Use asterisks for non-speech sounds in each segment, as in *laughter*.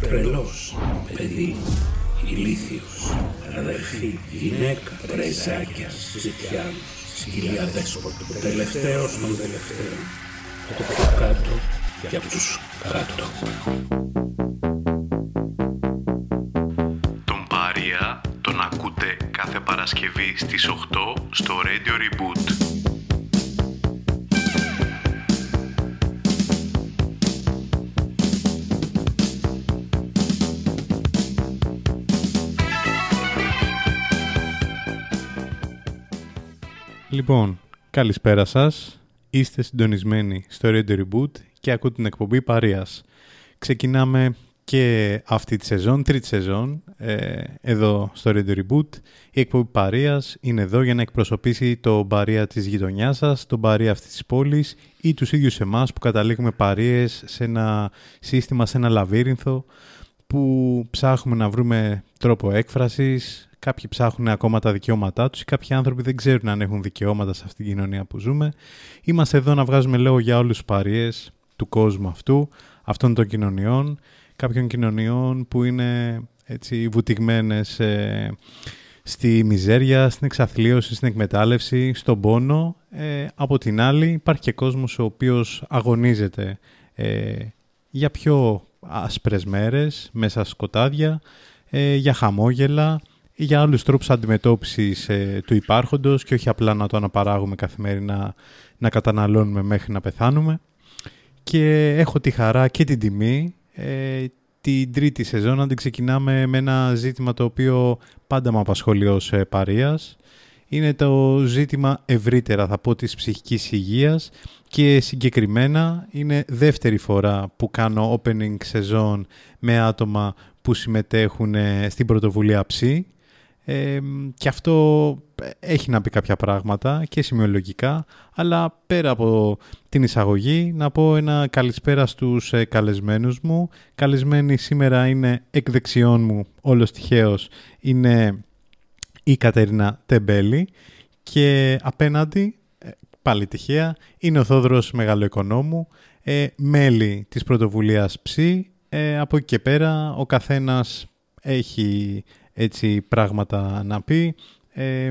τρελός, παιδί, ηλίθιος, αδερφή, γυναίκα, πρεζάκια, ζητιά, σκυλιά δέσποτο, τελευταίος των τελευταίων, το πιο κάτω για τους κάτω. Τον Παρία τον ακούτε κάθε Παρασκευή στις 8 στο Radio Reboot. Λοιπόν, καλησπέρα σας. Είστε συντονισμένοι στο Radio Reboot και ακούτε την εκπομπή Παρίας. Ξεκινάμε και αυτή τη σεζόν, τρίτη σεζόν, ε, εδώ στο Radio Reboot. Η εκπομπή Παρίας είναι εδώ για να εκπροσωπήσει το Παρία της γειτονιάς σας, τον Παρία αυτής της πόλης ή τους ίδιους εμάς που καταλήγουμε Παρίες σε ένα σύστημα, σε ένα λαβύρινθο που ψάχνουμε να βρούμε τρόπο έκφρασης, κάποιοι ψάχνουν ακόμα τα δικαιώματά τους ή κάποιοι άνθρωποι δεν ξέρουν αν έχουν δικαιώματα σε αυτήν την κοινωνία που ζούμε. Είμαστε εδώ να βγάζουμε λόγο για όλους τους παρείες του κόσμου αυτού, αυτών των κοινωνιών, κάποιων κοινωνιών που είναι έτσι βουτυγμένες ε, στη μιζέρια, στην εξαθλίωση, στην εκμετάλλευση, στον πόνο. Ε, από την άλλη υπάρχει και κόσμος ο οποίος αγωνίζεται ε, για πιο άσπρες μέρες, μέσα σκοτάδια, ε, για χαμόγελα, ή για άλλους τρόπους αντιμετώπισης ε, του υπάρχοντος και όχι απλά να το αναπαράγουμε καθημερινά, να καταναλώνουμε μέχρι να πεθάνουμε. Και έχω τη χαρά και την τιμή ε, την τρίτη σεζόν να την ξεκινάμε με ένα ζήτημα το οποίο πάντα με απασχολεί ως ε, παρείας. Είναι το ζήτημα ευρύτερα θα πω της ψυχικής υγείας και συγκεκριμένα είναι δεύτερη φορά που κάνω opening σεζόν με άτομα που συμμετέχουν ε, στην πρωτοβουλία ψή και αυτό έχει να πει κάποια πράγματα και σημειολογικά, αλλά πέρα από την εισαγωγή να πω ένα καλησπέρα στους ε, καλεσμένους μου. Καλεσμένοι σήμερα είναι εκ δεξιών μου, όλος τυχαίως, είναι η Κατερίνα Τεμπέλη και απέναντι, ε, πάλι τυχαία, είναι ο Θόδρος Μεγαλοοικονόμου, ε, μέλη της πρωτοβουλίας ΨΥ. Ε, από εκεί και πέρα ο καθένας έχει έτσι πράγματα να πει ε,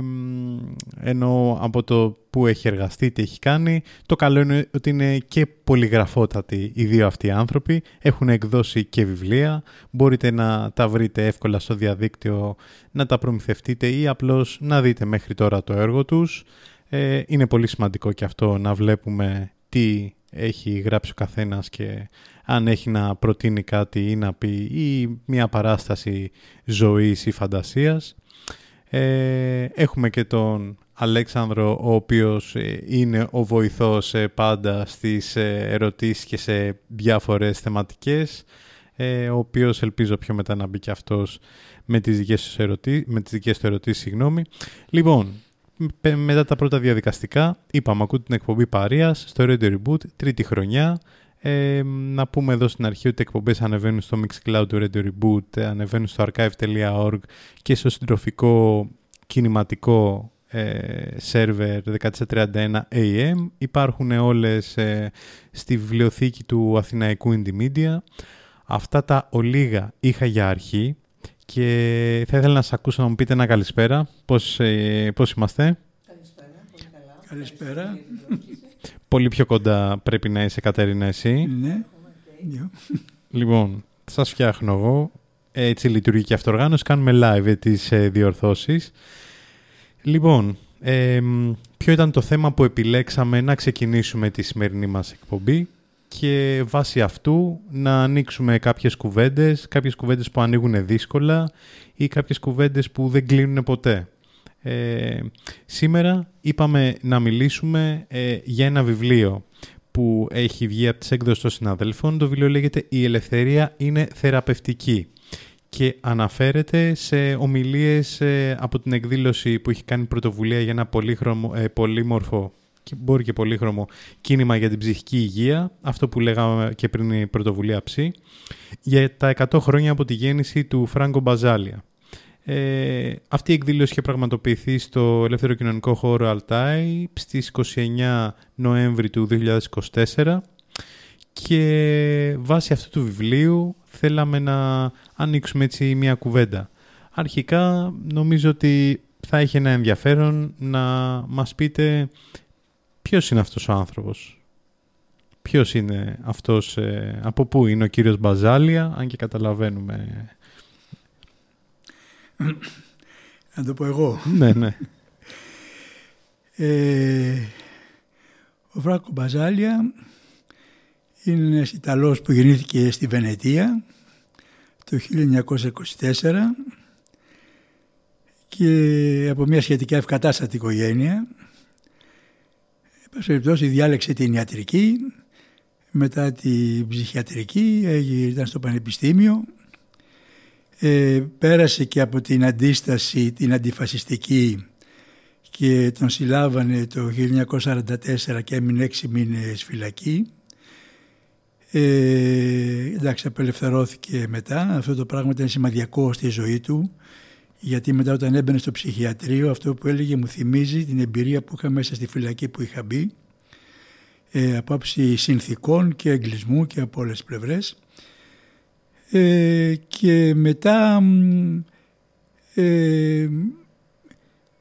ενώ από το που έχει εργαστεί, τι έχει κάνει. Το καλό είναι ότι είναι και πολυγραφότατοι οι δύο αυτοί οι άνθρωποι. Έχουν εκδώσει και βιβλία. Μπορείτε να τα βρείτε εύκολα στο διαδίκτυο, να τα προμηθευτείτε ή απλώς να δείτε μέχρι τώρα το έργο τους. Ε, είναι πολύ σημαντικό και αυτό να βλέπουμε τι έχει γράψει ο καθένας και αν έχει να προτείνει κάτι ή να πει ή μια παράσταση ζωής ή φαντασίας. Ε, έχουμε και τον Αλέξανδρο ο οποίος ε, είναι ο βοηθός ε, πάντα στις ερωτήσεις και σε διάφορες θεματικές ο οποίος ελπίζω πιο μετά να μπει και αυτός με τις δικές τους, ερωτήσεις, με τις δικές του ερωτήσεις. Συγγνώμη. Λοιπόν, μετά τα πρώτα διαδικαστικά, είπαμε, ακούτε την εκπομπή Παρίας στο Radio Reboot, τρίτη χρονιά. Ε, να πούμε εδώ στην αρχή ότι οι εκπομπές ανεβαίνουν στο Mixcloud του Radio Reboot, ανεβαίνουν στο archive.org και στο συντροφικό κινηματικό ε, σερβερ 1431 AM. Υπάρχουν όλες ε, στη βιβλιοθήκη του Αθηναϊκού Indie Media. Αυτά τα ολίγα είχα για αρχή και θα ήθελα να σας ακούσω να μου πείτε ένα καλησπέρα. Πώς, ε, πώς είμαστε; Καλησπέρα, πολύ καλά. Καλησπέρα. Πολύ πιο κοντά πρέπει να είσαι Κατερίνα εσύ. Ναι. Λοιπόν, σας φτιάχνω εγώ. Έτσι λειτουργεί και αυτοργάνωση. Κάνουμε live τις ε, διορθώσεις. Λοιπόν, ε, ποιο ήταν το θέμα που επιλέξαμε να ξεκινήσουμε τη σημερινή μας εκπομπή και βάσει αυτού να ανοίξουμε κάποιες κουβέντες, κάποιες κουβέντες που ανοίγουν δύσκολα ή κάποιες κουβέντες που δεν κλείνουν ποτέ. Ε, σήμερα είπαμε να μιλήσουμε ε, για ένα βιβλίο που έχει βγει από τις έκδοσεις των συναδέλφων. Το βιβλίο λέγεται «Η ελευθερία είναι θεραπευτική» και αναφέρεται σε ομιλίες ε, από την εκδήλωση που έχει κάνει πρωτοβουλία για ένα πολύχρωμο, ε, πολύμορφο και μπορεί και πολύχρωμο κίνημα για την ψυχική υγεία, αυτό που λέγαμε και πριν η πρωτοβουλία ψή, για τα 100 χρόνια από τη γέννηση του Φράγκο Μπαζάλια. Ε, αυτή η εκδήλωση είχε πραγματοποιηθεί στο Ελεύθερο Κοινωνικό Χώρο Αλτάι στις 29 Νοέμβρη του 2024 και βάσει αυτού του βιβλίου θέλαμε να ανοίξουμε έτσι μια κουβέντα. Αρχικά νομίζω ότι θα έχει ένα ενδιαφέρον να μας πείτε ποιος είναι αυτός ο άνθρωπος. Ποιος είναι αυτός, ε, από πού είναι ο κύριος Μπαζάλια, αν και καταλαβαίνουμε. *coughs* Να το πω εγώ. ναι, ναι. Ε, ο Φράκο Μπαζάλια είναι ένας Ιταλός που γεννήθηκε στη Βενετία το 1924 και από μια σχετικά ευκατάστατη οικογένεια. Εν περιπτώσει διάλεξε την ιατρική, μετά την ψυχιατρική, ήταν στο πανεπιστήμιο, ε, πέρασε και από την αντίσταση την αντιφασιστική και τον συλλάβανε το 1944 και έμεινε έξι μήνες φυλακή ε, εντάξει, απελευθερώθηκε μετά. Αυτό το πράγμα ήταν σημαδιακό στη ζωή του. Γιατί μετά όταν έμπαινε στο ψυχιατρίο αυτό που έλεγε μου θυμίζει την εμπειρία που είχα μέσα στη φυλακή που είχα μπει ε, από άψη συνθήκων και εγκλισμού και από όλες τις πλευρές. Ε, και μετά ε,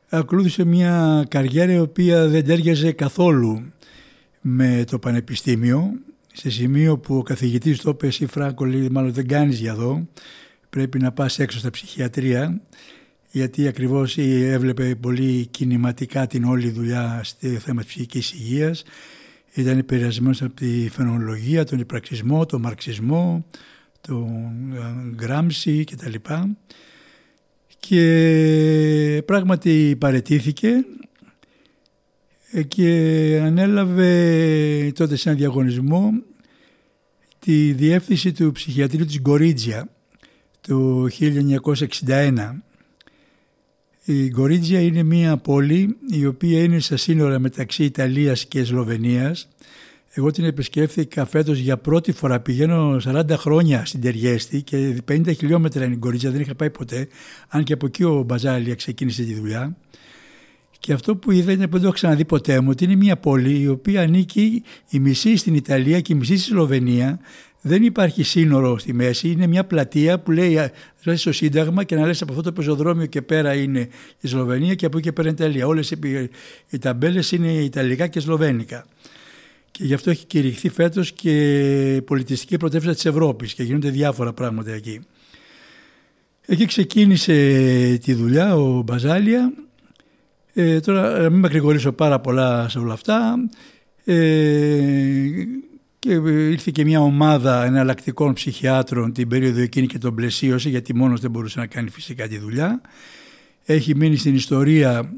ακολούθησε μια καριέρα η οποία δεν τέριαζε καθόλου με το πανεπιστήμιο. Σε σημείο που ο καθηγητής το είπε εσύ Φράγκο λέει μάλλον δεν κάνεις για εδώ. Πρέπει να πας έξω στα ψυχιατρία γιατί ακριβώς έβλεπε πολύ κινηματικά την όλη δουλειά στο θέμα της ψυχικής υγείας. Ήταν επηρεασμένος από τη φαινολογία, τον υπραξισμό, τον μαρξισμό, τον Γκράμψη κτλ. Και πράγματι παρετήθηκε και ανέλαβε τότε σε ένα διαγωνισμό τη διεύθυνση του ψυχιατρίου της Γκορίτζια το 1961. Η Γκορίτζια είναι μια πόλη η οποία είναι στα σύνορα μεταξύ Ιταλίας και Σλοβενίας. Εγώ την επισκέφθηκα φέτος για πρώτη φορά. Πηγαίνω 40 χρόνια στην Τεριέστη και 50 χιλιόμετρα είναι η Γκορίτζια, δεν είχα πάει ποτέ. Αν και από εκεί ο Μπαζάλια ξεκίνησε τη δουλειά. Και αυτό που είδα είναι που δεν το έχω ξαναδεί ποτέ μου, ότι είναι μια πόλη η οποία ανήκει η μισή στην Ιταλία και η μισή στη Σλοβενία. Δεν υπάρχει σύνορο στη μέση, είναι μια πλατεία που λέει ζεις στο Σύνταγμα και να λες από αυτό το πεζοδρόμιο και πέρα είναι η Σλοβενία και από εκεί και πέρα είναι η Ιταλία. Όλες οι ταμπέλες είναι Ιταλικά και Σλοβένικα. Και γι' αυτό έχει κηρυχθεί φέτος και πολιτιστική πρωτεύουσα της Ευρώπης και γίνονται διάφορα πράγματα εκεί. Εκεί ξεκίνησε τη δουλειά ο Μπαζάλια ε, τώρα ε, μην με ακρηγορήσω πάρα πολλά σε όλα αυτά. Ε, και ήρθε και μια ομάδα εναλλακτικών ψυχιάτρων την περίοδο εκείνη και τον πλαισίωσε γιατί μόνος δεν μπορούσε να κάνει φυσικά τη δουλειά. Έχει μείνει στην ιστορία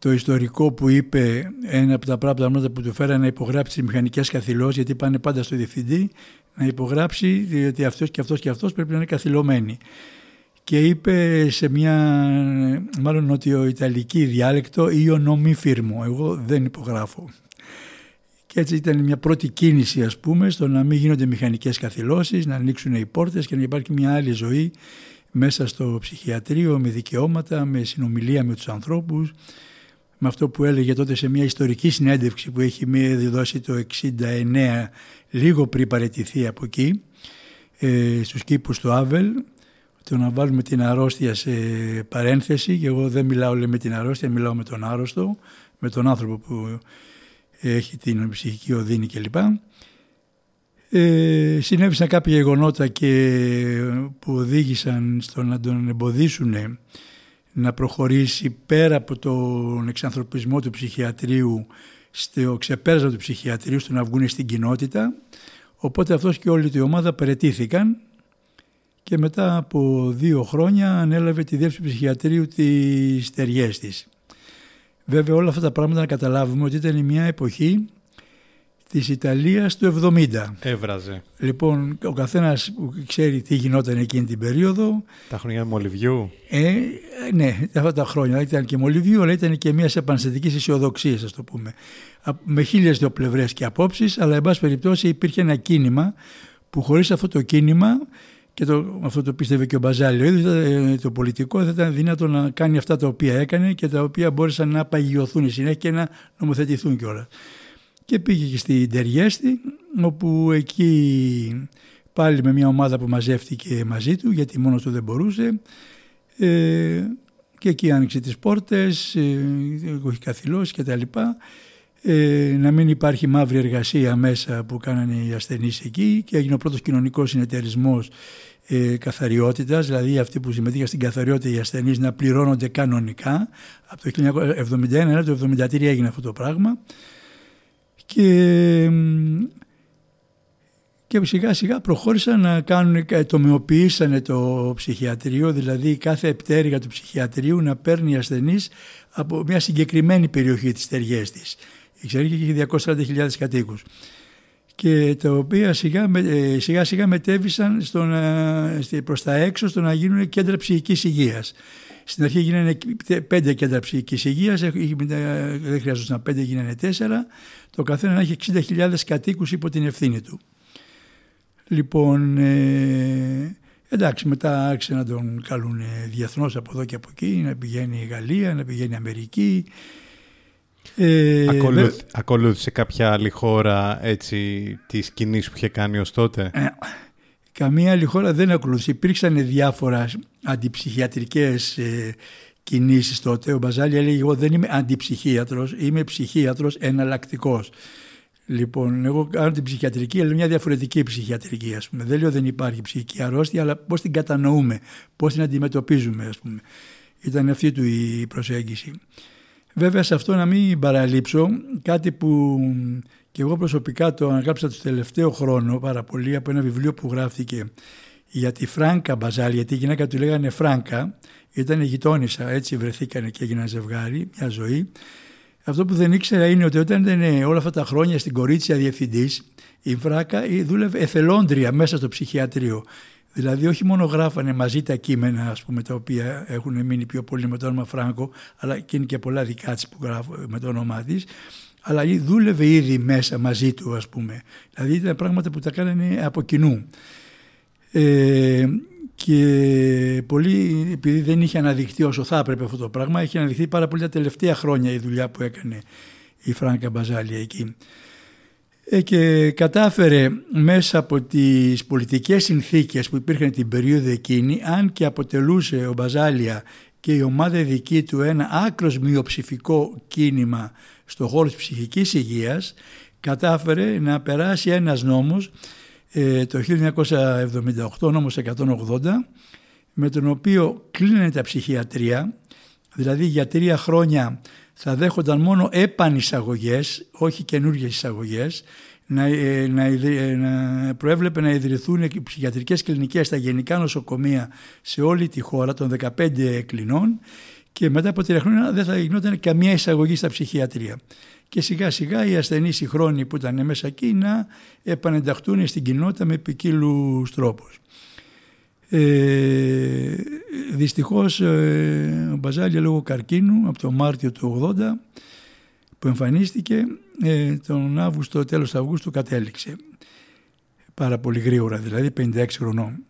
το ιστορικό που είπε ένα από τα πράγματα που του φέρανε να υπογράψει τις μηχανικές καθυλώσεις γιατί πάνε πάντα στο διευθυντή να υπογράψει ότι αυτός και αυτός και αυτός πρέπει να είναι καθυλωμένοι και είπε σε μια μάλλον νοτιοϊταλική διάλεκτο ή ονομή φύρμο. Εγώ δεν υπογράφω. Και έτσι ήταν μια πρώτη κίνηση ας πούμε στο να μην γίνονται μηχανικές καθυλώσεις, να ανοίξουν οι πόρτες και να υπάρχει μια άλλη ζωή μέσα στο ψυχιατρίο με δικαιώματα, με συνομιλία με τους ανθρώπους με αυτό που έλεγε τότε σε μια ιστορική συνέντευξη που έχει μία διδώσει το 69 λίγο πριν παραιτηθεί από εκεί ε, στους κήπους του Άβελ το να βάλουμε την αρρώστια σε παρένθεση και εγώ δεν μιλάω λέει, με την αρρώστια, μιλάω με τον άρρωστο, με τον άνθρωπο που έχει την ψυχική οδύνη κλπ. Ε, συνέβησαν κάποια γεγονότα και που οδήγησαν στο να τον εμποδίσουν να προχωρήσει πέρα από τον εξανθρωπισμό του ψυχιατρίου στο ξεπέρασμα του ψυχιατρίου στο να βγουν στην κοινότητα οπότε αυτός και όλη η ομάδα παρετήθηκαν και μετά από δύο χρόνια ανέλαβε τη διεύθυνση ψυχιατρίου της Τεριέστης. Βέβαια όλα αυτά τα πράγματα να καταλάβουμε ότι ήταν μια εποχή της Ιταλίας του 70. Έβραζε. Λοιπόν, ο καθένας που ξέρει τι γινόταν εκείνη την περίοδο. Τα χρόνια Μολυβιού. Ε, ναι, αυτά τα χρόνια. Ήταν και Μολυβιού, αλλά ήταν και μιας επαναστατικής αισιοδοξίας, ας το πούμε. Με χίλιες δύο πλευρές και απόψεις, αλλά εν πάση περιπτώσει υπήρχε ένα κίνημα που χωρίς αυτό το κίνημα και το, αυτό το πίστευε και ο Μπαζάλη. Ε, το πολιτικό δεν ήταν δυνατό να κάνει αυτά τα οποία έκανε και τα οποία μπόρεσαν να παγιωθούν συνέχεια και να νομοθετηθούν κιόλας. Και πήγε και στην Τεριέστη, όπου εκεί πάλι με μια ομάδα που μαζεύτηκε μαζί του, γιατί μόνος του δεν μπορούσε, ε, και εκεί άνοιξε τις πόρτες, ε, έχει καθυλώσει και τα λοιπά. Ε, να μην υπάρχει μαύρη εργασία μέσα που κάνανε οι ασθενείς εκεί και έγινε ο πρώτος κοινωνικός συνεταιρισμός ε, καθαριότητας, δηλαδή αυτοί που συμμετείχαν στην καθαριότητα οι ασθενείς να πληρώνονται κανονικά. Από το 1971 το 1973 έγινε αυτό το πράγμα και, και σιγά σιγά προχώρησαν να κάνουν, τομεοποιήσανε το ψυχιατρίο, δηλαδή κάθε επτέρυγα του ψυχιατρίου να παίρνει ασθενείς από μια συγκεκριμένη περιοχή της ταιριές της. Η Ξερίκη είχε 240.000 κατοίκους και τα οποία σιγά, ε, σιγά σιγά μετέβησαν στον, προς τα έξω στο να γίνουν κέντρα ψυχικής υγείας. Στην αρχή γίνανε πέντε κέντρα ψυχικής υγείας, δεν χρειαζόταν πέντε, γίνανε τέσσερα. Το καθένα να έχει 60.000 κατοίκους υπό την ευθύνη του. Λοιπόν, ε, εντάξει, μετά άρχισε να τον καλούν διεθνώς από εδώ και από εκεί, να πηγαίνει η Γαλλία, να πηγαίνει η Αμερική, ε, ακολούθησε κάποια άλλη χώρα έτσι τις κινήσεις που είχε κάνει ως τότε; Ε, καμία άλλη χώρα δεν ακολούθησε. Υπήρξαν διάφορα αντιψυχιατρικές ε, κινήσεις τότε. Ο Μπαζάλη έλεγε εγώ δεν είμαι αντιψυχίατρος, είμαι ψυχίατρος εναλλακτικός. Λοιπόν, εγώ κάνω την ψυχιατρική, αλλά μια διαφορετική ψυχιατρική, ας πούμε. Δεν λέω δεν υπάρχει ψυχική αρρώστια, αλλά πώς την κατανοούμε, πώς την αντιμετωπίζουμε, ας πούμε. Ήταν αυτή του η προσέγγιση. Βέβαια σε αυτό να μην παραλείψω κάτι που και εγώ προσωπικά το αναγράψα το τελευταίο χρόνο πάρα πολύ από ένα βιβλίο που γράφτηκε για τη Φράγκα Μπαζάλ, γιατί η γυναίκα του λέγανε Φράγκα, ήταν γειτόνισσα, έτσι βρεθήκανε και έγιναν ζευγάρι, μια ζωή. Αυτό που δεν ήξερα είναι ότι όταν ήταν όλα αυτά τα χρόνια στην Κορίτσια διευθυντής, η Φράγκα δούλευε εθελόντρια μέσα στο ψυχιατρίο. Δηλαδή όχι μόνο γράφανε μαζί τα κείμενα ας πούμε, τα οποία έχουν μείνει πιο πολύ με το όνομα Φράγκο αλλά και είναι και πολλά δικά της που γράφω με το όνομά της, αλλά δούλευε ήδη μέσα μαζί του ας πούμε. Δηλαδή ήταν πράγματα που τα κάνανε από κοινού. Ε, και πολύ, επειδή δεν είχε αναδειχθεί όσο θα έπρεπε αυτό το πράγμα, είχε αναδειχθεί πάρα πολύ τα τελευταία χρόνια η δουλειά που έκανε η Φράγκα Μπαζάλια εκεί. Ε, και κατάφερε μέσα από τις πολιτικές συνθήκες που υπήρχαν την περίοδο εκείνη αν και αποτελούσε ο Μπαζάλια και η ομάδα δική του ένα άκρος μειοψηφικό κίνημα στο χώρο της ψυχικής υγείας κατάφερε να περάσει ένας νόμος ε, το 1978 νόμος 180 με τον οποίο κλείνανε τα ψυχιατρία δηλαδή για τρία χρόνια θα δέχονταν μόνο επανεισαγωγές, όχι καινούργιες εισαγωγές, να, ε, να, ε, να προέβλεπε να ιδρυθούν ψυχιατρικές κλινικές στα γενικά νοσοκομεία σε όλη τη χώρα των 15 κλινών και μετά από τρία χρόνια δεν θα γινόταν καμία εισαγωγή στα ψυχιατρία. Και σιγά σιγά οι ασθενείς οι χρόνοι που ήταν μέσα εκεί να επανενταχτούν στην κοινότητα με ποικίλους τρόπους. Ε, δυστυχώς ε, ο Μπαζάλια λόγω καρκίνου από το Μάρτιο του 80 που εμφανίστηκε ε, τον Αύγουστο, τέλος Αυγούστου κατέληξε. Πάρα πολύ γρήγορα δηλαδή, 56 χρονών.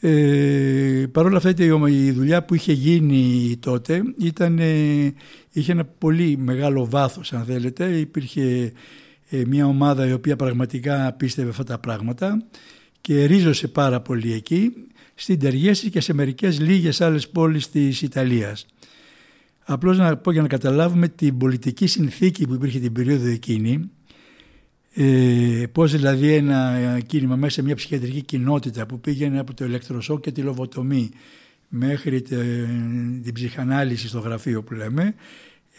Ε, Παρ' όλα αυτά η δουλειά που είχε γίνει τότε ήταν, είχε ένα πολύ μεγάλο βάθος αν θέλετε. Υπήρχε μια ομάδα η οποία πραγματικά πίστευε αυτά τα πράγματα και ρίζωσε πάρα πολύ εκεί, στην Τεργέση και σε μερικές λίγες άλλες πόλεις της Ιταλίας. Απλώς να πω για να καταλάβουμε την πολιτική συνθήκη που υπήρχε την περίοδο εκείνη, ε, πώς δηλαδή ένα κίνημα μέσα σε μια ψυχιατρική κοινότητα που πήγαινε από το ηλεκτροσόκ και τη λοβοτομή μέχρι την ψυχανάλυση στο γραφείο που λέμε,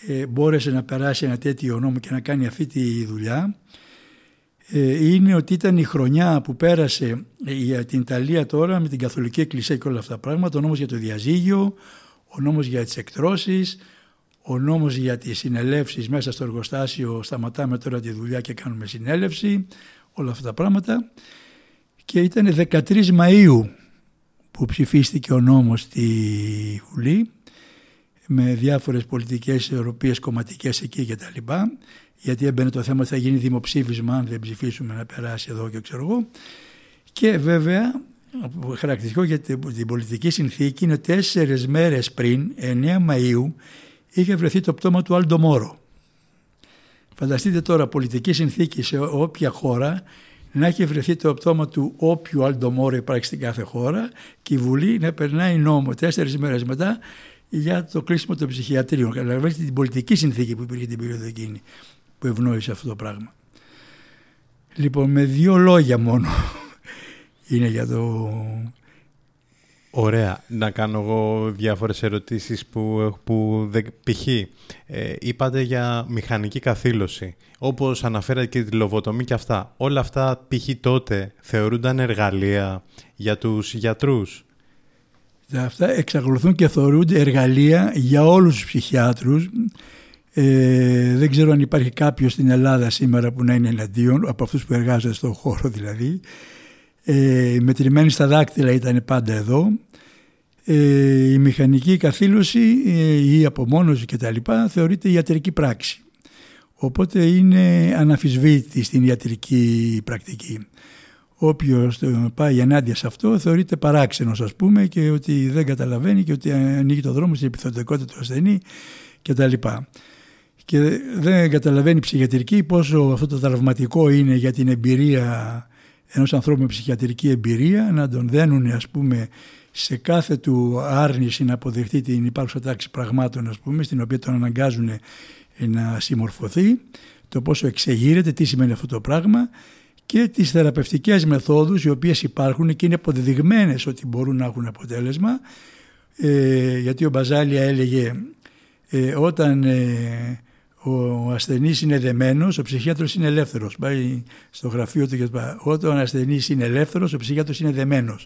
ε, μπόρεσε να περάσει ένα τέτοιο νόμο και να κάνει αυτή τη δουλειά ε, είναι ότι ήταν η χρονιά που πέρασε για την Ιταλία τώρα με την Καθολική Εκκλησία και όλα αυτά τα πράγματα, ο νόμος για το διαζύγιο, ο νόμος για τις εκτρώσεις, ο νόμος για τις συνελεύσεις μέσα στο εργοστάσιο σταματάμε τώρα τη δουλειά και κάνουμε συνέλευση, όλα αυτά τα πράγματα. Και ήταν 13 Μαΐου που ψηφίστηκε ο νόμος στη Βουλή με διάφορες πολιτικές ευρωπαίες κομματικές εκεί και τα λοιπά γιατί έμπαινε το θέμα ότι θα γίνει δημοψήφισμα αν δεν ψηφίσουμε να περάσει εδώ και ξέρω εγώ και βέβαια χαρακτηριστικό για την πολιτική συνθήκη είναι τέσσερις μέρες πριν 9 Μαΐου είχε βρεθεί το πτώμα του Άλντο Μόρο. Φανταστείτε τώρα πολιτική συνθήκη σε όποια χώρα να έχει βρεθεί το πτώμα του όποιου Άλντο Μόρο υπάρχει στην κάθε χώρα και η Βουλή να περνάει νόμο τέσσερις μέρες μετά για το κλείσιμο των ψυχιατρίων. Καταλαβαίνετε την πολιτική συνθήκη που υπήρχε την περίοδο εκείνη που ευνόησε αυτό το πράγμα. Λοιπόν, με δύο λόγια μόνο είναι για το Ωραία. Να κάνω εγώ διάφορες ερωτήσεις που, που π.χ. Ε, είπατε για μηχανική καθήλωση. Όπως αναφέρατε και τη λοβοτομή και αυτά. Όλα αυτά π.χ. τότε θεωρούνταν εργαλεία για τους γιατρούς; Αυτά εξακολουθούν και θεωρούνται εργαλεία για όλους τους ψυχιάτρους. Ε, δεν ξέρω αν υπάρχει κάποιος στην Ελλάδα σήμερα που να είναι εναντίον, από αυτούς που εργάζονται στον χώρο δηλαδή ε, μετρημένη στα δάκτυλα ήταν πάντα εδώ. Ε, η μηχανική καθήλωση ε, ή η απομόνωση κτλ. θεωρείται ιατρική πράξη. Οπότε είναι αναφυσβήτη στην ιατρική πρακτική. Όποιος πάει ενάντια σε αυτό θεωρείται παράξενος ας πούμε και ότι δεν καταλαβαίνει και ότι ανοίγει το δρόμο στην επιθετικότητα του ασθενή κτλ. Και δεν καταλαβαίνει η ψυχιατρική πόσο αυτό το τραυματικό είναι για την εμπειρία ενός ανθρώπου με ψυχιατρική εμπειρία να τον δένουν ας πούμε σε κάθε του άρνηση να αποδεχτεί την υπάρχουσα τάξη πραγμάτων ας πούμε στην οποία τον αναγκάζουν να συμμορφωθεί το πόσο εξεγείρεται, τι σημαίνει αυτό το πράγμα και τις θεραπευτικές μεθόδους οι οποίες υπάρχουν και είναι αποδεδειγμένες ότι μπορούν να έχουν αποτέλεσμα. Ε, γιατί ο Μπαζάλια έλεγε ε, όταν ε, ο ασθενής είναι δεμένος, ο ψυχίατρος είναι ελεύθερος. Πάει στο γραφείο του και Όταν ο ασθενής είναι ελεύθερος, ο ψυχίατρος είναι δεμένος.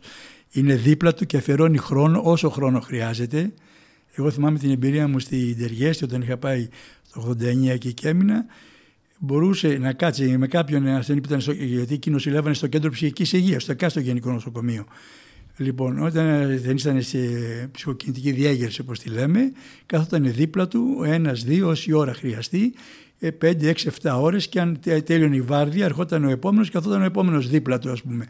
Είναι δίπλα του και αφιερώνει χρόνο όσο χρόνο χρειάζεται. Εγώ θυμάμαι την εμπειρία μου στη Τεργέστη όταν είχα πάει το 89 εκεί και έμεινα. Μπορούσε να κάτσει με κάποιον ασθενή που ήταν στο, γιατί εκείνος συλλάβανε στο κέντρο ψυχικής υγείας, στο εκάστο γενικό νοσοκομείο. Λοιπόν, όταν δεν ήταν σε ψυχοκινητική διέγερση όπως τη λέμε, καθόταν δίπλα του ένας, δύο, όση ώρα χρειαστεί, 5, 6, 7 ώρες και αν τέλειωνε η βάρδια, ερχόταν ο επόμενος και καθόταν ο επόμενος δίπλα του ας πούμε.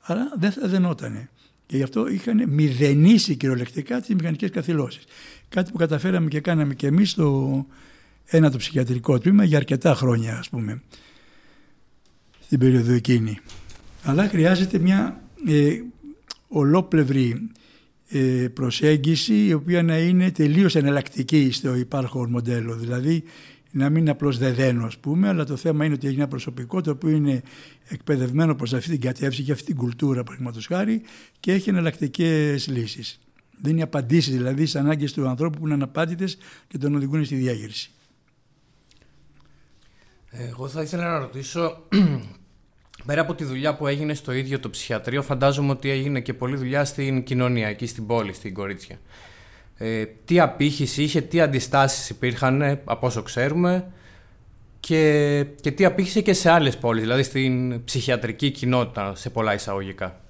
Άρα δεν θα δενότανε. Και γι' αυτό είχαν μηδενίσει κυριολεκτικά τις μηχανικές καθυλώσεις. Κάτι που καταφέραμε και κάναμε και εμείς στο ένα το ψυχιατρικό τμήμα για αρκετά χρόνια ας πούμε στην περίοδο εκείνη. Αλλά χρειάζεται μια ε, ολόπλευρη ε, προσέγγιση η οποία να είναι τελείως εναλλακτική στο υπάρχον μοντέλο. Δηλαδή να μην είναι απλώς δεδένω ας πούμε, αλλά το θέμα είναι ότι έχει ένα προσωπικό το οποίο είναι εκπαιδευμένο προς αυτή την κατεύθυνση και αυτή την κουλτούρα παραδείγματος χάρη και έχει εναλλακτικές λύσεις. Δίνει απαντήσεις δηλαδή στις ανάγκες του ανθρώπου που είναι αναπάντητες και τον οδηγούν στη διάγερση. Εγώ θα ήθελα να ρωτήσω Πέρα από τη δουλειά που έγινε στο ίδιο το ψυχιατρίο, φαντάζομαι ότι έγινε και πολλή δουλειά στην κοινωνία, εκεί στην πόλη, στην Κορίτσια. Ε, τι απήχηση είχε, τι αντιστάσεις υπήρχαν, από όσο ξέρουμε, και, και τι απήχησε και σε άλλες πόλεις, δηλαδή στην ψυχιατρική κοινότητα, σε πολλά εισαγωγικά.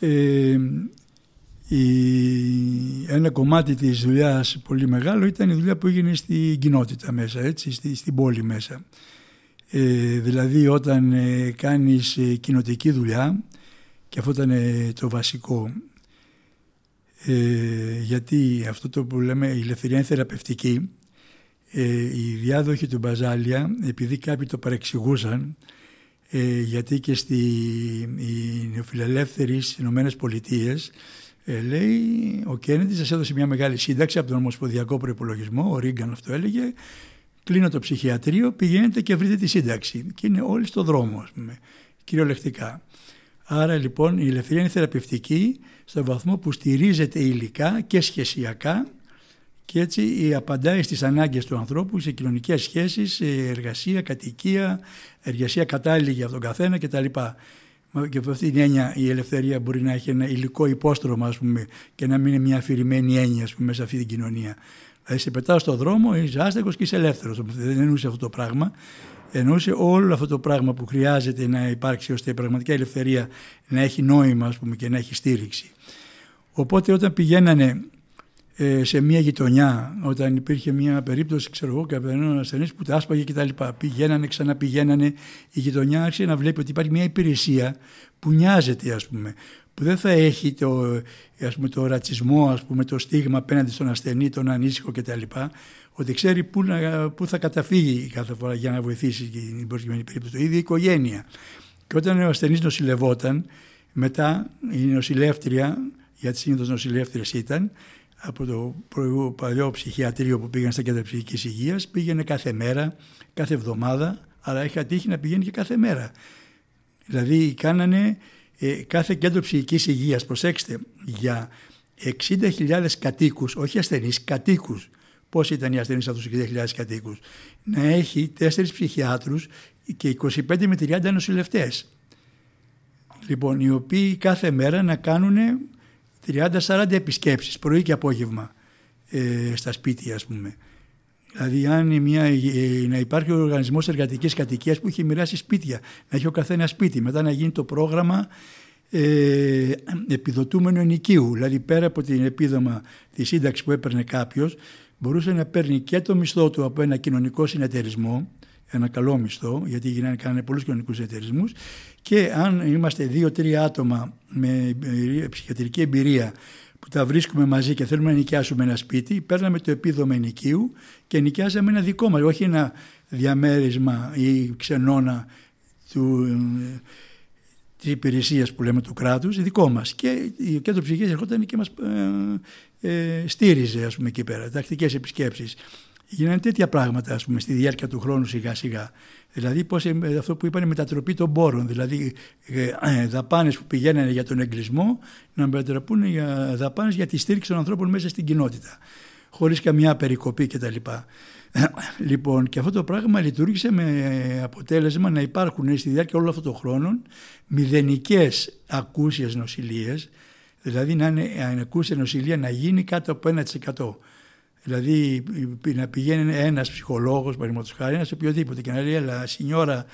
Ε, η, ένα κομμάτι της δουλειάς πολύ μεγάλο ήταν η δουλειά που έγινε στην κοινότητα μέσα, έτσι, στη, στην πόλη μέσα. Ε, δηλαδή όταν ε, κάνεις ε, κοινοτική δουλειά και αυτό ήταν ε, το βασικό. Ε, γιατί αυτό το που λέμε η ελευθερία είναι θεραπευτική. Οι διάδοχοι του Μπαζάλια επειδή κάποιοι το παρεξηγούσαν γιατί και στη οι νεοφιλελεύθεροι στις Ηνωμένες Πολιτείες λέει ο Κέννεντι σας έδωσε μια μεγάλη σύνταξη από τον Ομοσπονδιακό Προπολογισμό, ο Ρίγκαν αυτό έλεγε κλείνω το ψυχιατρίο, πηγαίνετε και βρείτε τη σύνταξη. Και είναι όλοι στο δρόμο, ας πούμε, κυριολεκτικά. Άρα λοιπόν η ελευθερία είναι θεραπευτική στο βαθμό που στηρίζεται υλικά και σχεσιακά και έτσι απαντάει στις ανάγκες του ανθρώπου σε κοινωνικές σχέσεις, εργασία, κατοικία, εργασία κατάλληλη για τον καθένα κτλ. Και από αυτή την έννοια η ελευθερία μπορεί να έχει ένα υλικό υπόστρωμα ας πούμε, και να μην είναι μια αφηρημένη έννοια ας πούμε, σε αυτή την κοινωνία. Δηλαδή σε πετάω στον δρόμο, είσαι άστεγος και είσαι ελεύθερος. Δεν εννοούσε αυτό το πράγμα. Εννοούσε όλο αυτό το πράγμα που χρειάζεται να υπάρξει ώστε η πραγματικά ελευθερία να έχει νόημα ας πούμε, και να έχει στήριξη. Οπότε όταν πηγαίνανε ε, σε μια γειτονιά, όταν υπήρχε μια περίπτωση, ξέρω εγώ, κάποιον ασθενής που τα άσπαγε κτλ. Πηγαίνανε, ξαναπηγαίνανε, η γειτονιά άρχισε να βλέπει ότι υπάρχει μια υπηρεσία που νοιάζεται, ας πούμε, που δεν θα έχει το, ας πούμε, το ρατσισμό, ας πούμε, το στίγμα απέναντι στον ασθενή, τον ανήσυχο κτλ. Ότι ξέρει πού, να, πού θα καταφύγει κάθε φορά για να βοηθήσει την προκειμένη περίπτωση. Το ίδιο η οικογένεια. Και όταν ο ασθενής νοσηλευόταν, μετά η νοσηλεύτρια, γιατί συνήθως νοσηλεύτριε ήταν, από το παλιό ψυχιατρίο που πήγαν στα κέντρα ψυχικής υγείας πήγαινε κάθε μέρα, κάθε εβδομάδα αλλά είχα τύχει να πηγαίνει και κάθε μέρα. Δηλαδή κάνανε ε, κάθε κέντρο ψυχικής υγείας, προσέξτε, για 60.000 κατοίκους, όχι ασθενείς, κατοίκους. Πώς ήταν οι ασθενείς αυτούς τους 60.000 κατοίκους; Να έχει τέσσερις ψυχιάτρους και 25 με 30 νοσηλευτές. Λοιπόν, οι οποίοι κάθε μέρα να κάνουν 30-40 επισκέψεις πρωί και απόγευμα ε, στα σπίτια ας πούμε. Δηλαδή αν μια, ε, να υπάρχει ο οργανισμός εργατικής κατοικίας που έχει μοιράσει σπίτια, να έχει ο καθένας σπίτι, μετά να γίνει το πρόγραμμα ε, επιδοτούμενο ενοικίου, δηλαδή πέρα από την επίδομα τη σύνταξη που έπαιρνε κάποιος, μπορούσε να παίρνει και το μισθό του από ένα κοινωνικό συνεταιρισμό, ένα καλό μισθό, γιατί γίνανε κάνανε πολλούς κοινωνικούς εταιρισμού και αν είμαστε δύο-τρία άτομα με ψυχιατρική εμπειρία που τα βρίσκουμε μαζί και θέλουμε να νοικιάσουμε ένα σπίτι, παίρναμε το επίδομα ενοικίου και νοικιάζαμε ένα δικό μας, όχι ένα διαμέρισμα ή ξενώνα του, της υπηρεσίας που λέμε του κράτους, δικό μας. Και ο κέντρο ψυχής ερχόταν και μας ε, ε, στήριζε ας πούμε εκεί πέρα, τακτικές επισκέψεις. Γίνανε τέτοια πράγματα ας πούμε, στη διάρκεια του χρόνου σιγά σιγά. Δηλαδή πώς, ε, αυτό που είπαν μετατροπή των πόρων. Δηλαδή ε, ε, δαπάνες που πηγαίνανε για τον εγκλισμό να μετατραπούν για δαπάνες για τη στήριξη των ανθρώπων μέσα στην κοινότητα. Χωρίς καμιά περικοπή κτλ. *coughs* λοιπόν και αυτό το πράγμα λειτουργήσε με αποτέλεσμα να υπάρχουν στη διάρκεια όλων αυτών των χρόνων μηδενικές ακούσιες νοσηλίες δηλαδή να είναι ακούσια νοσηλεία να γίνει κάτω από 1%. Δηλαδή να πηγαίνει ένας ψυχολόγος, παραδείγματος χάρη, ένας οποιοδήποτε και να λέει έλα σινιώρα,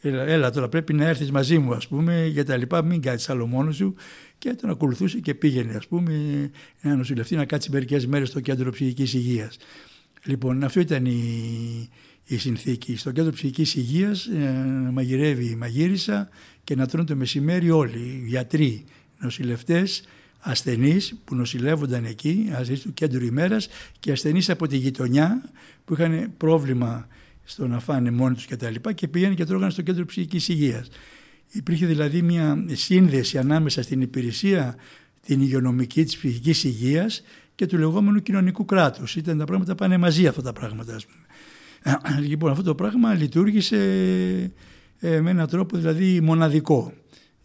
έλα, έλα τώρα πρέπει να έρθεις μαζί μου ας πούμε για τα λοιπά, μην κάτσεις άλλο μόνος σου και τον ακολουθούσε και πήγαινε ας πούμε ένα νοσηλευτή να κάτσει μερικές μέρες στο κέντρο ψυχικής υγείας. Λοιπόν αυτό ήταν η, η συνθήκη. Στο κέντρο ψυχικής υγείας ε, μαγειρεύει η μαγείρισα και να τρώνε το μεσημέρι όλοι, γιατροί, νοσηλευτές, ασθενείς που νοσηλεύονταν εκεί, ασθενείς του κέντρου ημέρας και ασθενείς από τη γειτονιά που είχαν πρόβλημα στο να φάνε μόνοι τους και τα λοιπά και πήγαιναν και τρώγανε στο κέντρο ψυχικής υγείας. Υπήρχε δηλαδή μια σύνδεση ανάμεσα στην υπηρεσία την υγειονομική της ψυχικής υγείας και του λεγόμενου κοινωνικού κράτους. Ήταν τα πράγματα πάνε μαζί αυτά τα πράγματα. Ας πούμε. Λοιπόν αυτό το πράγμα λειτουργήσε ε, με έναν τρόπο δηλαδή μοναδικό.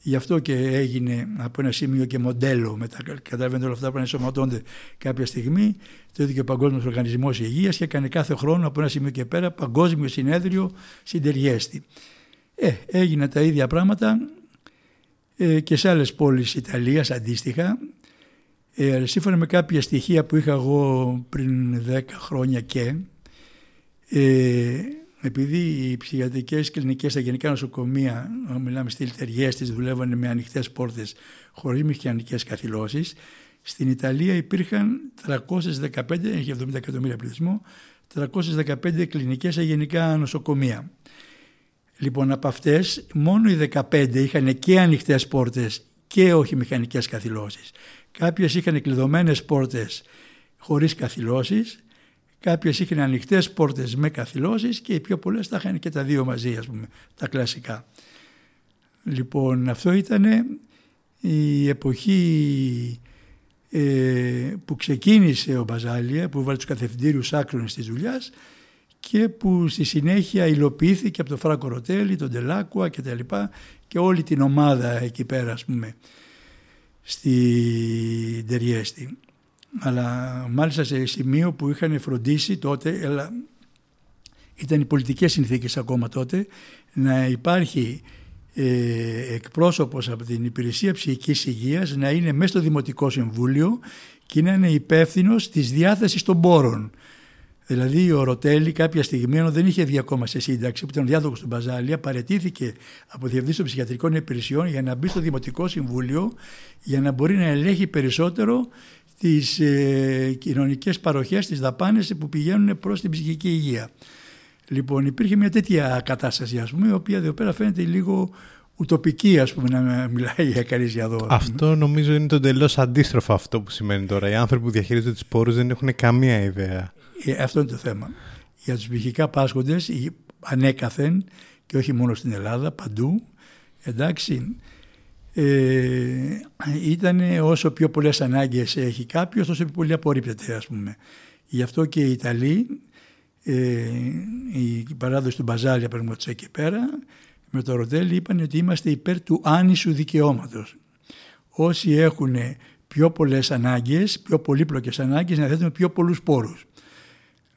Γι' αυτό και έγινε από ένα σημείο και μοντέλο. Μετά καταλαβαίνετε όλα αυτά που να ενσωματώνται κάποια στιγμή. Το ίδιο και ο Παγκόσμιος Οργανισμός Υγείας και έκανε κάθε χρόνο από ένα σημείο και πέρα παγκόσμιο συνέδριο στην Τεριέστη. Ε, έγιναν τα ίδια πράγματα ε, και σε άλλες πόλεις Ιταλίας αντίστοιχα. Ε, σύμφωνα με κάποια στοιχεία που είχα εγώ πριν 10 χρόνια και ε, επειδή οι ψυχιατρικές κλινικές στα γενικά νοσοκομεία, μιλάμε στη λιτεριές τις, δουλεύανε με ανοιχτές πόρτες χωρίς μηχανικές καθυλώσεις, στην Ιταλία υπήρχαν 315, έχει 70 εκατομμύρια πληθυσμό, 315 κλινικές σε γενικά νοσοκομεία. Λοιπόν, από αυτές μόνο οι 15 είχαν και ανοιχτές πόρτες και όχι μηχανικές καθυλώσεις. Κάποιες είχαν κλειδωμένες πόρτες χωρίς καθυλώσεις Κάποιες είχαν ανοιχτές πόρτες με καθυλώσεις και οι πιο πολλές τα είχαν και τα δύο μαζί, ας πούμε, τα κλασικά. Λοιπόν, αυτό ήταν η εποχή ε, που ξεκίνησε ο Μπαζάλια, που βάλε τους καθευθυντήριους άκρονες της δουλειάς και που στη συνέχεια υλοποιήθηκε από τον Φράκο Ροτέλη, τον Τελάκουα και τα λοιπά και όλη την ομάδα εκεί πέρα, ας πούμε, στη Τεριέστη αλλά μάλιστα σε σημείο που είχαν φροντίσει τότε, αλλά ήταν οι πολιτικές συνθήκες ακόμα τότε, να υπάρχει ε, εκπρόσωπος από την Υπηρεσία Ψυχικής Υγείας να είναι μέσα στο Δημοτικό Συμβούλιο και να είναι υπεύθυνο της διάθεσης των πόρων. Δηλαδή ο Ροτέλη κάποια στιγμή, ενώ δεν είχε βγει ακόμα σε σύνταξη, που ήταν διάδοχος του Μπαζάλια, παρετήθηκε από διευθύνση των ψυχιατρικών υπηρεσιών για να μπει στο Δημοτικό Συμβούλιο για να μπορεί να ελέγχει περισσότερο τι ε, κοινωνικές παροχές, τι δαπάνες που πηγαίνουν προς την ψυχική υγεία. Λοιπόν, υπήρχε μια τέτοια κατάσταση, ας πούμε, η οποία εδώ πέρα φαίνεται λίγο ουτοπική, ας πούμε, να μιλάει για καρύζια εδώ. Αυτό νομίζω είναι το εντελώς αντίστροφο αυτό που σημαίνει τώρα. Οι άνθρωποι που διαχειρίζονται τους πόρους δεν έχουν καμία ιδέα. Ε, αυτό είναι το θέμα. Για τους ψυχικά πάσχοντες, ανέκαθεν και όχι μόνο στην Ελλάδα, παντού, εντάξει, ε, ήταν όσο πιο πολλές ανάγκες έχει κάποιος, τόσο πιο πολύ απορρίπτεται, ας πούμε. Γι' αυτό και οι Ιταλοί, ε, η παράδοση του Μπαζάλια, παραδείγματος εκεί πέρα, με το Ροντέλ είπαν ότι είμαστε υπέρ του άνισου δικαιώματος. Όσοι έχουν πιο πολλές ανάγκες, πιο πολύπλοκες ανάγκες, να θέτουν πιο πολλούς πόρους.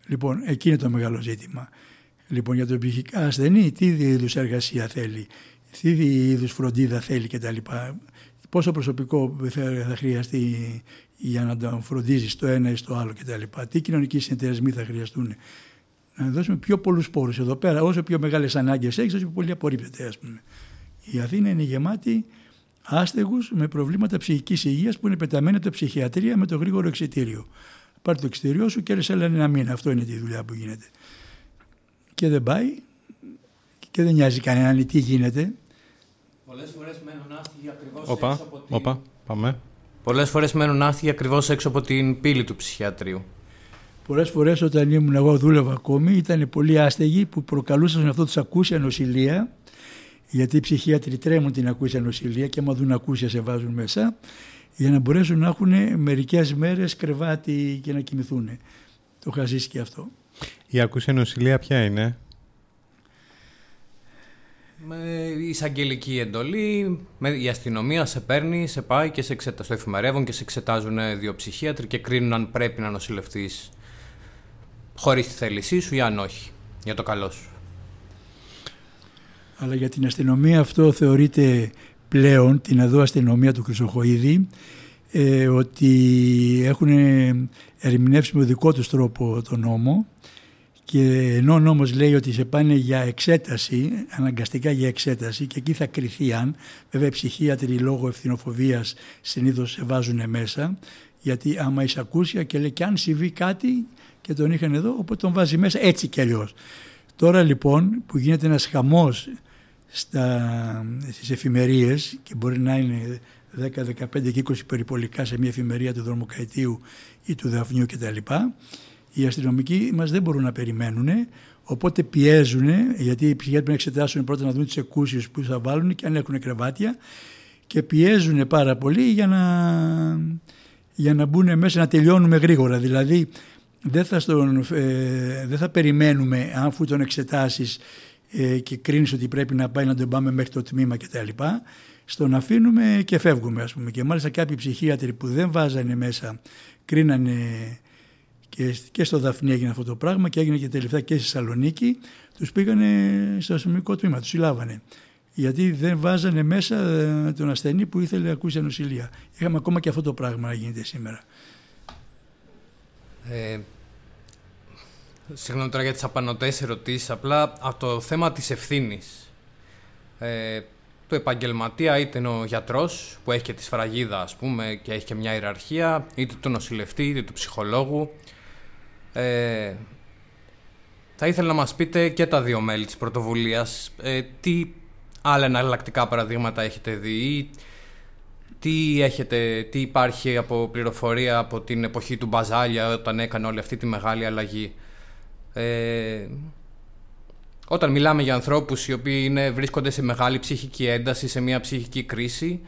Λοιπόν, εκεί είναι το μεγάλο ζήτημα. Λοιπόν, για τον ψυχικά ασθενή, τι είδους εργασία θέλει, τι είδους φροντίδα θέλει κτλ. Πόσο προσωπικό θα χρειαστεί για να τον φροντίζεις το ένα ή στο άλλο κτλ. Τι κοινωνικοί συνεταιρισμοί θα χρειαστούν να δώσουμε πιο πολλούς πόρους εδώ πέρα. Όσο πιο μεγάλες ανάγκες έχεις, όσο πιο πολύ απορρίπτεται, ας πούμε. Η Αθήνα είναι γεμάτη άστεγους με προβλήματα ψυχικής υγείας που είναι πεταμένοι από τα ψυχιατρία με το γρήγορο εξητήριο. Πάρει το εξητήριό σου και έλεσε ένα μήνα. Αυτό είναι τη δουλειά που γίνεται. Και δεν πάει και δεν νοιάζει κανέναν τι γίνεται. Πολλές φορές μένουν άστιγοι ακριβώς έξω από την. Οπα, πάμε. Πολλές φορές μένουν άστιγοι ακριβώς έξω από την πύλη του ψυχιατρίου. Πολλές φορές όταν ήμουν εγώ δούλευα ακόμη ήταν πολλοί άστεγοι που προκαλούσαν αυτό τους ακούσια νοσηλεία γιατί οι ψυχίατροι τρέμουν την ακούσια νοσηλεία και άμα δουν ακούσια σε βάζουν μέσα για να μπορέσουν να έχουν μερικές μέρες κρεβάτι και να κοιμηθούν. Το είχα ζήσει και αυτό. Η ακούσια νοσηλεία ποια είναι; Με εισαγγελική εντολή, με, η αστυνομία σε παίρνει, σε πάει και σε εξετά, στο εφημερεύουν και σε εξετάζουν δύο ψυχίατροι και κρίνουν αν πρέπει να νοσηλευτείς χωρίς τη θέλησή σου ή αν όχι, για το καλό σου. Αλλά για την αστυνομία αυτό θεωρείται πλέον, την εδώ αστυνομία του Χρυσοχοίδη, ε, ότι έχουν ερμηνεύσει με δικό τους τρόπο τον νόμο και ενώ ο νόμος λέει ότι σε πάνε για εξέταση, αναγκαστικά για εξέταση και εκεί θα κρυθεί αν, βέβαια οι ψυχίατροι λόγω ευθυνοφοβίας συνήθως σε βάζουν μέσα, γιατί άμα είσαι ακούσια και λέει και αν συμβεί κάτι και τον είχαν εδώ, οπότε τον βάζει μέσα έτσι κι αλλιώς. Τώρα λοιπόν που γίνεται ένας χαμός στα, στις εφημερίες και μπορεί να είναι 10, 15 και 20 περιπολικά σε μια εφημερία του Δρομοκαετίου ή του Δαφνιού κτλ. Οι αστυνομικοί μας δεν μπορούν να περιμένουν, οπότε πιέζουν, γιατί οι ψυχιάτροι να εξετάσουν πρώτα να δουν τις εκούσιες που θα βάλουν και αν έχουν κρεβάτια και πιέζουν πάρα πολύ για να, για να μπουν μέσα να τελειώνουμε γρήγορα. Δηλαδή δεν θα, στον, ε, δεν θα περιμένουμε αφού τον εξετάσεις ε, και κρίνεις ότι πρέπει να πάει να τον πάμε μέχρι το τμήμα κτλ. Στον αφήνουμε και φεύγουμε ας πούμε. Και μάλιστα κάποιοι ψυχίατροι που δεν βάζανε μέσα κρίνανε και, και στο Δαφνί έγινε αυτό το πράγμα και έγινε και τελευταία και στη Θεσσαλονίκη τους πήγανε στο αστυνομικό τμήμα, τους συλλάβανε. Γιατί δεν βάζανε μέσα ε, τον ασθενή που ήθελε να ακούσει νοσηλεία. Είχαμε ακόμα και αυτό το πράγμα να γίνεται σήμερα. Ε, συγγνώμη τώρα για τις απανοτές ερωτήσεις, απλά από το θέμα της ευθύνης. Ε, του επαγγελματία είτε είναι ο γιατρός που έχει και τη σφραγίδα ας πούμε και έχει και μια ιεραρχία, είτε του νοσηλευτή είτε του ψυχολόγου. Ε, θα ήθελα να μας πείτε και τα δύο μέλη της πρωτοβουλίας ε, τι άλλα εναλλακτικά παραδείγματα έχετε δει τι, έχετε, τι υπάρχει από πληροφορία από την εποχή του Μπαζάλια όταν έκανε όλη αυτή τη μεγάλη αλλαγή; Ε, όταν μιλάμε για ανθρώπους οι οποίοι είναι, βρίσκονται σε μεγάλη ψυχική ένταση, σε μια ψυχική κρίση,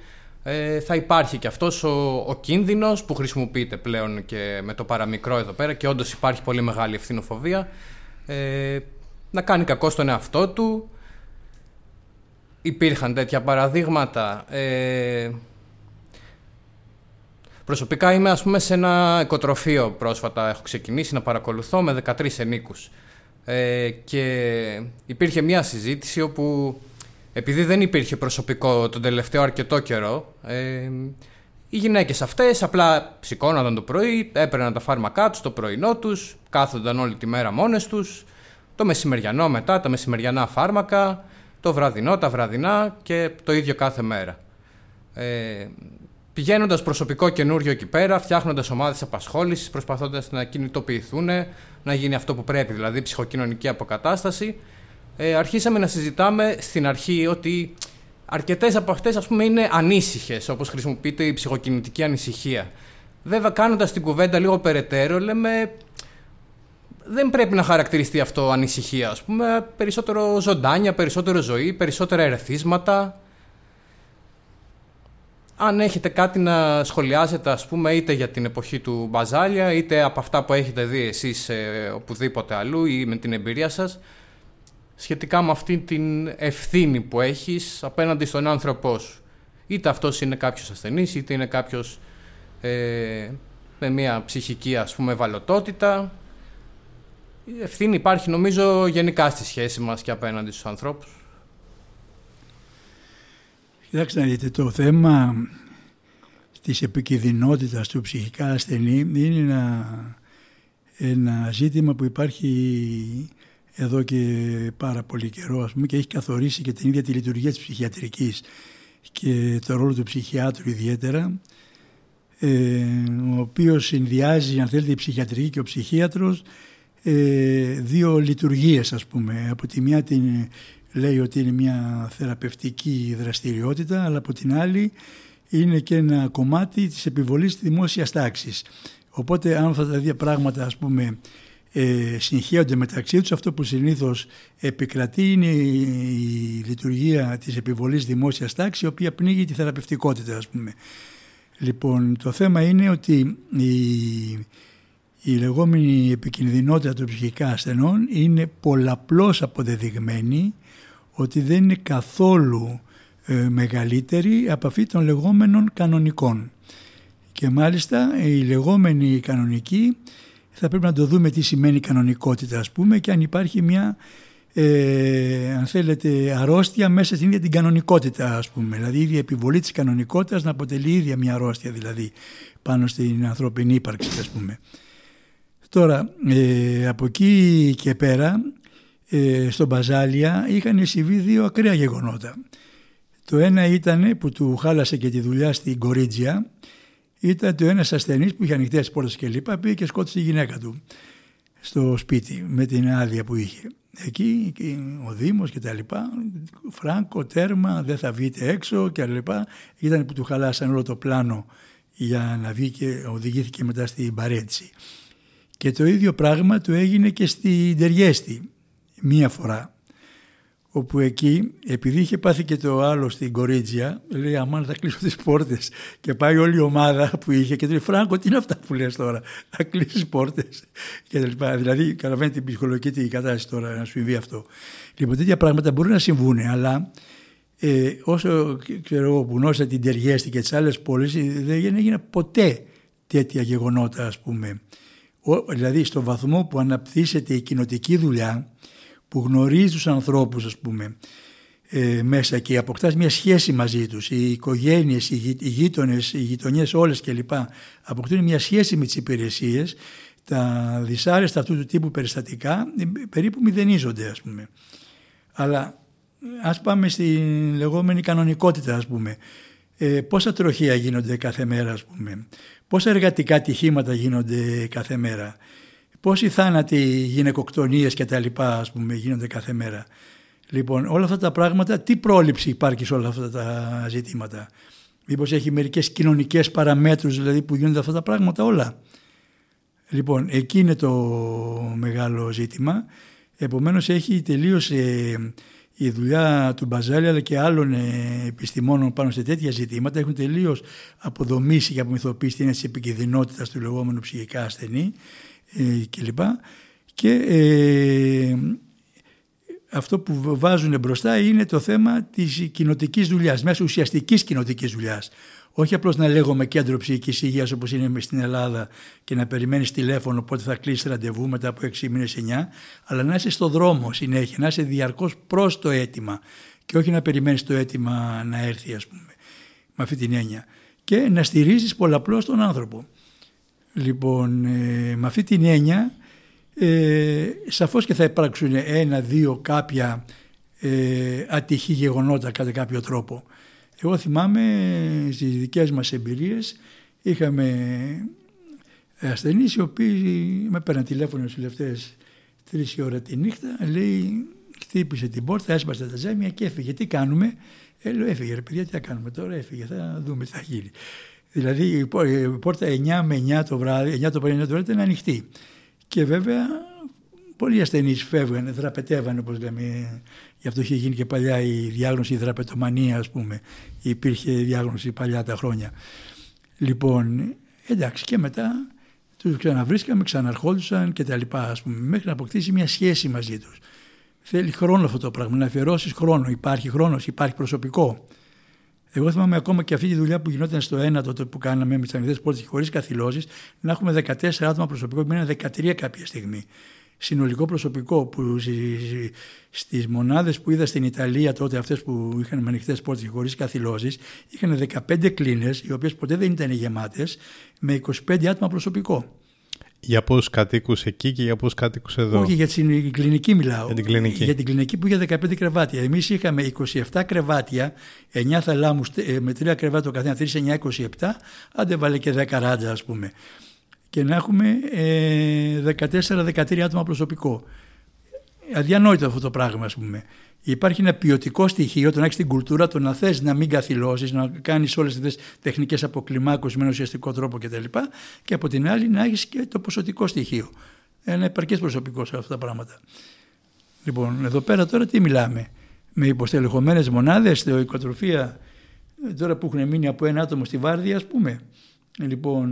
ε, θα υπάρχει και αυτός ο, ο κίνδυνος που χρησιμοποιείται πλέον και με το παραμικρό εδώ πέρα και όντως υπάρχει πολύ μεγάλη ευθυνοφοβία ε, να κάνει κακό στον εαυτό του. Υπήρχαν τέτοια παραδείγματα. Ε, Προσωπικά είμαι ας πούμε σε ένα οικοτροφείο πρόσφατα έχω ξεκινήσει να παρακολουθώ με 13 ενίκους ε, και υπήρχε μια συζήτηση όπου επειδή δεν υπήρχε προσωπικό τον τελευταίο αρκετό καιρό ε, Οι γυναίκες αυτές απλά σηκώνονταν το πρωί, έπαιρναν τα φάρμακά τους, το πρωινό τους, κάθονταν όλη τη μέρα μόνες τους, το μεσημεριανό μετά, τα μεσημεριανά φάρμακα, το βραδινό, τα βραδινά και το ίδιο κάθε μέρα. Ε, Πηγαίνοντας προσωπικό καινούριο εκεί πέρα, φτιάχνοντας ομάδες απασχόλησης, προσπαθώντας να κινητοποιηθούν, να γίνει αυτό που πρέπει, δηλαδή ψυχοκοινωνική αποκατάσταση, ε, αρχίσαμε να συζητάμε στην αρχή ότι αρκετές από αυτές είναι ανήσυχες, όπως χρησιμοποιείται η ψυχοκινητική ανησυχία. Βέβαια, κάνοντας την κουβέντα λίγο περαιτέρω, λέμε δεν πρέπει να χαρακτηριστεί αυτό ανησυχία. Ας πούμε, περισσότερο ζωντάνια, περισσότερο ζωή, περισσότερα ερεθίσματα αν έχετε κάτι να σχολιάσετε, ας πούμε, είτε για την εποχή του Μπαζάλια, είτε από αυτά που έχετε δει εσείς ε, οπουδήποτε αλλού ή με την εμπειρία σας, σχετικά με αυτή την ευθύνη που έχεις απέναντι στον άνθρωπό σου. Είτε αυτός είναι κάποιος ασθενής, είτε είναι κάποιος ε, με μια ψυχική, ας πούμε, ευαλωτότητα. Η ευθύνη υπάρχει, νομίζω, γενικά στη σχέση μας και απέναντι στους ανθρώπους. Κοιτάξτε να δείτε, το θέμα της επικινδυνότητας του ψυχικά ασθενή είναι ένα, ένα ζήτημα που υπάρχει εδώ και πάρα πολύ καιρό ας πούμε, και έχει καθορίσει και την ίδια τη λειτουργία της ψυχιατρικής και το ρόλο του ψυχιάτρου ιδιαίτερα ε, ο οποίος συνδυάζει αν θέλετε η ψυχιατρική και ο ψυχίατρος ε, δύο λειτουργίες ας πούμε από τη μια την λέει ότι είναι μια θεραπευτική δραστηριότητα, αλλά από την άλλη είναι και ένα κομμάτι της επιβολής της δημόσιας τάξης. Οπότε αν αυτά τα δύο πράγματα ας πούμε ε, συγχέονται μεταξύ τους, αυτό που συνήθως επικρατεί είναι η λειτουργία της επιβολής δημόσιας τάξης, η οποία πνίγει τη θεραπευτικότητα ας πούμε. Λοιπόν, το θέμα είναι ότι η, η λεγόμενη επικινδυνότητα των ψυχικά ασθενών είναι πολλαπλώς αποδεδειγμένη ότι δεν είναι καθόλου ε, μεγαλύτερη από αυτή των λεγόμενων κανονικών. Και μάλιστα η λεγόμενη κανονική θα πρέπει να το δούμε τι σημαίνει κανονικότητα ας πούμε και αν υπάρχει μια ε, αν θέλετε αρρώστια μέσα στην ίδια την κανονικότητα ας πούμε. Δηλαδή η ίδια επιβολή της κανονικότητας να αποτελεί ίδια μια αρρώστια δηλαδή πάνω στην ανθρώπινη ύπαρξη ας πούμε. Τώρα ε, από εκεί και πέρα ε, στον Μπαζάλια είχαν συμβεί δύο ακραία γεγονότα. Το ένα ήταν που του χάλασε και τη δουλειά στην Κορίτζια, ήταν το ένας ασθενής που είχε ανοιχτές πόρτες και λοιπά, πήγε και σκότωσε τη γυναίκα του στο σπίτι με την άδεια που είχε. Εκεί ο Δήμος και τα λοιπά, φράγκο, τέρμα, δεν θα βγείτε έξω και λοιπά. Ήταν που του χαλάσαν όλο το πλάνο για να βγει και οδηγήθηκε μετά στην παρέτηση. Και το ίδιο πράγμα του έγινε και στην Τεριέστη μία φορά όπου εκεί επειδή είχε πάθει και το άλλο στην Κορίτζια λέει αμάν θα κλείσω τις πόρτες και πάει όλη η ομάδα που είχε και του λέει Φράγκο τι είναι αυτά που λες τώρα θα κλείσεις πόρτες και τα λοιπά. δηλαδή καταλαβαίνει την ψυχολογική την κατάσταση τώρα να συμβεί αυτό. Λοιπόν τέτοια πράγματα μπορεί να συμβούν αλλά ε, όσο ξέρω εγώ που γνώρισα την Τεργέστη και τις άλλες πόλεις δεν έγινε ποτέ τέτοια γεγονότα ας πούμε. Δηλαδή στο βαθμό που αναπτύσσεται η κοινοτική δουλειά που γνωρίζει τους ανθρώπους ας πούμε ε, μέσα και αποκτάς μια σχέση μαζί τους, οι οικογένειες, οι, γει, οι γείτονες, οι γειτονιές όλες κλπ. αποκτούν μια σχέση με τις υπηρεσίες, τα δυσάρεστα αυτού του τύπου περιστατικά ε, περίπου μηδενίζονται ας πούμε. Αλλά ας πάμε στην λεγόμενη κανονικότητα ας πούμε. Ε, πόσα τροχεία γίνονται κάθε μέρα ας πούμε. Πόσα εργατικά ατυχήματα γίνονται κάθε μέρα. Πόσοι θάνατοι γυναικοκτονίες και τα λοιπά ας πούμε γίνονται κάθε μέρα. Λοιπόν όλα αυτά τα πράγματα τι πρόληψη υπάρχει σε όλα αυτά τα ζητήματα; Μήπως έχει μερικές κοινωνικές παραμέτρους δηλαδή που γίνονται αυτά τα πράγματα όλα; Λοιπόν εκεί είναι το μεγάλο ζήτημα. Επομένως έχει τελείως η δουλειά του Μπαζάλη αλλά και άλλων ε, επιστημόνων πάνω σε τέτοια ζητήματα έχουν τελείως αποδομήσει και απομυθοποιήσει την επικινδυνότητας του λεγόμενου ψυχικά ασθενή ε, κλπ. Και ε, αυτό που βάζουν μπροστά είναι το θέμα της κοινοτικής δουλειάς, μέσα ουσιαστικής κοινοτικής δουλειάς. Όχι απλώς να λέγουμε κέντρο ψυχικής υγείας όπως είναι στην Ελλάδα και να περιμένεις τηλέφωνο πότε θα κλείσει ραντεβού μετά από 6 μήνες 9, αλλά να είσαι στο δρόμο συνέχεια, να είσαι διαρκώς προς το αίτημα και όχι να περιμένεις το αίτημα να έρθει ας πούμε, με αυτή την έννοια. και να στηρίζεις πολλαπλώς τον άνθρωπο. Λοιπόν, ε, με αυτή την έννοια ε, σαφώς και θα υπάρξουν ένα, δύο κάποια ε, ατυχή γεγονότα κατά κάποιο τρόπο. Εγώ θυμάμαι στις δικές μας εμπειρίες είχαμε ασθενείς οι οποίοι με πέραν τηλέφωνο στους τελευταίες τρεις ώρα τη νύχτα λέει χτύπησε την πόρτα, έσπασε τα ζέμια και έφυγε. Τι κάνουμε, ε, λέω έφυγε ρε παιδιά τι θα κάνουμε τώρα, έφυγε, θα δούμε τι θα γίνει. Δηλαδή η πόρτα 9 με 9 το βράδυ, 9 το πρωί, 9 το βράδυ ήταν ανοιχτή. Και βέβαια πολλοί ασθενείς φεύγανε, δραπετεύανε όπως λέμε. Γι' αυτό είχε γίνει και παλιά η διάγνωση η δραπετομανία ας πούμε. Υπήρχε διάγνωση παλιά τα χρόνια. Λοιπόν, εντάξει και μετά τους ξαναβρίσκαμε, ξαναρχόντουσαν και τα λοιπά ας πούμε, μέχρι να αποκτήσει μια σχέση μαζί τους. Θέλει χρόνο αυτό το πράγμα, να αφιερώσεις χρόνο. Υπάρχει χρόνος, υπάρχει προσωπικό. Εγώ θυμάμαι ακόμα και αυτή τη δουλειά που γινόταν στο ένα τότε που κάναμε με τις ανοιχτές πόρτες και χωρίς καθυλώσεις, να έχουμε 14 άτομα προσωπικό που μείναν 13 κάποια στιγμή. Συνολικό προσωπικό που στις μονάδες που είδα στην Ιταλία τότε, αυτές που είχαν με ανοιχτές πόρτες και χωρίς καθυλώσεις, είχαν 15 κλίνες, οι οποίες ποτέ δεν ήταν γεμάτες, με 25 άτομα προσωπικό. Για πόσους κατοίκους εκεί και για πόσους κατοίκους εδώ. Όχι, για την κλινική μιλάω. Για την κλινική. Για την κλινική που είχε 15 κρεβάτια. Εμείς είχαμε 27 κρεβάτια, 9 θαλάμου ε, με 3 κρεβάτια το καθένα, 3, 9, 27. Άντε βάλε και 10 ράτζα, ας πούμε. Και να έχουμε ε, 14-13 άτομα προσωπικό. Αδιανόητο αυτό το πράγμα, ας πούμε. Υπάρχει ένα ποιοτικό στοιχείο, το να έχεις την κουλτούρα, το να θες να μην καθυλώσεις, να κάνεις όλες τις τεχνικές αποκλιμάκωσης με ένα ουσιαστικό τρόπο κτλ. Και από την άλλη να έχεις και το ποσοτικό στοιχείο. Ένα επαρκές προσωπικό σε αυτά τα πράγματα. Λοιπόν, εδώ πέρα τώρα τι μιλάμε; Με υποστελεχωμένες μονάδες, οικοτροφία, τώρα που έχουν μείνει από ένα άτομο στη βάρδια, ας πούμε. Λοιπόν,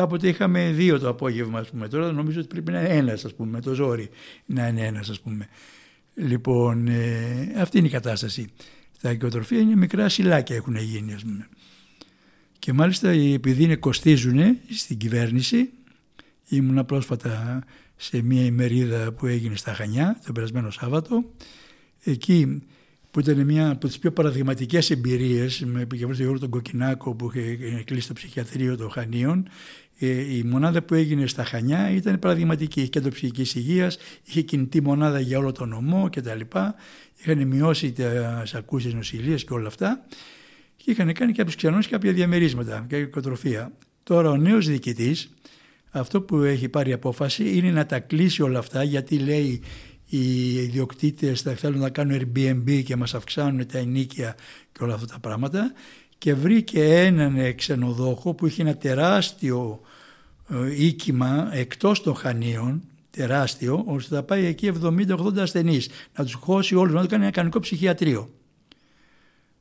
κάποτε είχαμε δύο το απόγευμα, ας πούμε. Τώρα νομίζω ότι πρέπει να είναι ένας, ας πούμε, το ζόρι να είναι ένας, ας πούμε. Λοιπόν, ε, αυτή είναι η κατάσταση. Τα οικοτροφία είναι μικρά σιλάκια έχουν γίνει ας πούμε. Και μάλιστα επειδή είναι κοστίζουν στην κυβέρνηση, ήμουνα πρόσφατα σε μια ημερίδα που έγινε στα Χανιά τον περασμένο Σάββατο, εκεί που ήταν μια από τις πιο παραδειγματικές εμπειρίες με επικεφαλής του Γιώργου τον Κοκκινάκο που είχε κλείσει το ψυχιατρίο των Χανίων ε, η μονάδα που έγινε στα Χανιά ήταν παραδειγματική. Είχε κέντρο ψυχικής υγείας, είχε κινητή μονάδα για όλο τον νομό κτλ. Είχαν μειώσει τι ακούσει νοσηλίε και όλα αυτά. Και είχαν κάνει κάποιου ξενώνες κάποια διαμερίσματα και οικοτροφία. Τώρα ο νέος διοικητής, αυτό που έχει πάρει απόφαση είναι να τα κλείσει όλα αυτά γιατί λέει οι ιδιοκτήτες θα θέλουν να κάνουν Airbnb και μας αυξάνουν τα ενίκια και όλα αυτά τα πράγματα και βρήκε έναν ξενοδόχο που είχε ένα τεράστιο ε, οίκημα εκτός των Χανίων, τεράστιο, ώστε θα πάει εκεί 70-80 ασθενείς, να τους χώσει όλους, να του κάνει ένα κανονικό ψυχιατρίο.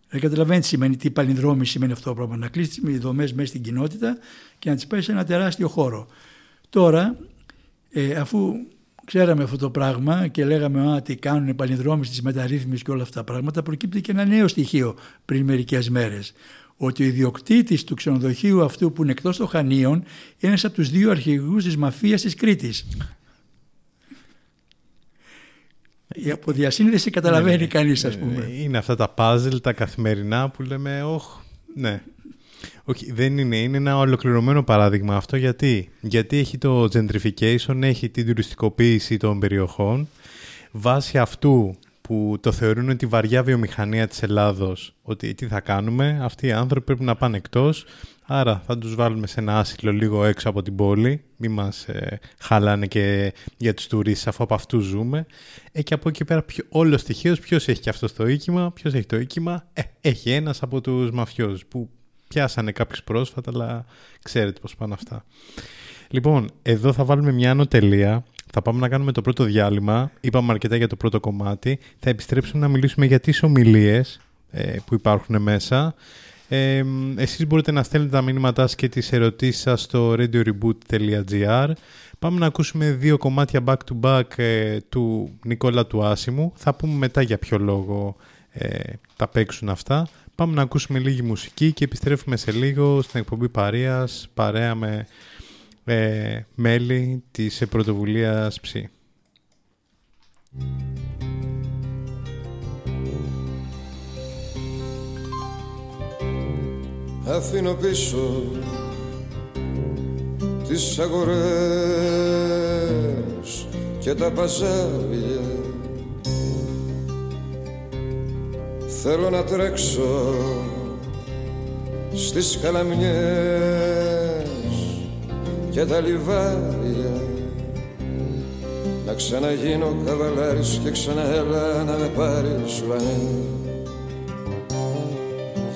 Δεν καταλαβαίνεις τι σημαίνει, τι παλινδρόμη σημαίνει αυτό το πράγμα. Να κλείσει τις δομές μέσα στην κοινότητα και να τις πάει σε ένα τεράστιο χώρο. Τώρα, ε, αφού ξέραμε αυτό το πράγμα και λέγαμε ότι κάνουν παλινδρόμηση τη μεταρρύθμιση και όλα αυτά τα πράγματα, προκύπτει και ένα νέο στοιχείο πριν μερικές μέρες ότι ο ιδιοκτήτης του ξενοδοχείου αυτού που είναι εκτός των Χανίων είναι ένας από τους δύο αρχηγούς της μαφίας της Κρήτης. Η αποδιασύνδεση καταλαβαίνει ναι, κανείς ας πούμε. Ε, είναι αυτά τα πάζλ, τα καθημερινά που λέμε, όχ, ναι. Όχι, δεν είναι. Είναι ένα ολοκληρωμένο παράδειγμα αυτό. Γιατί, γιατί έχει το gentrification, έχει την τουριστικοποίηση των περιοχών. Βάσει αυτού που το θεωρούν τη βαριά βιομηχανία της Ελλάδος ότι τι θα κάνουμε, αυτοί οι άνθρωποι πρέπει να πάνε εκτός, άρα θα τους βάλουμε σε ένα άσυλο λίγο έξω από την πόλη, μη μας ε, χαλάνε και για τους τουρίστες αφού από αυτού ζούμε. Ε, και από εκεί πέρα ποιο, όλος στοιχείο ποιος έχει και αυτός το οίκημα, ποιος έχει το οίκημα, ε, έχει ένας από τους μαφιόζους που πιάσανε κάποιους πρόσφατα, αλλά ξέρετε πώς πάνε αυτά. Λοιπόν, εδώ θα βάλουμε μια ανωτελεία θα πάμε να κάνουμε το πρώτο διάλειμμα. Είπαμε αρκετά για το πρώτο κομμάτι. Θα επιστρέψουμε να μιλήσουμε για τις ομιλίες ε, που υπάρχουν μέσα. Ε, εσείς μπορείτε να στέλνετε τα μήνυματά σας και τις ερωτήσεις σας στο radioreboot.gr Πάμε να ακούσουμε δύο κομμάτια back to back ε, του Νικόλα του Άσιμου. Θα πούμε μετά για ποιο λόγο ε, τα παίξουν αυτά. Πάμε να ακούσουμε λίγη μουσική και επιστρέφουμε σε λίγο στην εκπομπή Παρίας, παρέα με ε, μέλη της πρωτοβουλίας ΨΥ. αφήνω πίσω τις αγορές και τα παζάρια Θέλω να τρέξω στις καλαμιές και τα λιβάρια να ξαναγίνω καβαλάρης και ξαναέλα να με πάρεις ουρανέ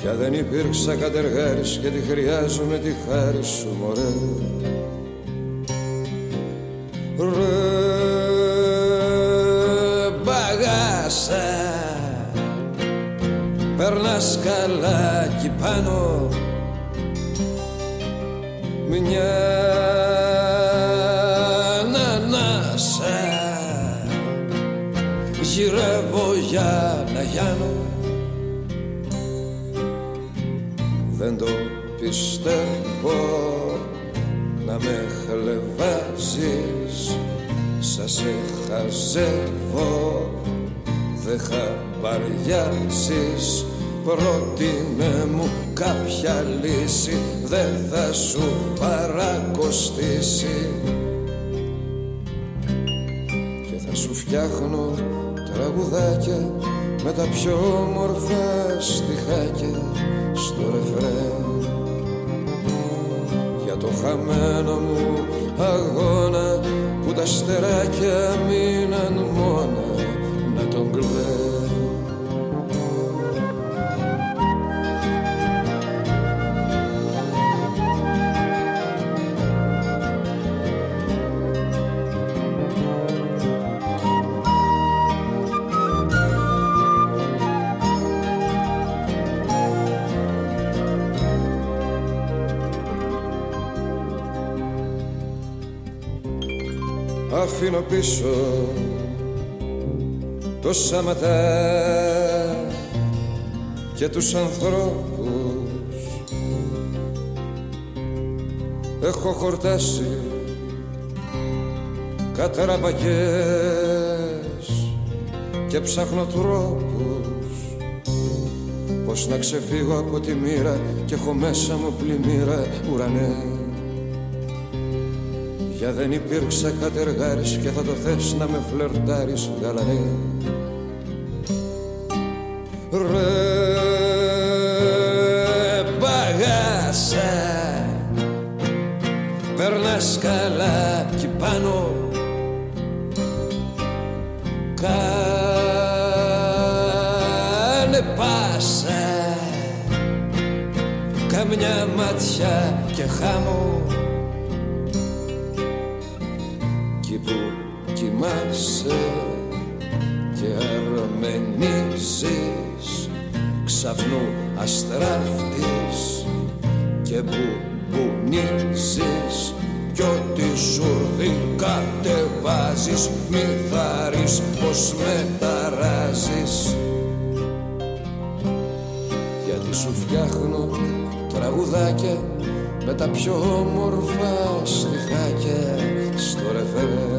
για δεν υπήρξα κατεργάρης και τη χρειάζομαι τη χάρη σου μωρέ. Ρε μπαγάσα Περνάς καλά κι πάνω. Μια ανάσα. Γυρεύω για να γιάνω. Δεν το πιστεύω να με χλεβάζεις. Σας σε χαζεύω δεν χαμπαριάζεις Πρότεινε μου κάποια λύση Δεν θα σου παρακοστήσει. Και θα σου φτιάχνω τραγουδάκια Με τα πιο όμορφα στιχάκια στο ρεφρέν. Για το χαμένο μου αγώνα Που τα στεράκια μείναν μόνα να τον κλαίω αφήνω πίσω το σαματά και τους ανθρώπους. Έχω χορτάσει καταραμπακές και ψάχνω τρόπους πως να ξεφύγω από τη μοίρα. Και έχω μέσα μου πλημμύρα ουρανέ για δεν υπήρξα κατεργάρης και θα το θες να με φλερτάρεις γαλανέ κοιμάσαι και αρμενίζεις ξαφνού αστράφτης και που μπουνίζεις κι ό,τι σουρδί κατεβάζεις μη θάρεις πως μεταράζεις. Γιατί σου φτιάχνω τραγουδάκια με τα πιο όμορφα στιχάκια. Στο ρεφέρ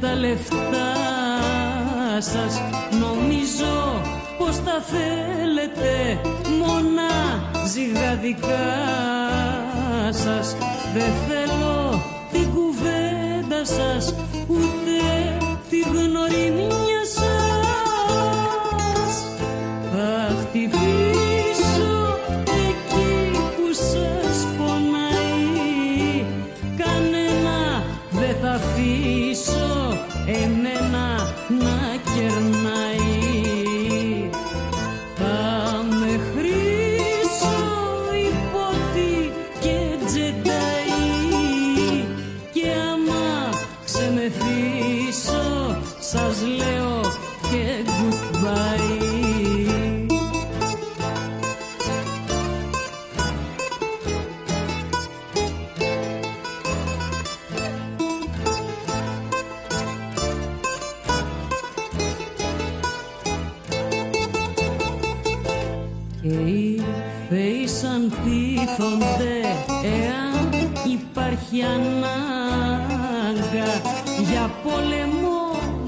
τα λεφτά σας. Νομίζω πως τα θέλετε μόνα ζυγαδικά οι θεοί σαν τίθονται εάν υπάρχει ανάγκα. Για πόλεμο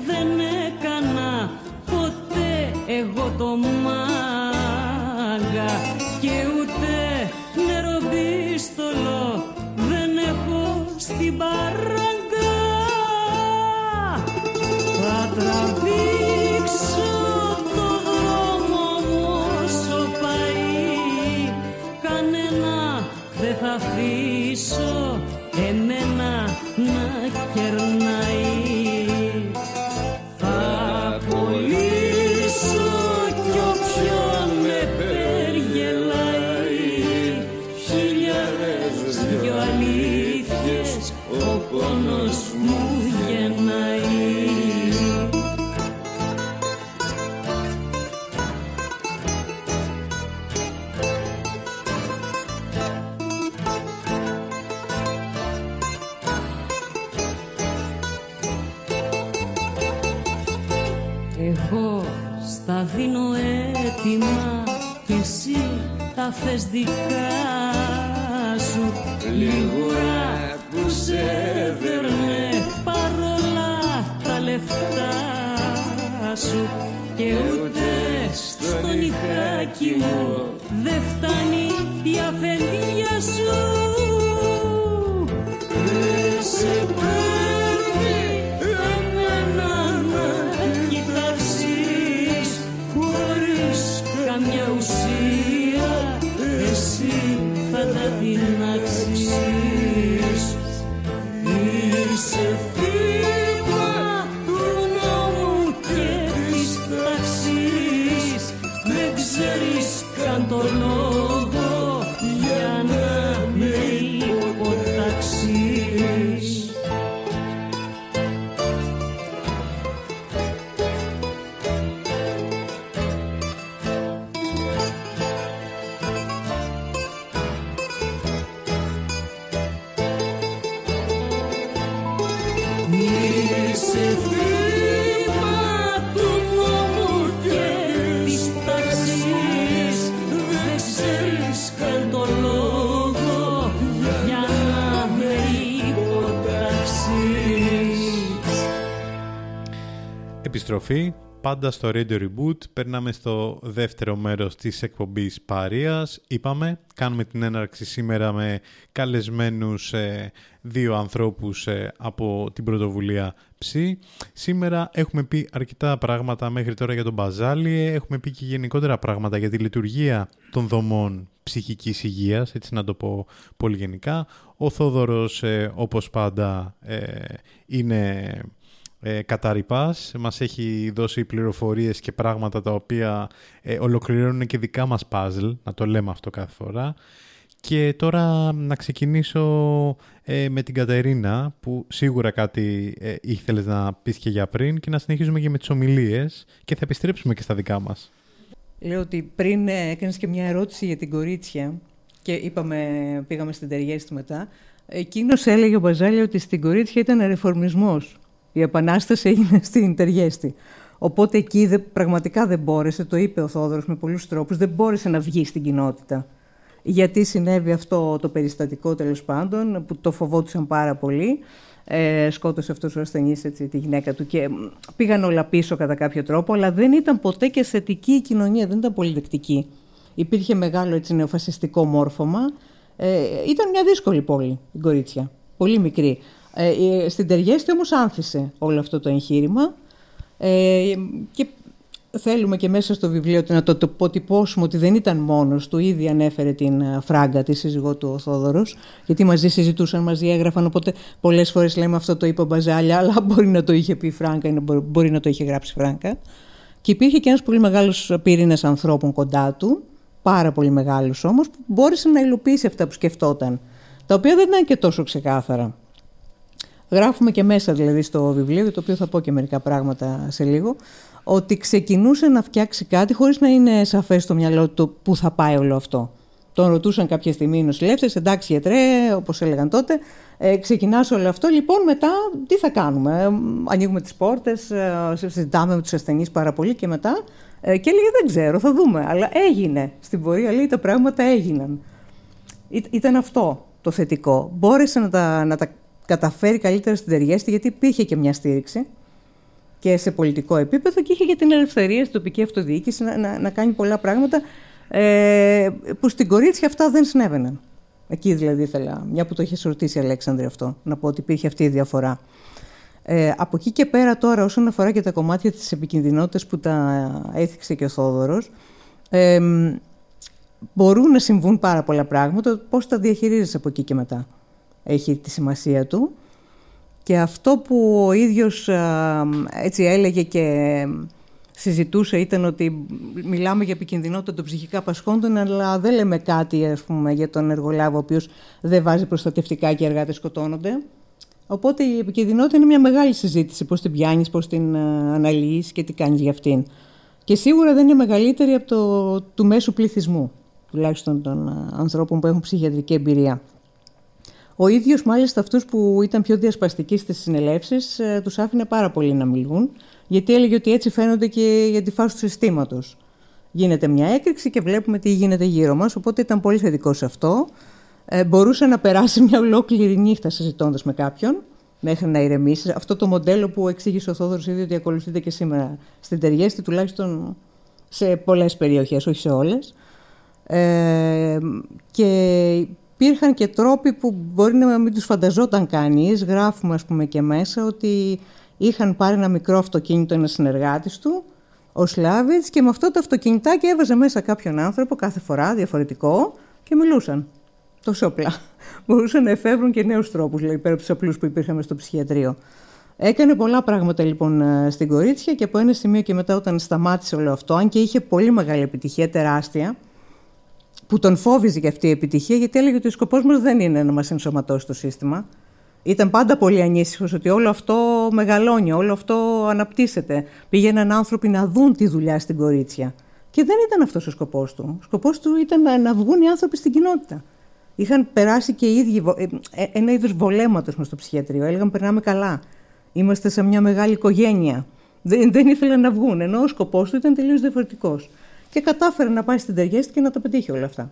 δεν έκανα ποτέ εγώ το μάγκα και ούτε νεροπίστολο δεν έχω στην παράγκα 是。Δικά σου Λιγουρά που σε δέρνε παρόλα τα λεφτά σου. Και ούτε στο νυχάκι μου πάντα στο Radio Reboot, περνάμε στο δεύτερο μέρος της εκπομπής Παρίας. Είπαμε, κάνουμε την έναρξη σήμερα με καλεσμένους ε, δύο ανθρώπους ε, από την πρωτοβουλία Ψή. Σήμερα έχουμε πει αρκετά πράγματα μέχρι τώρα για τον Μπαζάλι, έχουμε πει και γενικότερα πράγματα για τη λειτουργία των δομών ψυχικής υγείας, έτσι να το πω πολύ γενικά. Ο Θόδωρος, ε, όπως πάντα, ε, είναι ε, καταρρυπάς, μας έχει δώσει πληροφορίες και πράγματα τα οποία ε, ολοκληρώνουν και δικά μας puzzle, να το λέμε αυτό κάθε φορά. Και τώρα να ξεκινήσω ε, με την Κατερίνα, που σίγουρα κάτι ε, ήθελες να πεις και για πριν και να συνεχίζουμε και με τις ομιλίες και θα επιστρέψουμε και στα δικά μας. Λέω ότι πριν ε, έκανες και μια ερώτηση για την κορίτσια και είπαμε, πήγαμε στην Ταιριέστη μετά. Εκείνος έλεγε ο Μπαζάλια ότι στην κορίτσια ήταν ρεφορμισμός. Η επανάσταση έγινε *laughs* στην Ταιριέστη. Οπότε εκεί δεν, πραγματικά δεν μπόρεσε, το είπε ο Θόδωρος με πολλούς τρόπους, δεν μπόρεσε να βγει στην κοινότητα. Γιατί συνέβη αυτό το περιστατικό τέλος πάντων, που το φοβόντουσαν πάρα πολύ. Ε, σκότωσε αυτός ο ασθενής έτσι, τη γυναίκα του και μ, πήγαν όλα πίσω κατά κάποιο τρόπο, αλλά δεν ήταν ποτέ και θετική η κοινωνία, δεν ήταν πολύ δεκτική. Υπήρχε μεγάλο έτσι, νεοφασιστικό μόρφωμα. Ε, ήταν μια δύσκολη πόλη η Κορίτσια, πολύ μικρή. Ε, ε, στην Ταιριέστη όμως άνθησε όλο αυτό το εγχείρημα ε, και θέλουμε και μέσα στο βιβλίο να το αποτυπώσουμε ότι δεν ήταν μόνος του, ήδη ανέφερε την ε, Φράγκα, της σύζυγό του ο Θόδωρος, γιατί μαζί συζητούσαν, μαζί έγραφαν, οπότε πολλές φορές λέμε αυτό το είπε ο Μπαζάλια, αλλά *laughs* μπορεί να το είχε πει η Φράγκα, ή μπορεί- μπορεί να το είχε γράψει η Φράγκα. Και υπήρχε και ένας πολύ μεγάλος πυρήνας ανθρώπων κοντά του, πάρα πολύ μεγάλους όμως, που μπόρεσε να υλοποιήσει αυτά που σκεφτόταν, τα οποία δεν ήταν και τόσο ξεκάθαρα. Γράφουμε και μέσα δηλαδή στο βιβλίο, για το οποίο θα πω και μερικά πράγματα σε λίγο, ότι ξεκινούσε να φτιάξει κάτι χωρίς να είναι σαφές στο μυαλό του το πού θα πάει όλο αυτό. Τον ρωτούσαν κάποια στιγμή οι νοσηλεύτες, εντάξει γιατρέ, όπως έλεγαν τότε, ε, ξεκινάς όλο αυτό, λοιπόν μετά τι θα κάνουμε; Ε, ανοίγουμε τις πόρτες, ε, συζητάμε με τους ασθενείς πάρα πολύ και μετά Ε, και έλεγε δεν ξέρω, θα δούμε. Αλλά έγινε. Στην πορεία λέει τα πράγματα έγιναν. ήταν αυτό το θετικό. Μπόρεσε να τα, να τα καταφέρει καλύτερα στην Ταιριέστη γιατί υπήρχε και μια στήριξη και σε πολιτικό επίπεδο και είχε και την ελευθερία στην τοπική αυτοδιοίκηση να, να, να κάνει πολλά πράγματα ε, που στην κορίτσια αυτά δεν συνέβαιναν. Εκεί δηλαδή ήθελα, μια που το είχε ρωτήσει η Αλέξανδρη αυτό, να πω ότι υπήρχε αυτή η διαφορά. Ε, από εκεί και πέρα τώρα όσον αφορά και τα κομμάτια της επικινδυνότητας που τα έθιξε και ο Θόδωρος, ε, μπορούν να συμβούν πάρα πολλά πράγματα, πώς τα διαχειρίζεσαι από εκεί και μετά; Έχει τη σημασία του. Και αυτό που ο ίδιος έτσι έλεγε και συζητούσε ήταν ότι μιλάμε για επικινδυνότητα των ψυχικά πασχόντων, αλλά δεν λέμε κάτι ας πούμε, για τον εργολάβο ο οποίος δεν βάζει προστατευτικά και οι εργάτες σκοτώνονται. Οπότε η επικινδυνότητα είναι μια μεγάλη συζήτηση, πώς την πιάνεις, πώς την αναλύεις και τι κάνεις για αυτήν. Και σίγουρα δεν είναι μεγαλύτερη από το του μέσου πληθυσμού, τουλάχιστον των ανθρώπων που έχουν ψυχιατρική εμπειρία. Ο ίδιος μάλιστα αυτούς που ήταν πιο διασπαστικοί στις συνελεύσεις ε, τους άφηνε πάρα πολύ να μιλούν γιατί έλεγε ότι έτσι φαίνονται και οι αντιφάσεις του συστήματος. Γίνεται μια έκρηξη και βλέπουμε τι γίνεται γύρω μας, οπότε ήταν πολύ θετικό σε αυτό. Ε, μπορούσε να περάσει μια ολόκληρη νύχτα συζητώντας με κάποιον μέχρι να ηρεμήσει. Αυτό το μοντέλο που εξήγησε ο Θόδωρος ήδη ότι ακολουθείται και σήμερα στην Τεριέστη, τουλάχιστον σε πολλές περιοχές, όχι σε όλες. Ε, και υπήρχαν και τρόποι που μπορεί να μην τους φανταζόταν κανείς. Γράφουμε ας πούμε και μέσα ότι είχαν πάρει ένα μικρό αυτοκίνητο ένας συνεργάτης του, ο Σλάβιτς, και με αυτό το αυτοκινητάκι έβαζε μέσα κάποιον άνθρωπο κάθε φορά διαφορετικό και μιλούσαν. Τόσο απλά. *laughs* Μπορούσαν να εφεύρουν και νέους τρόπους, δηλαδή πέρα από τους απλούς που υπήρχαν στο ψυχιατρίο. Έκανε πολλά πράγματα λοιπόν ε, στην κορίτσια και από ένα σημείο και μετά όταν σταμάτησε όλο αυτό, αν και είχε πολύ μεγάλη επιτυχία, τεράστια, που τον φόβιζε και αυτή η επιτυχία, γιατί έλεγε ότι ο σκοπός μας δεν είναι να μας ενσωματώσει το σύστημα. Ήταν πάντα πολύ ανήσυχος ότι όλο αυτό μεγαλώνει, όλο αυτό αναπτύσσεται. Πήγαιναν άνθρωποι να δουν τη δουλειά στην κορίτσια. Και δεν ήταν αυτός ο σκοπός του. Ο σκοπός του ήταν να βγουν οι άνθρωποι στην κοινότητα. Είχαν περάσει και οι ίδιοι ε, ε, ένα είδος βολέματος μες στο ψυχιατρίο. Έλεγαν περνάμε καλά. Είμαστε σε μια μεγάλη οικογένεια. Δεν, δεν ήθελαν να βγουν, ενώ ο σκοπός του ήταν τελείως διαφορετικός και κατάφερε να πάει στην Τεργέστη και να τα πετύχει όλα αυτά.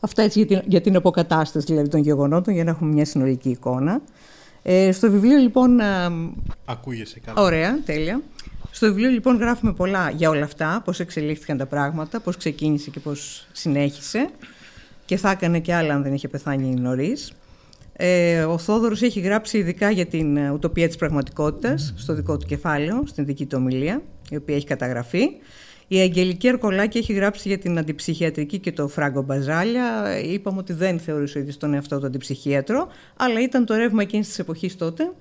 Αυτά έτσι για την, για την αποκατάσταση δηλαδή, των γεγονότων, για να έχουμε μια συνολική εικόνα. Ε, στο βιβλίο λοιπόν... Ακούγεσαι καλά. Ωραία, τέλεια. Στο βιβλίο λοιπόν γράφουμε πολλά για όλα αυτά, πώς εξελίχθηκαν τα πράγματα, πώς ξεκίνησε και πώς συνέχισε και θα έκανε και άλλα αν δεν είχε πεθάνει νωρίς. Ε, ο Θόδωρος έχει γράψει ειδικά για την ουτοπία της πραγματικότητας στο δικό του κεφάλαιο, στην δική του ομιλία, η οποία έχει καταγραφεί. Η Αγγελική Ερκολάκη έχει γράψει για την αντιψυχιατρική και το Φράγκο Μπαζάλια. Είπαμε ότι δεν θεωρούσε ότι τον εαυτό του αντιψυχίατρο, αλλά ήταν το ρεύμα εκείνης της εποχής τότε.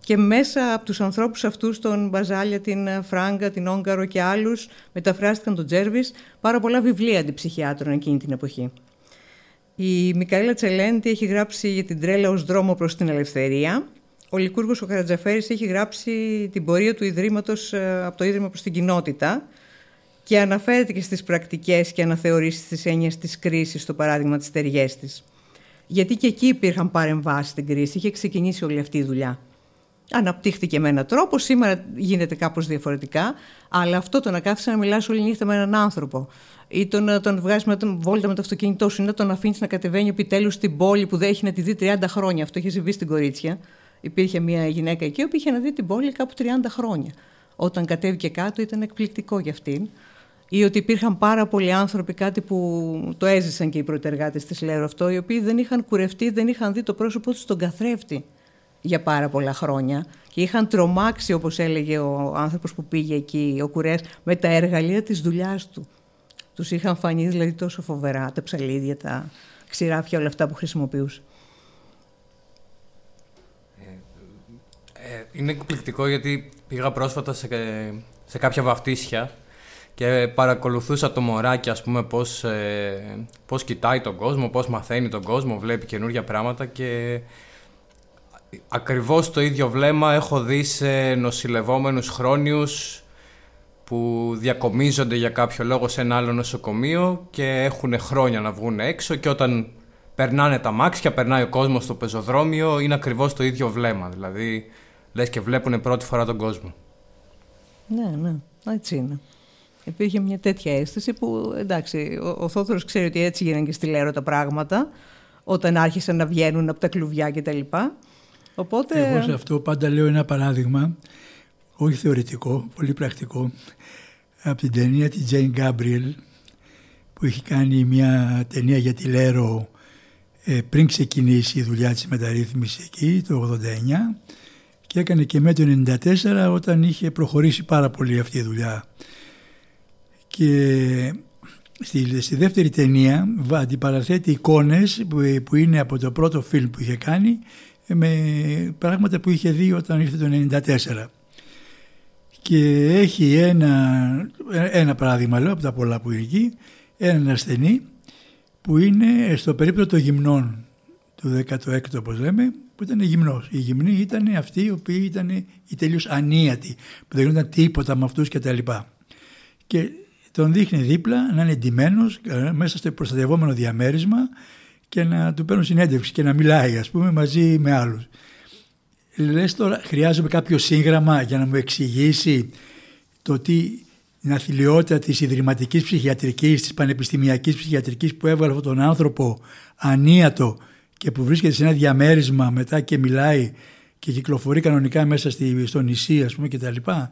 Και μέσα από τους ανθρώπους αυτούς, τον Μπαζάλια, την Φράγκα, την Όγκαρο και άλλους, μεταφράστηκαν τον Τζέρβις πάρα πολλά βιβλία αντιψυχιάτρων εκείνη την εποχή. Η Μικαέλα Τσελέντη έχει γράψει για την τρέλα ως δρόμο προς την ελευθερία. Ο Λικούργος ο Καρατζαφέρης έχει γράψει την πορεία του Ιδρύματος ε, από το Ίδρυμα προς την κοινότητα και αναφέρεται και στις πρακτικές και αναθεωρήσεις της έννοιας της κρίσης στο παράδειγμα της ταιριές της. Γιατί και εκεί υπήρχαν παρεμβάσεις στην κρίση, είχε ξεκινήσει όλη αυτή η δουλειά. Αναπτύχθηκε με έναν τρόπο, σήμερα γίνεται κάπως διαφορετικά, αλλά αυτό το να κάθεσαι να μιλάς όλη νύχτα με έναν άνθρωπο ή το να τον βγάζεις με τον βόλτα με το αυτοκίνητό σου ή να τον αφήνεις να κατεβαίνει επιτέλους στην πόλη που δεν έχει να τη δει 30 χρόνια. Αυτό είχε συμβεί στην Κορίτσια. Υπήρχε μια γυναίκα εκεί που είχε να δει την πόλη κάπου 30 χρόνια. Όταν κατέβηκε κάτω ήταν εκπληκτικό για αυτήν ή ότι υπήρχαν πάρα πολλοί άνθρωποι, κάτι που το έζησαν και οι πρωτεργάτες της Λέρο αυτό, οι οποίοι δεν είχαν κουρευτεί, δεν είχαν δει το πρόσωπό τους στον καθρέφτη για πάρα πολλά χρόνια και είχαν τρομάξει, όπως έλεγε ο άνθρωπος που πήγε εκεί, ο Κουρέας, με τα εργαλεία της δουλειάς του. Τους είχαν φανεί δηλαδή τόσο φοβερά, τα ψαλίδια, τα ξηράφια, όλα αυτά που χρησιμοποιούσε. Ε, ε, είναι εκπληκτικό γιατί πήγα πρόσφατα σε, σε κάποια βαφτίσια και παρακολουθούσα το μωράκι ας πούμε πώς, ε, πώς κοιτάει τον κόσμο, πώς μαθαίνει τον κόσμο, βλέπει καινούργια πράγματα και ακριβώς το ίδιο βλέμμα έχω δει σε νοσηλευόμενους χρόνιους που διακομίζονται για κάποιο λόγο σε ένα άλλο νοσοκομείο και έχουν χρόνια να βγουν έξω και όταν περνάνε τα μάξια, περνάει ο κόσμος στο πεζοδρόμιο, είναι ακριβώς το ίδιο βλέμμα, δηλαδή λες και βλέπουν πρώτη φορά τον κόσμο. Ναι, ναι, έτσι είναι. Υπήρχε μια τέτοια αίσθηση που εντάξει, ο, ο Θόδωρος ξέρει ότι έτσι γίνανε και στη Λέρο τα πράγματα όταν άρχισαν να βγαίνουν από τα κλουβιά κτλ. Οπότε... Εγώ σε αυτό πάντα λέω ένα παράδειγμα, όχι θεωρητικό, πολύ πρακτικό, από την ταινία της Jane Gabriel που έχει κάνει μια ταινία για τη Λέρο ε, πριν ξεκινήσει η δουλειά της μεταρρύθμισης εκεί το 89 και έκανε και με το 94 όταν είχε προχωρήσει πάρα πολύ αυτή η δουλειά. Και στη, στη δεύτερη ταινία αντιπαραθέτει εικόνες που, που είναι από το πρώτο φιλμ που είχε κάνει με πράγματα που είχε δει όταν ήρθε το 94. Και έχει ένα, ένα παράδειγμα λέω από τα πολλά που είναι εκεί, έναν ασθενή που είναι στο περίπτωτο των γυμνών του 16ου όπως λέμε που ήταν γυμνός. Οι γυμνοί ήταν αυτοί οι οποίοι ήταν οι τελείως ανίατοι που δεν γινόταν τίποτα με αυτούς και τα λοιπά. Και τον δείχνει δίπλα να είναι εντυμένος ε, μέσα στο προστατευόμενο διαμέρισμα και να του παίρνουν συνέντευξη και να μιλάει ας πούμε μαζί με άλλους. Λες τώρα χρειάζομαι κάποιο σύγγραμμα για να μου εξηγήσει το τι την αθλειότητα της ιδρυματικής ψυχιατρικής, της πανεπιστημιακής ψυχιατρικής που έβγαλε αυτόν τον άνθρωπο ανίατο και που βρίσκεται σε ένα διαμέρισμα μετά και μιλάει και κυκλοφορεί κανονικά μέσα στη, στο νησί ας πούμε και τα λοιπά.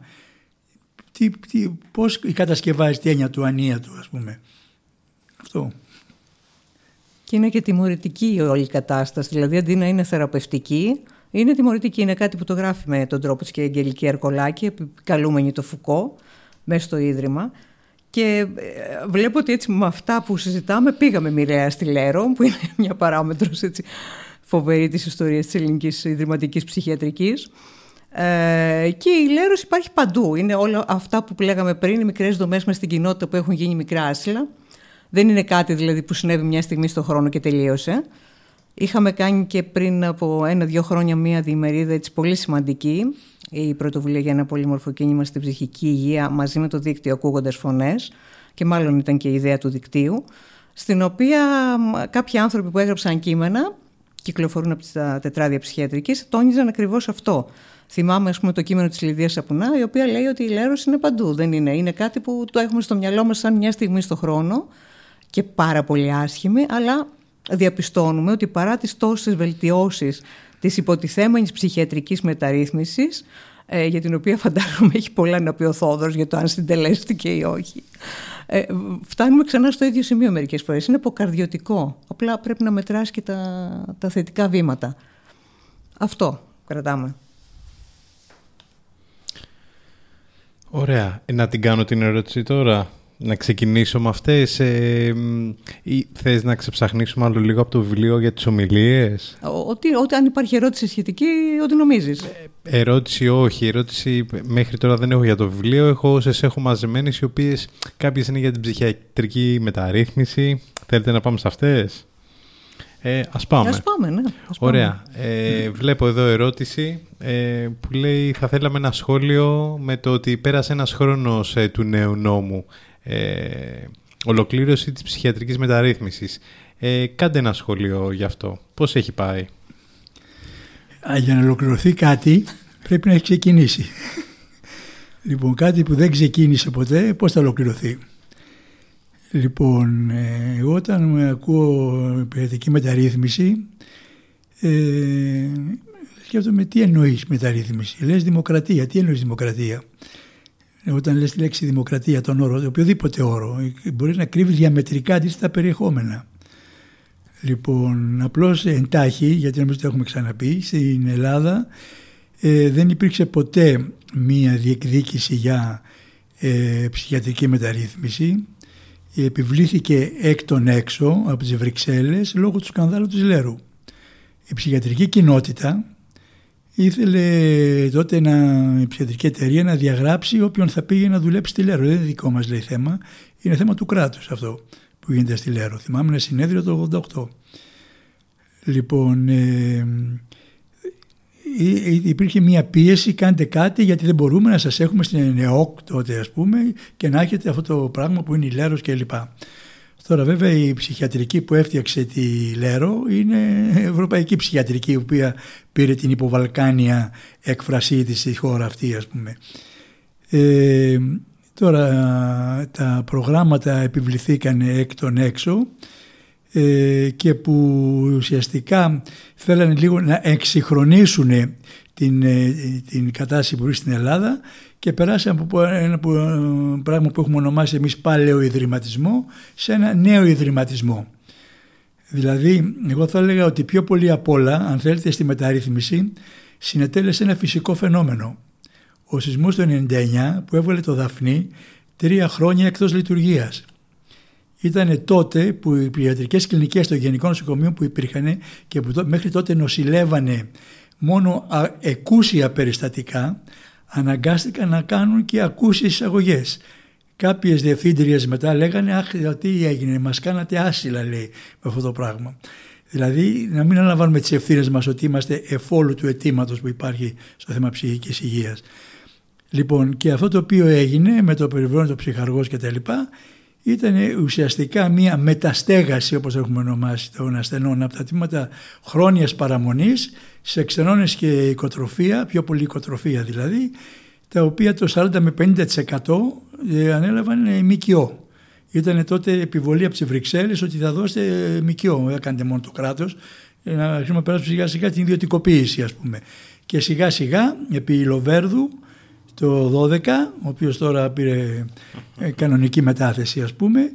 Τι, τι, πώς κατασκευάζει τη έννοια του ανίατου ας πούμε. Αυτό. Και είναι και τιμωρητική η όλη κατάσταση. Δηλαδή αντί να είναι θεραπευτική, είναι τιμωρητική. Είναι κάτι που το γράφει με τον τρόπο της και η Αγγελική Αρκολάκη, καλούμενη το Φουκώ, μέσα στο Ίδρυμα. Και ε, βλέπω ότι έτσι με αυτά που συζητάμε πήγαμε μοιραία στη Λέρο, που είναι μια παράμετρος έτσι, φοβερή της ιστορίας της ελληνικής ιδρυματικής ψυχιατρικής. Ε, και η Λέρος υπάρχει παντού. Είναι όλα αυτά που λέγαμε πριν, οι μικρές δομές μέσα στην κοινότητα που έχουν γίνει μικρά άσυλα. Δεν είναι κάτι δηλαδή που συνέβη μια στιγμή στον χρόνο και τελείωσε. Είχαμε κάνει και πριν από ένα-δύο χρόνια μία διημερίδα έτσι πολύ σημαντική, η πρωτοβουλία για ένα πολύμορφο κίνημα στην ψυχική υγεία μαζί με το δίκτυο ακούγοντας φωνές και μάλλον ήταν και η ιδέα του δικτύου, στην οποία κάποιοι άνθρωποι που έγραψαν κείμενα, κυκλοφορούν από τα τετράδια ψυχιατρικής, τόνιζαν ακριβώς αυτό. Θυμάμαι ας πούμε, το κείμενο της Λιδίας Σαπουνά, η οποία λέει ότι η λέρος είναι παντού. Δεν είναι. Είναι κάτι που το έχουμε στο μυαλό μας σαν μια στιγμή στο χρόνο και πάρα πολύ άσχημη, αλλά διαπιστώνουμε ότι παρά τις τόσες βελτιώσεις της υποτιθέμενης ψυχιατρικής μεταρρύθμισης, ε, για την οποία φαντάζομαι έχει πολλά να πει ο Θόδωρος για το αν συντελέστηκε ή όχι. Ε, φτάνουμε ξανά στο ίδιο σημείο μερικές φορές. Είναι αποκαρδιωτικό. Απλά πρέπει να μετράς και τα, τα θετικά βήματα. Αυτό κρατάμε. Ωραία. Ε, να την κάνω την ερώτηση τώρα. Να ξεκινήσω με αυτές ε, ή θες να ξεψαχνίσουμε άλλο λίγο από το βιβλίο για τις ομιλίες; Ότι, ότι αν υπάρχει ερώτηση σχετική, ό,τι νομίζεις. Ε, Ερώτηση όχι, ερώτηση μέχρι τώρα δεν έχω για το βιβλίο. Έχω όσες έχω μαζεμένες οι οποίες κάποιες είναι για την ψυχιατρική μεταρρύθμιση. Θέλετε να πάμε σε αυτές; Ε, ας πάμε. Ας πάμε, ναι. Ας πάμε. Ωραία. Ε, βλέπω εδώ ερώτηση ε, που λέει θα θέλαμε ένα σχόλιο με το ότι πέρασε ένας χρόνος ε, του νέου νόμου ε, ολοκλήρωση της ψυχιατρικής μεταρρύθμισης. Ε, κάντε ένα σχόλιο γι' αυτό. Πώς έχει πάει; για να ολοκληρωθεί κάτι πρέπει να έχει ξεκινήσει. λοιπόν, κάτι που δεν ξεκίνησε ποτέ, πώς θα ολοκληρωθεί; Λοιπόν, ε, εγώ όταν με ακούω παιδική μεταρρύθμιση, ε, σκέφτομαι τι εννοείς μεταρρύθμιση. Λες δημοκρατία, τι εννοείς δημοκρατία; Όταν λες τη λέξη δημοκρατία, τον όρο, οποιοδήποτε όρο, μπορείς να κρύβεις διαμετρικά αντίστοιχα περιεχόμενα. Λοιπόν, απλώς εντάχει, γιατί νομίζω το έχουμε ξαναπεί, στην Ελλάδα ε, δεν υπήρξε ποτέ μία διεκδίκηση για ε, ψυχιατρική μεταρρύθμιση. Επιβλήθηκε εκ των έξω από τις Βρυξέλλες λόγω του σκανδάλου της Λέρου. Η ψυχιατρική κοινότητα ήθελε τότε να, η ψυχιατρική εταιρεία να διαγράψει όποιον θα πήγε να δουλέψει στη Λέρο. Δεν είναι δικό μας λέει θέμα, είναι θέμα του κράτους αυτό που γίνεται στη Λέρο. Θυμάμαι ένα συνέδριο το 88. Λοιπόν, ε, υπήρχε μια πίεση, κάντε κάτι γιατί δεν μπορούμε να σας έχουμε στην ΕΟΚ τότε ας πούμε και να έχετε αυτό το πράγμα που είναι η Λέρος κλπ. Τώρα βέβαια η ψυχιατρική που έφτιαξε τη Λέρο είναι ευρωπαϊκή ψυχιατρική η οποία πήρε την υποβαλκάνια έκφρασή της στη χώρα αυτή ας πούμε. Ε, τώρα τα προγράμματα επιβληθήκαν εκ των έξω ε, και που ουσιαστικά θέλανε λίγο να εξυγχρονίσουν την, ε, την κατάσταση που βρίσκει στην Ελλάδα και περάσαμε από ένα πράγμα που έχουμε ονομάσει εμείς παλαιό ιδρυματισμό σε ένα νέο ιδρυματισμό. Δηλαδή, εγώ θα έλεγα ότι πιο πολύ απ' όλα, αν θέλετε στη μεταρρύθμιση, συνετέλεσε ένα φυσικό φαινόμενο. Ο σεισμός του 99 που έβγαλε το Δαφνί τρία χρόνια εκτός λειτουργίας. Ήταν τότε που οι ιατρικές κλινικές των γενικών νοσοκομείων που υπήρχαν και που μέχρι τότε νοσηλεύανε μόνο εκούσια περιστατικά αναγκάστηκαν να κάνουν και ακούσιες εισαγωγές. Κάποιες διευθύντριες μετά λέγανε «Αχ, τι έγινε, μας κάνατε άσυλα» λέει με αυτό το πράγμα. Δηλαδή να μην αναλαμβάνουμε τις ευθύνες μας ότι είμαστε εφόλου του αιτήματος που υπάρχει στο θέμα ψυχικής υγείας. Λοιπόν και αυτό το οποίο έγινε με το περιβάλλον, το ψυχαργός και τα λοιπά ήταν ουσιαστικά μια μεταστέγαση όπως έχουμε ονομάσει των ασθενών από τα τμήματα χρόνιας παραμονής σε ξενώνες και οικοτροφία, πιο πολύ οικοτροφία δηλαδή, τα οποία το 40 με 50% ε, ανέλαβαν ε, ΜΚΟ. Ήταν τότε επιβολή από τις Βρυξέλλες ότι θα δώσετε ε, ΜΚΟ, δεν κάνετε μόνο το κράτος, να αρχίσουμε να περάσουμε σιγά σιγά την ιδιωτικοποίηση ας πούμε. Και σιγά σιγά επί Λοβέρδου το 12, ο οποίος τώρα πήρε κανονική μετάθεση ας πούμε,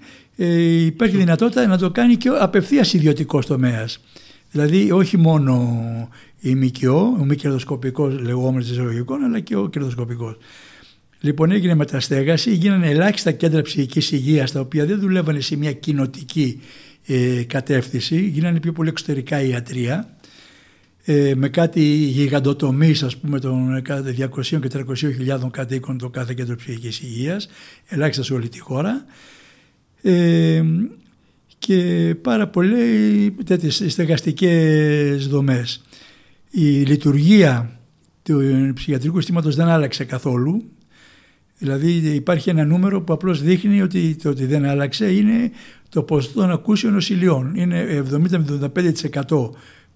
υπάρχει δυνατότητα να το κάνει και απευθείας ιδιωτικός τομέας. Δηλαδή όχι μόνο η ΜΚΟ, ο μη κερδοσκοπικός λεγόμενος εισαγωγικών, αλλά και ο κερδοσκοπικός. Λοιπόν, έγινε μεταστέγαση, γίνανε ελάχιστα κέντρα ψυχικής υγείας, τα οποία δεν δουλεύανε σε μια κοινοτική ε, κατεύθυνση, γίνανε πιο πολύ εξωτερικά ιατρία, ε, με κάτι γιγαντοτομής, ας πούμε, των 200 και 300 χιλιάδων κατοίκων το κάθε κέντρο ψυχικής υγείας, ελάχιστα σε όλη τη χώρα. Ε, και πάρα πολλές τέτοιες στεγαστικές δομές. Η λειτουργία του ψυχιατρικού συστήματος δεν άλλαξε καθόλου. Δηλαδή υπάρχει ένα νούμερο που απλώς δείχνει ότι το ότι δεν άλλαξε είναι το ποσοστό των ακούσεων νοσηλειών. Είναι 70-75%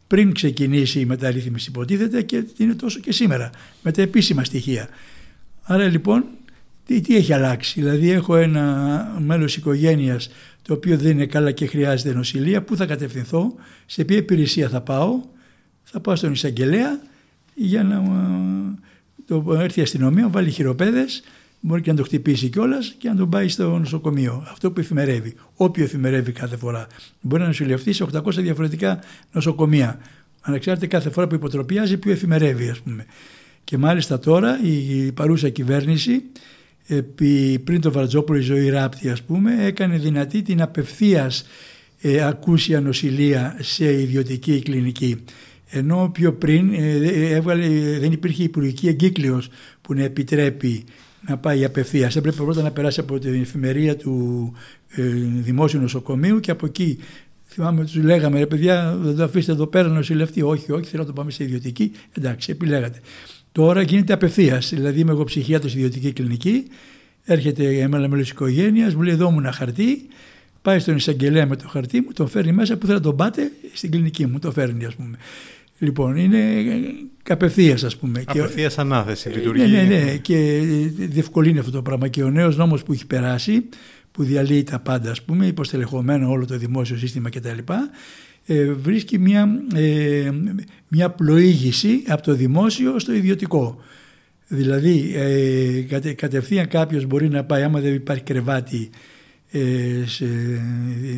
πριν ξεκινήσει η μεταρρύθμιση υποτίθεται και είναι τόσο και σήμερα με τα επίσημα στοιχεία. Άρα λοιπόν τι, τι έχει αλλάξει; Δηλαδή έχω ένα μέλος οικογένειας το οποίο δεν είναι καλά και χρειάζεται νοσηλεία, πού θα κατευθυνθώ, σε ποια υπηρεσία θα πάω, θα πάω στον εισαγγελέα για να το έρθει η αστυνομία, βάλει χειροπέδες, μπορεί και να το χτυπήσει κιόλας και να τον πάει στο νοσοκομείο. Αυτό που εφημερεύει, όποιο εφημερεύει κάθε φορά. Μπορεί να νοσηλευτεί σε 800 διαφορετικά νοσοκομεία. Ανεξάρτητα κάθε φορά που υποτροπιάζει, ποιο εφημερεύει, ας πούμε. Και μάλιστα τώρα η παρούσα κυβέρνηση επί, πριν το Βαρτζόπουλο η ζωή ράπτη ας πούμε έκανε δυνατή την απευθείας ε, ακούσια νοσηλεία σε ιδιωτική κλινική ενώ πιο πριν ε, έβγαλε, δεν υπήρχε υπουργική εγκύκλειος που να επιτρέπει να πάει απευθείας. Έπρεπε πρώτα να περάσει από την εφημερία του ε, δημόσιου νοσοκομείου και από εκεί θυμάμαι τους λέγαμε ρε παιδιά δεν το αφήσετε εδώ πέρα νοσηλευτή. Όχι, όχι, θέλω να το πάμε σε ιδιωτική. Εντάξει, επιλέγατε. Τώρα γίνεται απευθείας. Δηλαδή, είμαι εγώ ψυχίατρο ιδιωτική κλινική. Έρχεται ένα μέλος της οικογένειας, μου λέει: Εδώ μου ένα χαρτί. Πάει στον εισαγγελέα με το χαρτί μου, τον φέρνει μέσα που θέλει να τον πάτε στην κλινική μου. Το φέρνει, ας πούμε. Λοιπόν, είναι απευθεία, ας πούμε. Απευθεία ανάθεση, ε, λειτουργεί. Ναι, ναι, ναι. Και διευκολύνει αυτό το πράγμα. Και ο νέος νόμος που έχει περάσει, που διαλύει τα πάντα, ας πούμε, υποστελεχωμένο όλο το δημόσιο σύστημα κτλ ε, βρίσκει μια, ε, μια πλοήγηση από το δημόσιο στο ιδιωτικό. Δηλαδή ε, κατε, κατευθείαν κάποιος μπορεί να πάει άμα δεν υπάρχει κρεβάτι ε, σε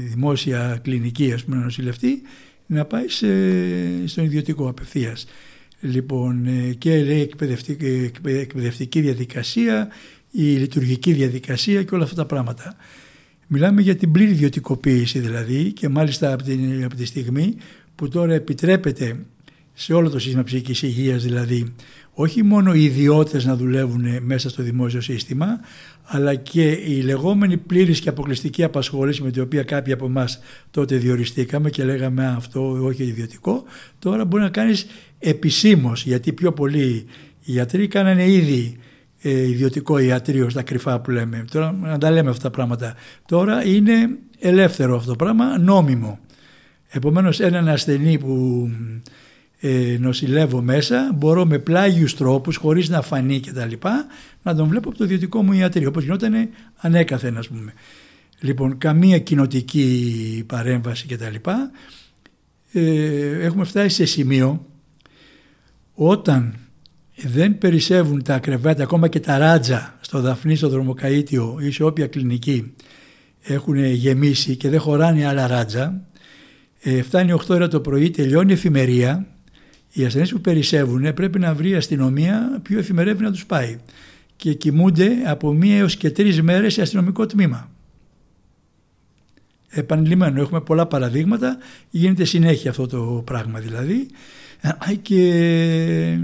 δημόσια κλινική ας πούμε να νοσηλευτεί να πάει σε, στον ιδιωτικό απευθείας. Λοιπόν ε, και λέει εκπαιδευτική, εκπαιδευτική διαδικασία, η λειτουργική διαδικασία και όλα αυτά τα πράγματα. Μιλάμε για την πλήρη ιδιωτικοποίηση δηλαδή και μάλιστα από, την, από τη στιγμή που τώρα επιτρέπεται σε όλο το σύστημα ψυχικής υγείας δηλαδή όχι μόνο οι ιδιώτες να δουλεύουν μέσα στο δημόσιο σύστημα αλλά και η λεγόμενη πλήρης και αποκλειστική απασχόληση με την οποία κάποιοι από εμάς τότε διοριστήκαμε και λέγαμε αυτό όχι ιδιωτικό τώρα μπορεί να κάνεις επισήμως γιατί πιο πολλοί γιατροί κάνανε ήδη ε, ιδιωτικό ιατρείο στα κρυφά που λέμε. Τώρα να τα λέμε αυτά τα πράγματα. Τώρα είναι ελεύθερο αυτό το πράγμα, νόμιμο. Επομένως έναν ασθενή που ε, νοσηλεύω μέσα, μπορώ με πλάγιους τρόπους, χωρίς να φανεί και τα λοιπά, να τον βλέπω από το ιδιωτικό μου ιατρείο, όπως γινόταν ανέκαθεν ας πούμε. Λοιπόν, καμία κοινοτική παρέμβαση και τα λοιπά. Ε, έχουμε φτάσει σε σημείο όταν δεν περισσεύουν τα κρεβάτια, ακόμα και τα ράτζα στο Δαφνί, στο Δρομοκαΐτιο ή σε όποια κλινική έχουν γεμίσει και δεν χωράνε άλλα ράτζα, ε, φτάνει 8 ώρα το πρωί, τελειώνει η εφημερία, οι ασθενείς που περισσεύουν πρέπει να βρει η αστυνομία ποιο εφημερεύει να τους πάει και κοιμούνται από μία έως και τρεις μέρες σε αστυνομικό τμήμα. Επανειλημμένο, έχουμε πολλά παραδείγματα, γίνεται συνέχεια αυτό το πράγμα δηλαδή και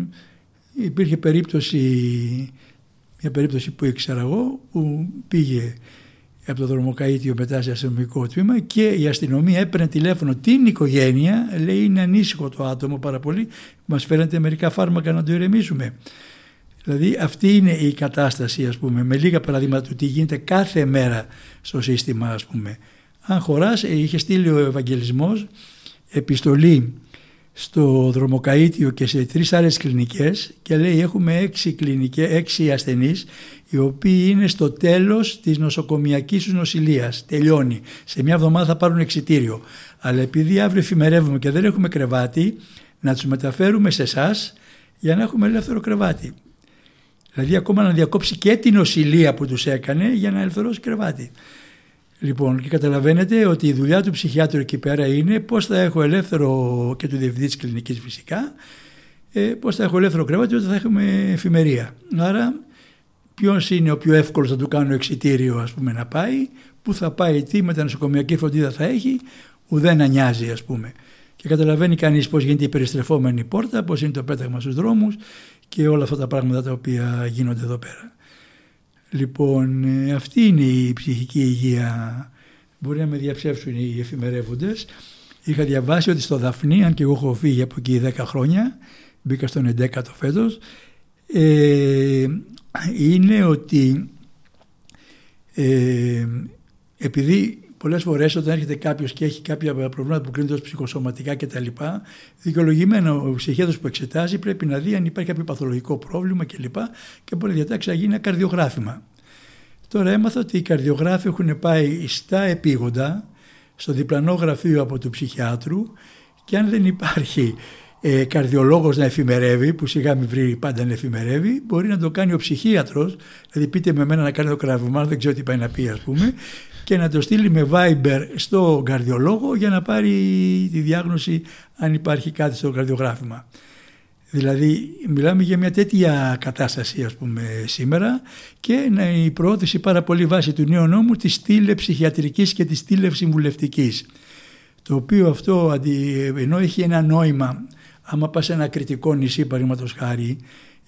υπήρχε περίπτωση, μια περίπτωση που ήξερα εγώ που πήγε από το δρομοκαΐτιο μετά σε αστυνομικό τμήμα και η αστυνομία έπαιρνε τηλέφωνο την οικογένεια, λέει είναι ανήσυχο το άτομο πάρα πολύ, μας φέρνετε μερικά φάρμακα να το ηρεμήσουμε. Δηλαδή αυτή είναι η κατάσταση ας πούμε, με λίγα παραδείγματα του τι γίνεται κάθε μέρα στο σύστημα ας πούμε. Αν χωράς, ε, είχε στείλει ο Ευαγγελισμός επιστολή στο δρομοκαΐτιο και σε τρεις άλλες κλινικές και λέει έχουμε έξι, κλινικές, έξι ασθενείς οι οποίοι είναι στο τέλος της νοσοκομιακής τους νοσηλείας. Τελειώνει. Σε μια εβδομάδα θα πάρουν εξιτήριο. Αλλά επειδή αύριο εφημερεύουμε και δεν έχουμε κρεβάτι, να τους μεταφέρουμε σε εσάς για να έχουμε ελεύθερο κρεβάτι. Δηλαδή ακόμα να διακόψει και την νοσηλεία που τους έκανε για να ελευθερώσει κρεβάτι. Λοιπόν, και καταλαβαίνετε ότι η δουλειά του ψυχιάτρου εκεί πέρα είναι πώς θα έχω ελεύθερο και του διευθυντής της κλινικής φυσικά, ε, πώς θα έχω ελεύθερο κρεβάτι όταν θα έχουμε εφημερία. Άρα ποιος είναι ο πιο εύκολος να του κάνω εξητήριο ας πούμε να πάει, πού θα πάει, τι μετανοσοκομιακή φροντίδα θα έχει, ουδέν να νοιάζει ας πούμε. Και καταλαβαίνει κανείς πώς γίνεται η περιστρεφόμενη πόρτα, πώς είναι το πέταγμα στους δρόμους και όλα αυτά τα πράγματα τα οποία γίνονται εδώ πέρα. Λοιπόν, ε, αυτή είναι η ψυχική υγεία. Μπορεί να με διαψεύσουν οι εφημερεύοντες. Είχα διαβάσει ότι στο Δαφνί, αν και εγώ έχω φύγει από εκεί 10 χρόνια, μπήκα στον 11ο φέτος, ε, είναι ότι ε, επειδή πολλές φορές όταν έρχεται κάποιος και έχει κάποια προβλήματα που κρίνονται ως ψυχοσωματικά κτλ., δικαιολογημένα ο ψυχίατρο που εξετάζει πρέπει να δει αν υπάρχει κάποιο παθολογικό πρόβλημα κλπ. Και, και μπορεί να διατάξει να γίνει ένα καρδιογράφημα. Τώρα έμαθα ότι οι καρδιογράφοι έχουν πάει στα επίγοντα, στο διπλανό γραφείο από του ψυχιάτρου και αν δεν υπάρχει ε, καρδιολόγος να εφημερεύει, που σιγά μην βρει πάντα να εφημερεύει, μπορεί να το κάνει ο ψυχίατρος, δηλαδή πείτε με μένα να κάνει το κραβημά, δεν ξέρω τι πάει να πει ας πούμε, και να το στείλει με Viber στο καρδιολόγο για να πάρει τη διάγνωση αν υπάρχει κάτι στο καρδιογράφημα. Δηλαδή μιλάμε για μια τέτοια κατάσταση ας πούμε σήμερα και να η προώθηση πάρα πολύ βάση του νέου νόμου της στήλε ψυχιατρικής και της στήλε συμβουλευτικής. Το οποίο αυτό ενώ έχει ένα νόημα άμα πας σε ένα κριτικό νησί παραδείγματος χάρη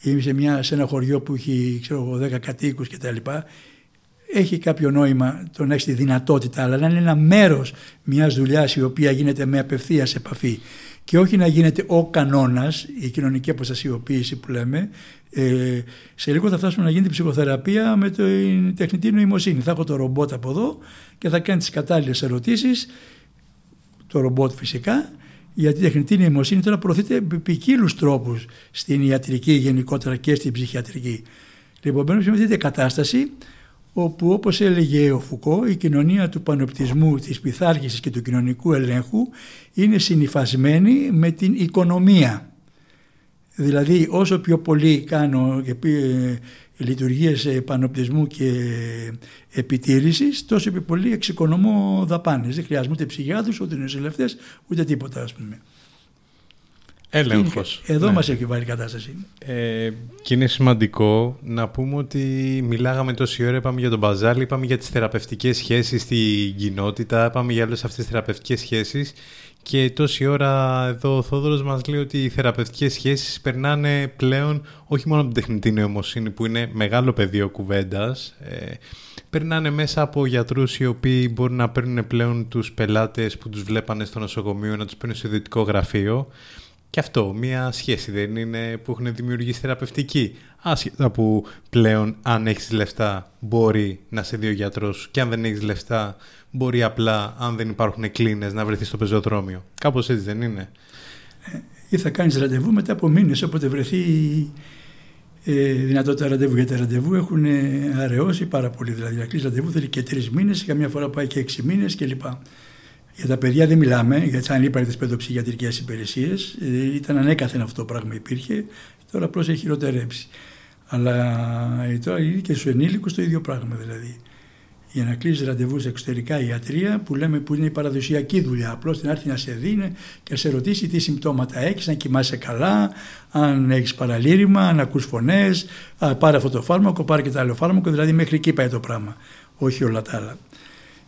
ή σε, μια, σε ένα χωριό που έχει ξέρω, 10 κατοίκους κτλ έχει κάποιο νόημα το να έχεις τη δυνατότητα, αλλά να είναι ένα μέρος μιας δουλειάς η οποία γίνεται με απευθείας επαφή και όχι να γίνεται ο κανόνας, η κοινωνική αποστασιοποίηση που λέμε. Ε, σε λίγο θα φτάσουμε να γίνει η ψυχοθεραπεία με την τεχνητή νοημοσύνη. Θα έχω το ρομπότ από εδώ και θα κάνει τις κατάλληλες ερωτήσεις, το ρομπότ φυσικά, γιατί η τεχνητή νοημοσύνη τώρα προωθείται με ποικίλους τρόπους στην ιατρική γενικότερα και στην ψυχιατρική. Λοιπόν, μπαίνουμε σε αυτή την κατάσταση όπου όπως έλεγε ο Φουκώ η κοινωνία του πανοπτισμού, της πειθάρχησης και του κοινωνικού ελέγχου είναι συνειφασμένη με την οικονομία. Δηλαδή όσο πιο πολύ κάνω και ε, λειτουργίες πανοπτισμού και επιτήρησης τόσο πιο πολύ εξοικονομώ δαπάνες. Δεν χρειάζεται ούτε ψυχιάτρους, ούτε νοσηλευτές, ούτε τίποτα ας πούμε. Έλεγχος. Εδώ ναι. μας έχει βάλει η κατάσταση. Ε, και είναι σημαντικό να πούμε ότι μιλάγαμε τόση ώρα, είπαμε για τον Μπαζάλη, είπαμε για τις θεραπευτικές σχέσεις στην κοινότητα, είπαμε για όλες αυτές τις θεραπευτικές σχέσεις και τόση ώρα εδώ ο Θόδωρος μας λέει ότι οι θεραπευτικές σχέσεις περνάνε πλέον όχι μόνο από την τεχνητή νοημοσύνη που είναι μεγάλο πεδίο κουβέντας, ε, περνάνε μέσα από γιατρούς οι οποίοι μπορούν να παίρνουν πλέον τους πελάτες που τους βλέπανε στο νοσοκομείο να τους παίρνουν στο ιδιωτικό γραφείο και αυτό, μια σχέση δεν είναι που έχουν δημιουργήσει θεραπευτική. Άσχετα που πλέον αν έχεις λεφτά μπορεί να σε δει ο γιατρός και αν δεν έχεις λεφτά μπορεί απλά αν δεν υπάρχουν κλίνες να βρεθείς στο πεζοδρόμιο. Κάπως έτσι δεν είναι; ή θα κάνεις ραντεβού μετά από μήνες όποτε βρεθεί ε, δυνατότητα ραντεβού. Γιατί τα ραντεβού έχουν αραιώσει πάρα πολύ. Δηλαδή, να κλείσει ραντεβού θέλει και τρεις μήνες, καμιά φορά πάει και έξι μήνες κλπ. Για τα παιδιά δεν μιλάμε, γιατί σαν είπα τι παιδοψυχιατρικές υπηρεσίες, ε, ήταν ανέκαθεν αυτό το πράγμα υπήρχε, τώρα απλώς έχει χειροτερέψει. Αλλά ε, τώρα είναι και στους ενήλικους το ίδιο πράγμα δηλαδή για να κλείσει ραντεβού σε εξωτερικά ιατρία που λέμε που είναι η παραδοσιακή δουλειά. Απλώς την έρθει να σε δίνει και να σε ρωτήσει τι συμπτώματα έχεις, αν κοιμάσαι καλά, αν έχεις παραλήρημα, αν ακούς φωνές, πάρε αυτό το φάρμακο, πάρε και το άλλο φάρμακο. Δηλαδή μέχρι εκεί πάει το πράγμα. Όχι όλα τα άλλα.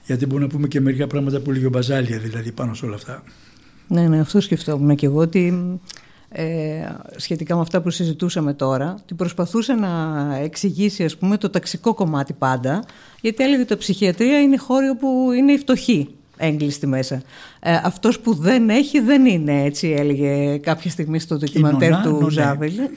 Γιατί μπορούμε να πούμε και μερικά πράγματα που λέγει ο Μπαζάλια δηλαδή πάνω σε όλα αυτά. Ναι, ναι, αυτό σκεφτόμουν και εγώ ότι ε, σχετικά με αυτά που συζητούσαμε τώρα, ότι προσπαθούσε να εξηγήσει ας πούμε, το ταξικό κομμάτι πάντα, γιατί έλεγε ότι η ψυχιατρία είναι χώρο που είναι η φτωχή έγκλειστη μέσα. Ε, αυτός που δεν έχει δεν είναι, έτσι έλεγε κάποια στιγμή στο ντοκιμαντέρ του,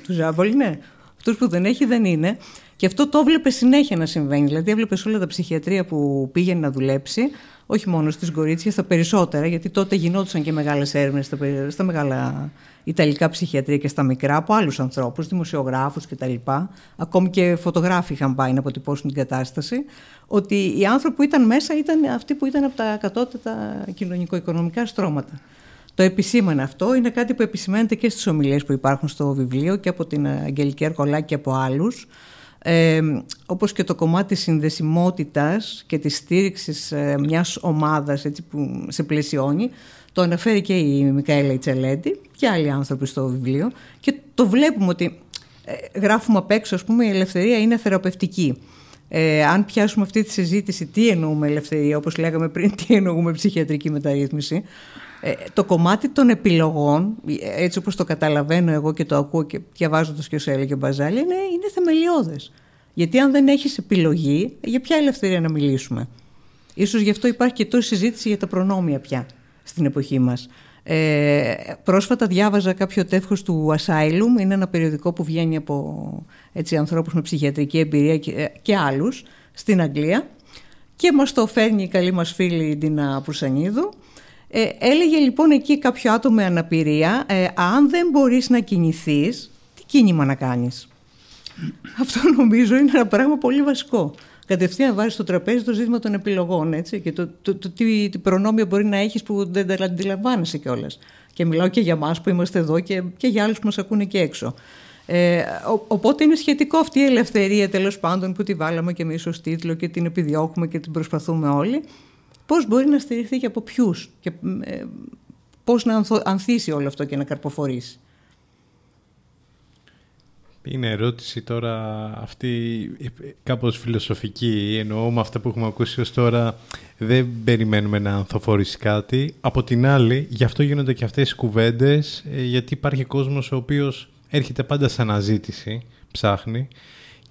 του Ζάβολη. Ναι. Αυτός που δεν έχει δεν είναι. Και αυτό το έβλεπε συνέχεια να συμβαίνει. Δηλαδή, έβλεπε όλα τα ψυχιατρία που πήγαινε να δουλέψει, όχι μόνο στις κορίτσια, στα περισσότερα, γιατί τότε γινόντουσαν και μεγάλες έρευνες στα, στα μεγάλα Ιταλικά ψυχιατρία και στα μικρά από άλλους ανθρώπους, δημοσιογράφους κτλ. Ακόμη και φωτογράφοι είχαν πάει να αποτυπώσουν την κατάσταση. Ότι οι άνθρωποι που ήταν μέσα ήταν αυτοί που ήταν από τα κατώτατα κοινωνικο-οικονομικά στρώματα. Το επισήμανε αυτό. Είναι κάτι που επισημαίνεται και στις ομιλίες που υπάρχουν στο βιβλίο και από την Αγγελική Αρκολάκη και από άλλους. Ε, όπως και το κομμάτι της συνδεσιμότητας και της στήριξης ε, μιας ομάδας έτσι, που σε πλαισιώνει το αναφέρει και η Μικαέλα Ιτσελέντη και άλλοι άνθρωποι στο βιβλίο και το βλέπουμε ότι ε, γράφουμε απ' έξω ας πούμε η ελευθερία είναι θεραπευτική. Ε, αν πιάσουμε αυτή τη συζήτηση τι εννοούμε ελευθερία όπως λέγαμε πριν τι εννοούμε ψυχιατρική μεταρρύθμιση ε, το κομμάτι των επιλογών έτσι όπως το καταλαβαίνω εγώ και το ακούω και διαβάζοντας και όσο έλεγε ο Μπαζάλη είναι, είναι θεμελιώδες. Γιατί αν δεν έχεις επιλογή για ποια ελευθερία να μιλήσουμε; Ίσως γι' αυτό υπάρχει και τόση συζήτηση για τα προνόμια πια στην εποχή μας. Ε, πρόσφατα διάβαζα κάποιο τεύχος του Asylum, είναι ένα περιοδικό που βγαίνει από έτσι, ανθρώπους με ψυχιατρική εμπειρία και, ε, και άλλους στην Αγγλία και μας το φέρνει η καλή μας φίλη η Ντίνα Πουρσανίδου. Ε, έλεγε λοιπόν εκεί κάποιο άτομο με αναπηρία, ε, αν δεν μπορείς να κινηθείς, τι κίνημα να κάνεις; Αυτό νομίζω είναι ένα πράγμα πολύ βασικό κατευθείαν βάζει στο τραπέζι το ζήτημα των επιλογών έτσι, και το, το, το, τι, τι προνόμια μπορεί να έχεις που δεν τα αντιλαμβάνεσαι κιόλας. Και μιλάω και για εμά που είμαστε εδώ και, και για άλλους που μας ακούνε και έξω. Ε, ο, οπότε είναι σχετικό αυτή η ελευθερία τέλος πάντων που τη βάλαμε και εμείς ως τίτλο και την επιδιώκουμε και την προσπαθούμε όλοι. Πώς μπορεί να στηριχθεί και από ποιους και ε, πώς να ανθίσει όλο αυτό και να καρποφορήσει. Είναι ερώτηση τώρα αυτή κάπως φιλοσοφική, εννοώ με αυτά που έχουμε ακούσει ως τώρα δεν περιμένουμε να ανθοφορήσει κάτι. Από την άλλη, γι' αυτό γίνονται και αυτές οι κουβέντες, ε, γιατί υπάρχει κόσμος ο οποίος έρχεται πάντα σε αναζήτηση, ψάχνει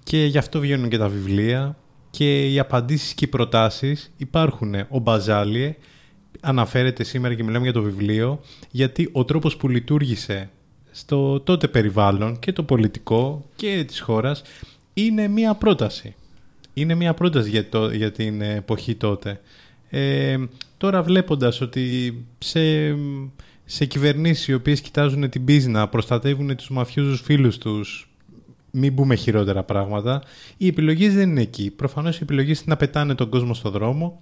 και γι' αυτό βγαίνουν και τα βιβλία και οι απαντήσεις και οι προτάσεις υπάρχουν. Ο Μπαζάλιε αναφέρεται σήμερα και μιλάμε για το βιβλίο, γιατί ο τρόπος που λειτουργήσε στο τότε περιβάλλον και το πολιτικό και της χώρας είναι μία πρόταση. Είναι μία πρόταση για, το, για την εποχή τότε. Ε, τώρα βλέποντας ότι σε, σε κυβερνήσεις οι οποίες κοιτάζουν την πίσνα, προστατεύουν τους μαφιούζους φίλους τους, μην πούμε χειρότερα πράγματα, οι επιλογές δεν είναι εκεί. Προφανώς οι επιλογές είναι να πετάνε τον κόσμο στο δρόμο,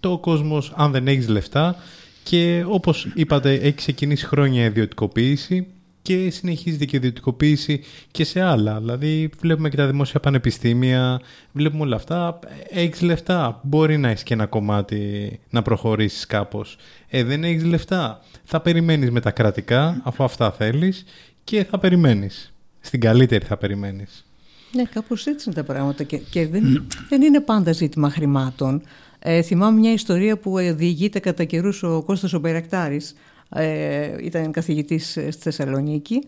το κόσμος αν δεν έχεις λεφτά και όπως είπατε έχει ξεκινήσει χρόνια ιδιωτικοποίηση και συνεχίζεται και η ιδιωτικοποίηση και σε άλλα. Δηλαδή, βλέπουμε και τα δημόσια πανεπιστήμια, βλέπουμε όλα αυτά. Έχεις λεφτά. Μπορεί να έχεις και ένα κομμάτι να προχωρήσεις κάπως. Ε, δεν έχεις λεφτά. Θα περιμένεις με τα κρατικά, αφού αυτά θέλεις, και θα περιμένεις. Στην καλύτερη θα περιμένεις. Ναι, κάπως έτσι είναι τα πράγματα. Και, και δεν, δεν είναι πάντα ζήτημα χρημάτων. Ε, θυμάμαι μια ιστορία που διηγείται κατά καιρούς ο Κώστας ο Μπερακτάρης, ε, ήταν καθηγητής στη Θεσσαλονίκη.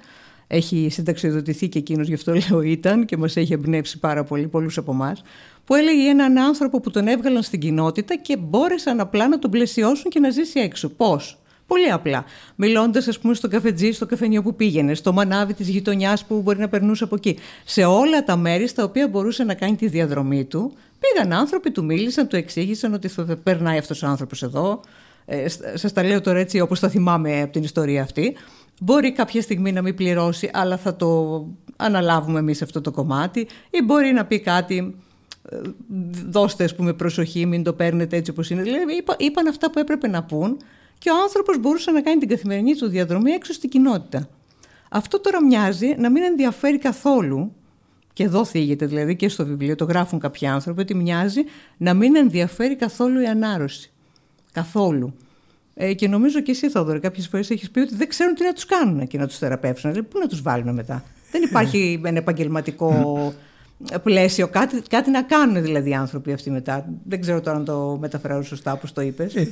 Έχει συνταξιοδοτηθεί και εκείνος, γι' αυτό λέω ήταν και μας έχει εμπνεύσει πάρα πολύ πολλούς από εμάς. Που έλεγε έναν άνθρωπο που τον έβγαλαν στην κοινότητα και μπόρεσαν απλά να τον πλαισιώσουν και να ζήσει έξω. Πώς; Πολύ απλά. Μιλώντας, ας πούμε, στο καφετζή, στο καφενείο που πήγαινε, στο μανάβι της γειτονιάς που μπορεί να περνούσε από εκεί. Σε όλα τα μέρη στα οποία μπορούσε να κάνει τη διαδρομή του, πήγαν άνθρωποι, του μίλησαν, του εξήγησαν ότι θα περνάει αυτός ο άνθρωπος εδώ, ε, σας τα λέω τώρα έτσι όπως τα θυμάμαι από την ιστορία αυτή. Μπορεί κάποια στιγμή να μην πληρώσει, αλλά θα το αναλάβουμε εμείς αυτό το κομμάτι. Ή μπορεί να πει κάτι, ε, δώστε ας πούμε προσοχή, μην το παίρνετε έτσι όπως είναι. Δηλαδή είπα, είπαν αυτά που έπρεπε να πούν και ο άνθρωπος μπορούσε να κάνει την καθημερινή του διαδρομή έξω στην κοινότητα. Αυτό τώρα μοιάζει να μην ενδιαφέρει καθόλου και εδώ θίγεται δηλαδή και στο βιβλίο, το γράφουν κάποιοι άνθρωποι, ότι μοιάζει να μην ενδιαφέρει καθόλου η ανάρρωση. Καθόλου. Ε, και νομίζω και εσύ, Θόδωρα, κάποιες φορές έχεις πει ότι δεν ξέρουν τι να τους κάνουν και να τους θεραπεύσουν. Δηλαδή, πού να τους βάλουν μετά; Δεν υπάρχει ένα επαγγελματικό πλαίσιο, κάτι, κάτι να κάνουν δηλαδή οι άνθρωποι αυτοί μετά. Δεν ξέρω τώρα αν το μεταφράζω σωστά όπως το είπες. Ε,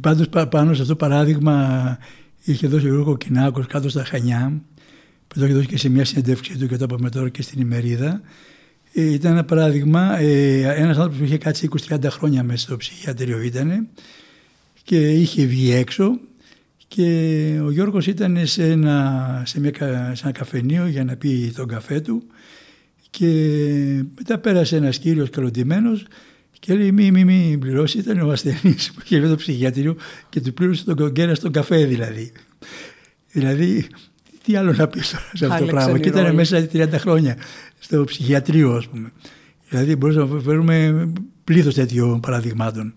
Πάντως πάνω σε αυτό το παράδειγμα είχε δώσει ο Γιώργο Κινάκος κάτω στα Χανιά, που το είχε δώσει και σε μια συνέντευξή του και το είπαμε τώρα και στην ημερίδα. Ε, ήταν ένα παράδειγμα, ε, ένας άνθρωπος που είχε κάτσει 20-30 χρόνια μέσα στο ψυχιατρίο ήταν και είχε βγει έξω και ο Γιώργος ήταν σε ένα, σε, μια, σε ένα καφενείο για να πει τον καφέ του και μετά πέρασε ένας κύριος καλοντημένος και λέει μη μη μη πληρώσει ήταν ο ασθενής που είχε το ψυχιατρίο και του πλήρωσε τον κογκέρα στον καφέ δηλαδή. Δηλαδή τι άλλο να πεις σε αυτό το πράγμα; και ήταν μέσα 30 χρόνια στο ψυχιατρίο ας πούμε. Δηλαδή μπορούμε να φέρουμε πλήθος τέτοιων παραδειγμάτων.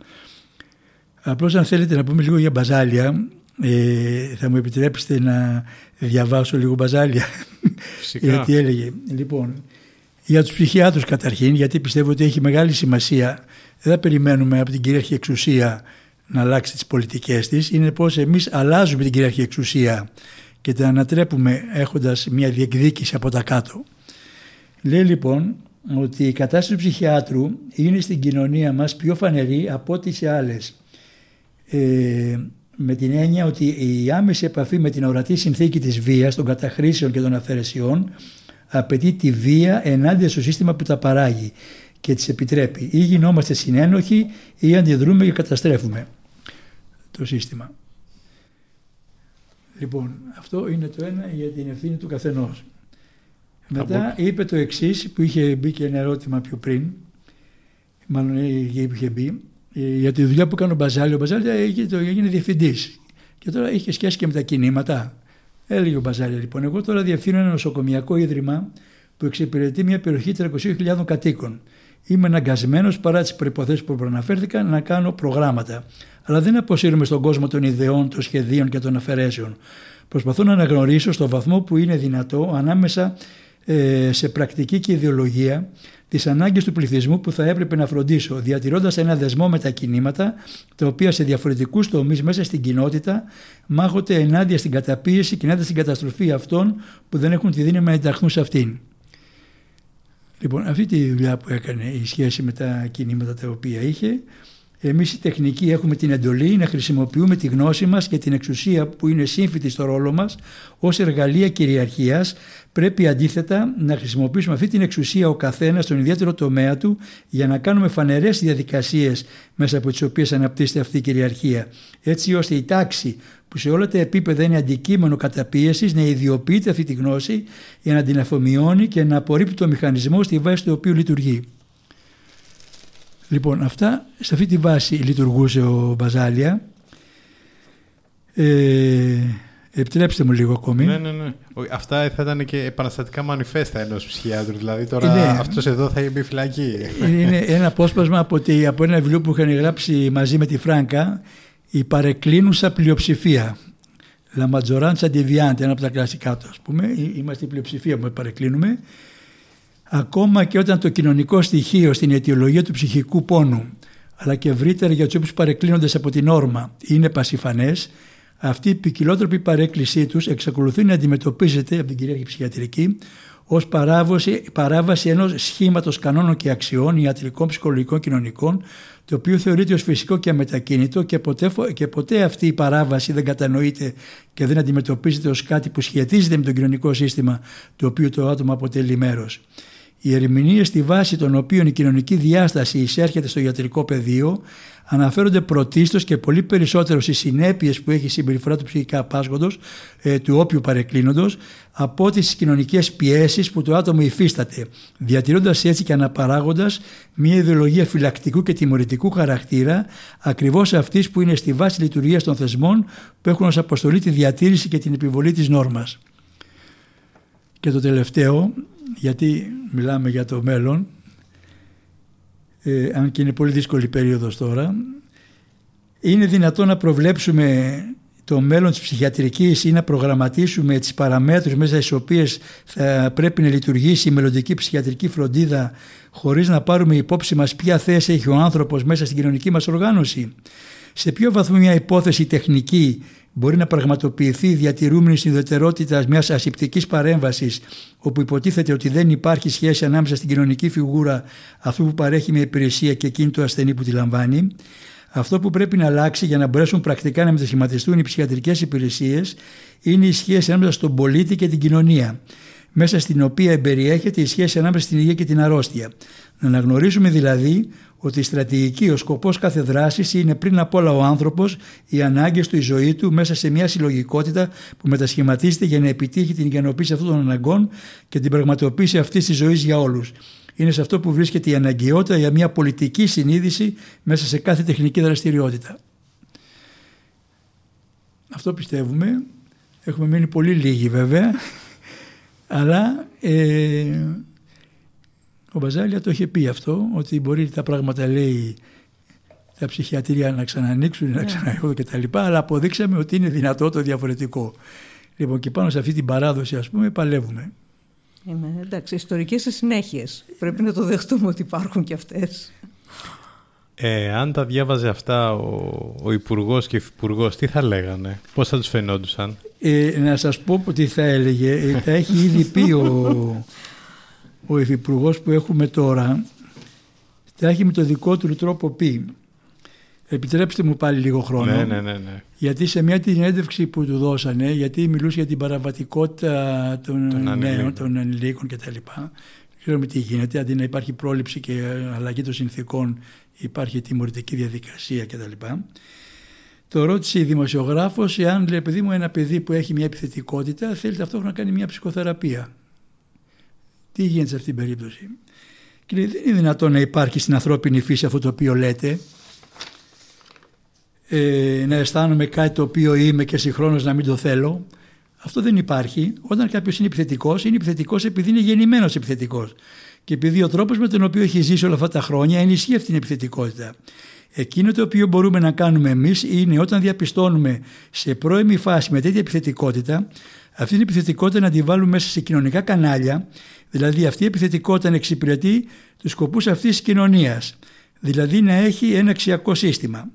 Απλώς αν θέλετε να πούμε λίγο για μπαζάλια, ε, θα μου επιτρέψετε να διαβάσω λίγο μπαζάλια. Φυσικά. γιατί έλεγε. Λοιπόν, για τους ψυχιάτρους καταρχήν, γιατί πιστεύω ότι έχει μεγάλη σημασία. Δεν θα περιμένουμε από την κυρίαρχη εξουσία να αλλάξει τις πολιτικές της. Είναι πως εμείς αλλάζουμε την κυρίαρχη εξουσία και την ανατρέπουμε έχοντας μια διεκδίκηση από τα κάτω. Λέει λοιπόν ότι η κατάσταση του ψυχιάτρου είναι στην κοινωνία μας πιο φανερή από ό,τι σε άλλες ε, με την έννοια ότι η άμεση επαφή με την ορατή συνθήκη της βίας, των καταχρήσεων και των αφαιρεσιών απαιτεί τη βία ενάντια στο σύστημα που τα παράγει και τις επιτρέπει. Ή γινόμαστε συνένοχοι ή αντιδρούμε και καταστρέφουμε το σύστημα. Λοιπόν, αυτό είναι το ένα για την ευθύνη του καθενός. Μετά είπε το εξής που είχε μπει και ένα ερώτημα πιο πριν, μάλλον είχε μπει, ε, για τη δουλειά που έκανε ο Μπαζάλη. Ο Μπαζάλη έγινε διευθυντής και τώρα είχε σχέση και με τα κινήματα. Έλεγε ο Μπαζάλη λοιπόν, εγώ τώρα διευθύνω ένα νοσοκομιακό ίδρυμα που εξυπηρετεί μια περιοχή 300.000 κατοίκων. Είμαι αναγκασμένος παρά τις προποθέσει που προαναφέρθηκαν να κάνω προγράμματα. Αλλά δεν αποσύρουμε στον κόσμο των ιδεών, των σχεδίων και των αφαιρέσεων. Προσπαθώ να αναγνωρίσω στο βαθμό που είναι δυνατό ανάμεσα ε, σε πρακτική και ιδεολογία τις ανάγκες του πληθυσμού που θα έπρεπε να φροντίσω, διατηρώντας ένα δεσμό με τα κινήματα, τα οποία σε διαφορετικούς τομείς μέσα στην κοινότητα μάχονται ενάντια στην καταπίεση και ενάντια στην καταστροφή αυτών που δεν έχουν τη δύναμη να ενταχθούν σε αυτήν. Λοιπόν, αυτή τη δουλειά που έκανε η σχέση με τα κινήματα τα οποία είχε, εμείς οι τεχνικοί έχουμε την εντολή να χρησιμοποιούμε τη γνώση μας και την εξουσία που είναι σύμφυτη στο ρόλο μας ως εργαλεία κυριαρχίας. Πρέπει αντίθετα να χρησιμοποιήσουμε αυτή την εξουσία ο καθένας στον ιδιαίτερο τομέα του για να κάνουμε φανερές διαδικασίες μέσα από τις οποίες αναπτύσσεται αυτή η κυριαρχία. Έτσι ώστε η τάξη που σε όλα τα επίπεδα είναι αντικείμενο καταπίεσης να ιδιοποιείται αυτή τη γνώση για να την αφομοιώνει και να απορρίπτει το μηχανισμό στη βάση του οποίου λειτουργεί. Λοιπόν, αυτά σε αυτή τη βάση λειτουργούσε ο Μπαζάλια. Ε, επιτρέψτε μου λίγο ακόμη. Ναι, ναι, ναι. Αυτά θα ήταν και επαναστατικά μανιφέστα ενός ψυχιάτρου. Δηλαδή τώρα ναι. αυτός εδώ θα μπει φυλακή. Είναι ένα απόσπασμα από, τη, από ένα βιβλίο που είχαν γράψει μαζί με τη Φράγκα «Η παρεκκλίνουσα πλειοψηφία». La maggioranza deviante, ένα από τα κλασικά του, ας πούμε. Είμαστε η πλειοψηφία που παρεκκλίνουμε ακόμα και όταν το κοινωνικό στοιχείο στην αιτιολογία του ψυχικού πόνου αλλά και ευρύτερα για τους όποιους παρεκκλίνονται από την όρμα είναι πασιφανές, αυτή η ποικιλότροπη παρέκκλησή τους εξακολουθεί να αντιμετωπίζεται από την κυρίαρχη ψυχιατρική ως παράβαση ενός σχήματος κανόνων και αξιών ιατρικών, ψυχολογικών, κοινωνικών, το οποίο θεωρείται ως φυσικό και αμετακίνητο και ποτέ, και ποτέ αυτή η παράβαση δεν κατανοείται και δεν αντιμετωπίζεται ως κάτι που σχετίζεται με το κοινωνικό σύστημα το οποίο το άτομο αποτελεί μέρος. Οι ερμηνείε στη βάση των οποίων η κοινωνική διάσταση εισέρχεται στο ιατρικό πεδίο αναφέρονται πρωτίστως και πολύ περισσότερο στις συνέπειες που έχει η συμπεριφορά του ψυχικά πάσχοντος, ε, του όποιου παρεκκλίνοντος, από ότι στις κοινωνικές πιέσεις που το άτομο υφίσταται, διατηρώντας έτσι και αναπαράγοντας μια ιδεολογία φυλακτικού και τιμωρητικού χαρακτήρα, ακριβώς αυτής που είναι στη βάση λειτουργίας των θεσμών που έχουν ως αποστολή τη διατήρηση και την επιβολή της νόρμας. Και το τελευταίο, γιατί μιλάμε για το μέλλον, ε, αν και είναι πολύ δύσκολη περίοδος τώρα, είναι δυνατόν να προβλέψουμε το μέλλον της ψυχιατρικής ή να προγραμματίσουμε τις παραμέτρους μέσα στις οποίες θα πρέπει να λειτουργήσει η μελλοντική ψυχιατρική φροντίδα χωρίς να πάρουμε υπόψη μας ποια θέση έχει ο άνθρωπος μέσα στην κοινωνική μας οργάνωση. Σε ποιο βαθμό μια υπόθεση τεχνική μπορεί να πραγματοποιηθεί διατηρούμενη συνδετερότητα μιας ασυπτικής παρέμβασης, όπου υποτίθεται ότι δεν υπάρχει σχέση ανάμεσα στην κοινωνική φιγούρα αυτού που παρέχει μια υπηρεσία και εκείνη του ασθενή που τη λαμβάνει. Αυτό που πρέπει να αλλάξει για να μπορέσουν πρακτικά να μετασχηματιστούν οι ψυχιατρικές υπηρεσίες είναι η σχέση ανάμεσα στον πολίτη και την κοινωνία, μέσα στην οποία εμπεριέχεται η σχέση ανάμεσα στην υγεία και την αρρώστια. Να αναγνωρίσουμε δηλαδή ότι η στρατηγική, ο σκοπός κάθε δράσης είναι πριν απ' όλα ο άνθρωπος, οι ανάγκες του, η ζωή του μέσα σε μια συλλογικότητα που μετασχηματίζεται για να επιτύχει την ικανοποίηση αυτών των αναγκών και την πραγματοποίηση αυτής της ζωής για όλους. Είναι σε αυτό που βρίσκεται η αναγκαιότητα για μια πολιτική συνείδηση μέσα σε κάθε τεχνική δραστηριότητα. Αυτό πιστεύουμε. Έχουμε μείνει πολύ λίγοι βέβαια, *laughs* αλλά ε, ο Μπαζάλια το είχε πει αυτό, ότι μπορεί τα πράγματα λέει τα ψυχιατρία να ξανανοίξουν, να ναι. ξαναέχουν και τα λοιπά, αλλά αποδείξαμε ότι είναι δυνατό το διαφορετικό. Λοιπόν και πάνω σε αυτή την παράδοση ας πούμε παλεύουμε. Είναι, εντάξει, ιστορικές συνέχειες. Πρέπει να το δεχτούμε ότι υπάρχουν και αυτές. Ε, αν τα διάβαζε αυτά ο, ο Υπουργός και ο Υφυπουργός, τι θα λέγανε, πώς θα τους φαινόντουσαν; Ε, να σας πω τι θα έλεγε. Ε, τα έχει ήδη πει ο, *laughs* ο υφυπουργός που έχουμε τώρα θα έχει με το δικό του τρόπο πει. Επιτρέψτε μου πάλι λίγο χρόνο. Ναι, ναι, ναι, ναι. Γιατί σε μια την έντευξη που του δώσανε, γιατί μιλούσε για την παραβατικότητα των, των νέων, των ανηλίκων κτλ. Δεν ξέρουμε τι γίνεται. Αντί να υπάρχει πρόληψη και αλλαγή των συνθήκων, υπάρχει τιμωρητική διαδικασία κτλ. Το ρώτησε η δημοσιογράφος εάν λέει παιδί μου ένα παιδί που έχει μια επιθετικότητα θέλει ταυτόχρονα να κάνει μια ψυχοθεραπεία. Τι γίνεται σε αυτήν την περίπτωση; Και λέει, δεν είναι δυνατόν να υπάρχει στην ανθρώπινη φύση αυτό το οποίο λέτε. Ε, να αισθάνομαι κάτι το οποίο είμαι και συγχρόνως να μην το θέλω. Αυτό δεν υπάρχει. Όταν κάποιος είναι επιθετικός, είναι επιθετικός επειδή είναι γεννημένος επιθετικός. Και επειδή ο τρόπος με τον οποίο έχει ζήσει όλα αυτά τα χρόνια ενισχύει αυτή την επιθετικότητα. Εκείνο το οποίο μπορούμε να κάνουμε εμείς είναι όταν διαπιστώνουμε σε πρώιμη φάση με τέτοια επιθετικότητα, αυτή την επιθετικότητα να τη βάλουμε μέσα σε κοινωνικά κανάλια Δηλαδή αυτή η επιθετικότητα εξυπηρετεί τους σκοπούς αυτής της κοινωνίας. Δηλαδή να έχει ένα αξιακό σύστημα.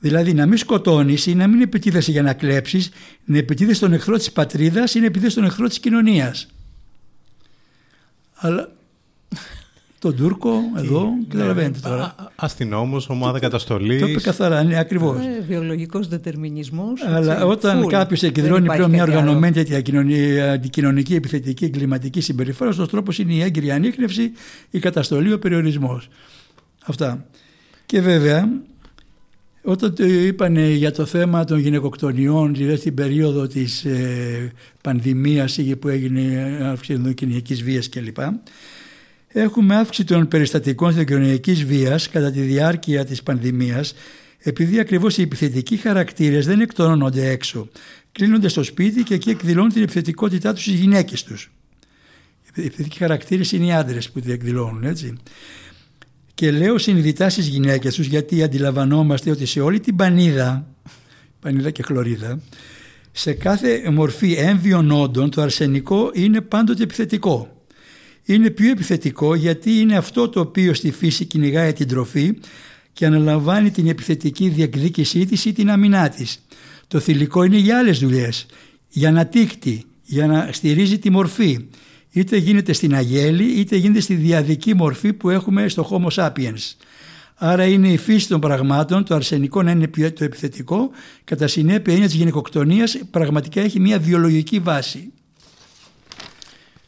Δηλαδή να μην σκοτώνεις ή να μην επιτίθεσαι για να κλέψεις, να επιτίθεσαι στον εχθρό της πατρίδας ή να επιτίθεσαι στον εχθρό της κοινωνίας. Αλλά τον Τούρκο εδώ, ναι. καταλαβαίνετε τώρα. Αστυνόμος, ομάδα καταστολής. Το είπε καθαρά, ναι, ακριβώς. Ε, Βιολογικός δετερμινισμός. Αλλά όταν κάποιος εκδηλώνει πλέον μια οργανωμένη τέτοια αντικοινωνική, επιθετική, εγκληματική συμπεριφορά, ο τρόπος είναι η έγκυρη ανείχνευση, η καταστολή, ο περιορισμός. Αυτά. Και βέβαια, όταν το είπαν για το θέμα των γυναικοκτονιών, δηλαδή στην περίοδο της ε, πανδημίας που έγινε αύξηση κοινωνικής βίας κλπ. Έχουμε αύξηση των περιστατικών κοινωνική βίας κατά τη διάρκεια της πανδημίας επειδή ακριβώς οι επιθετικοί χαρακτήρες δεν εκτονώνονται έξω. Κλείνονται στο σπίτι και εκεί εκδηλώνουν την επιθετικότητά τους στις γυναίκες τους. Οι επιθετικοί χαρακτήρες είναι οι άντρες που εκδηλώνουν έτσι. Και λέω συνειδητά στις γυναίκες τους γιατί αντιλαμβανόμαστε ότι σε όλη την πανίδα, πανίδα και χλωρίδα, σε κάθε μορφή έμβιων όντων το αρσενικό είναι πάντοτε επιθετικό είναι πιο επιθετικό γιατί είναι αυτό το οποίο στη φύση κυνηγάει την τροφή και αναλαμβάνει την επιθετική διεκδίκησή της ή την αμυνά της. Το θηλυκό είναι για άλλες δουλειές, για να τύχτει, για να στηρίζει τη μορφή. Είτε γίνεται στην αγέλη είτε γίνεται στη διαδική μορφή που έχουμε στο Homo sapiens. Άρα είναι η φύση των πραγμάτων, το αρσενικό να είναι το επιθετικό, κατά συνέπεια είναι της γυναικοκτονίας, πραγματικά έχει μια βιολογική βάση.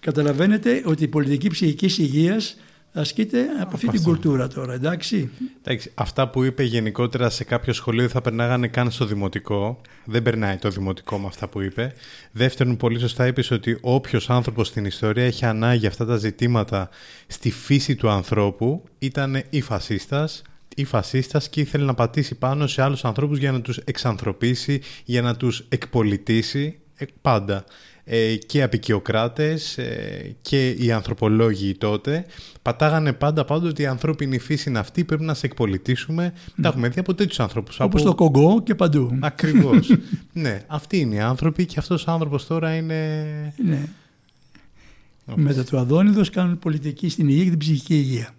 Καταλαβαίνετε ότι η πολιτική ψυχικής υγείας ασκείται από αυτή την κουλτούρα τώρα, εντάξει. Εντάξει, αυτά που είπε γενικότερα σε κάποιο σχολείο θα περνάγανε καν στο δημοτικό. Δεν περνάει το δημοτικό με αυτά που είπε. Δεύτερον, πολύ σωστά είπες ότι όποιος άνθρωπος στην ιστορία έχει ανάγκη αυτά τα ζητήματα στη φύση του ανθρώπου ήταν ή φασίστας ή φασίστας και ήθελε να πατήσει πάνω σε άλλους ανθρώπους για να τους εξανθρωπίσει, για να τους εκπολιτήσει ε, πάντα. Ε, και απεικιοκράτες ε, και οι ανθρωπολόγοι τότε πατάγανε πάντα πάντα ότι η ανθρώπινη φύση είναι αυτή, πρέπει να σε εκπολιτήσουμε. Τα έχουμε δει από τέτοιους ανθρώπου. Όπως το Κογκό και παντού. Ακριβώς. *laughs* ναι, αυτοί είναι οι άνθρωποι και αυτός ο άνθρωπος τώρα είναι. Ναι. Μετά του Αδόνιδος κάνουν πολιτική στην υγεία και την ψυχική υγεία.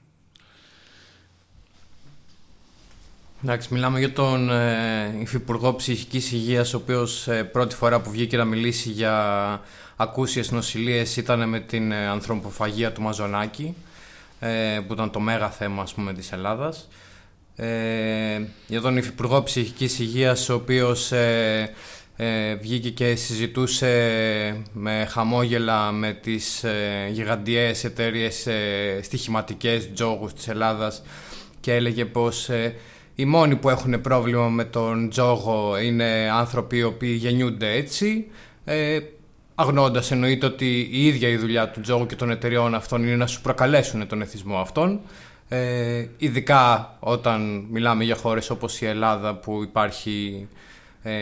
Εντάξει, μιλάμε για τον ε, Υφυπουργό Ψυχικής Υγείας, ο οποίος ε, πρώτη φορά που βγήκε να μιλήσει για ακούσιες νοσηλίες ήταν με την ε, ανθρωποφαγία του Μαζονάκη, ε, που ήταν το μέγα θέμα ας πούμε, της Ελλάδας. Ε, για τον Υφυπουργό Ψυχικής Υγείας, ο οποίος ε, βγήκε και συζητούσε με χαμόγελα με τις ε, γιγαντιές εταιρείες ε, στοιχηματικές τζόγους της Ελλάδας και έλεγε πως οι μόνοι που έχουν πρόβλημα με τον τζόγο είναι άνθρωποι οι οποίοι γεννιούνται έτσι. Ε, αγνώντας εννοείται ότι η ίδια η δουλειά του τζόγου και των εταιριών αυτών είναι να σου προκαλέσουν τον εθισμό αυτών. Ε, ειδικά όταν μιλάμε για χώρες όπως η Ελλάδα που υπάρχει ε,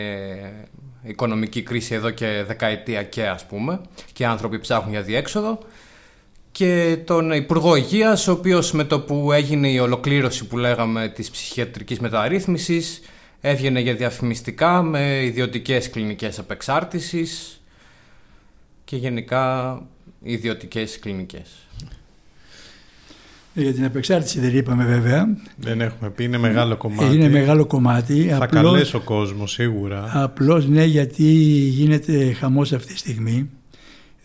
οικονομική κρίση εδώ και δεκαετία και ας πούμε και οι άνθρωποι ψάχνουν για διέξοδο και τον Υπουργό Υγείας, ο οποίος με το που έγινε η ολοκλήρωση που λέγαμε της ψυχιατρικής μεταρρύθμισης έβγαινε για διαφημιστικά με ιδιωτικές κλινικές απεξάρτησης και γενικά ιδιωτικές κλινικές. Για την απεξάρτηση δεν είπαμε βέβαια. Δεν έχουμε πει, είναι μεγάλο κομμάτι. Είναι μεγάλο κομμάτι. Θα απλώς, καλέσει ο κόσμος σίγουρα. Απλώς ναι γιατί γίνεται χαμός αυτή τη στιγμή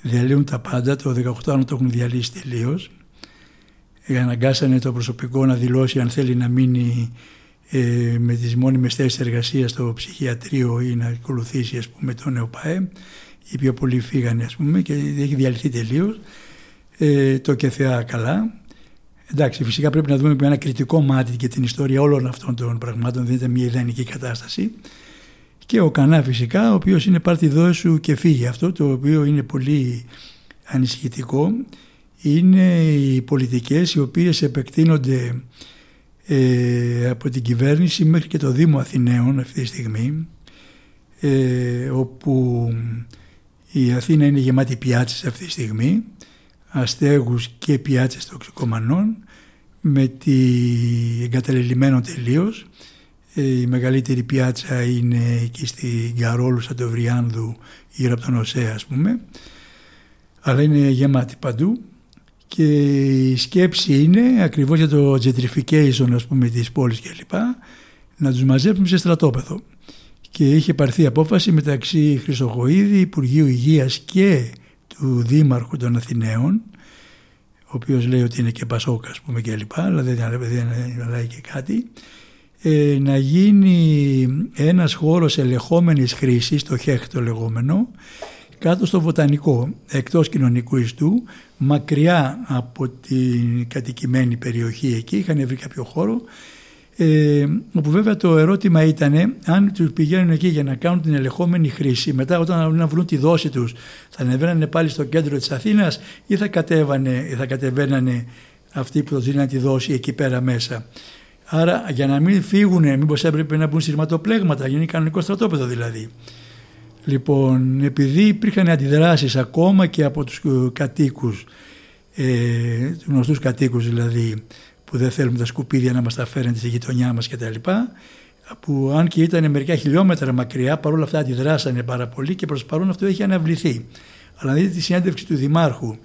διαλύουν τα πάντα. Το 18 το έχουν διαλύσει τελείως. Αναγκάσανε το προσωπικό να δηλώσει αν θέλει να μείνει ε, με τις μόνιμες θέσεις εργασίας στο ψυχιατρίο ή να ακολουθήσει ας πούμε τον ΕΟΠΑΕ. Οι πιο πολλοί φύγανε ας πούμε και έχει διαλυθεί τελείως. Ε, το και θεά καλά. Εντάξει, φυσικά πρέπει να δούμε με ένα κριτικό μάτι και την ιστορία όλων αυτών των πραγμάτων. Δεν ήταν μια ιδανική κατάσταση και ο Κανά φυσικά, ο οποίος είναι πάρτι δώσου και φύγει. Αυτό το οποίο είναι πολύ ανησυχητικό είναι οι πολιτικές οι οποίες επεκτείνονται ε, από την κυβέρνηση μέχρι και το Δήμο Αθηναίων αυτή τη στιγμή ε, όπου η Αθήνα είναι γεμάτη πιάτσες αυτή τη στιγμή αστέγους και πιάτσες τοξικομανών με τη εγκαταλελειμμένο τελείως ε, η μεγαλύτερη πιάτσα είναι εκεί στην Καρόλου Σαντοβριάνδου γύρω από τον Οσέα ας πούμε αλλά είναι γεμάτη παντού και η σκέψη είναι ακριβώς για το gentrification ας πούμε της πόλης κλπ να τους μαζέψουμε σε στρατόπεδο και είχε πάρθει απόφαση μεταξύ Χρυσοχοίδη, Υπουργείου Υγείας και του Δήμαρχου των Αθηναίων ο οποίος λέει ότι είναι και Πασόκα ας πούμε και λοιπά αλλά δεν, δεν λέει και κάτι ε, να γίνει ένας χώρος ελεγχόμενης χρήσης, το ΧΕΧ το λεγόμενο, κάτω στο βοτανικό, εκτός κοινωνικού ιστού, μακριά από την κατοικημένη περιοχή εκεί, είχαν βρει κάποιο χώρο, ε, όπου βέβαια το ερώτημα ήταν αν τους πηγαίνουν εκεί για να κάνουν την ελεγχόμενη χρήση μετά όταν να βρουν τη δόση τους θα ανεβαίνανε πάλι στο κέντρο της Αθήνας ή θα, κατέβανε, θα κατεβαίνανε αυτοί που τους δίναν τη δόση εκεί πέρα μέσα. Άρα για να μην φύγουν, μήπως έπρεπε να μπουν σειρματοπλέγματα, γίνει κανονικό στρατόπεδο δηλαδή. Λοιπόν, επειδή υπήρχαν αντιδράσεις ακόμα και από τους ε, κατοίκους, ε, τους γνωστούς κατοίκους δηλαδή, που δεν θέλουμε τα σκουπίδια να μας τα φέρνετε στη γειτονιά μας κτλ. Που αν και ήταν μερικά χιλιόμετρα μακριά, παρόλα αυτά αντιδράσανε πάρα πολύ και προς παρόν αυτό έχει αναβληθεί. Αλλά δείτε τη συνέντευξη του Δημάρχου ε,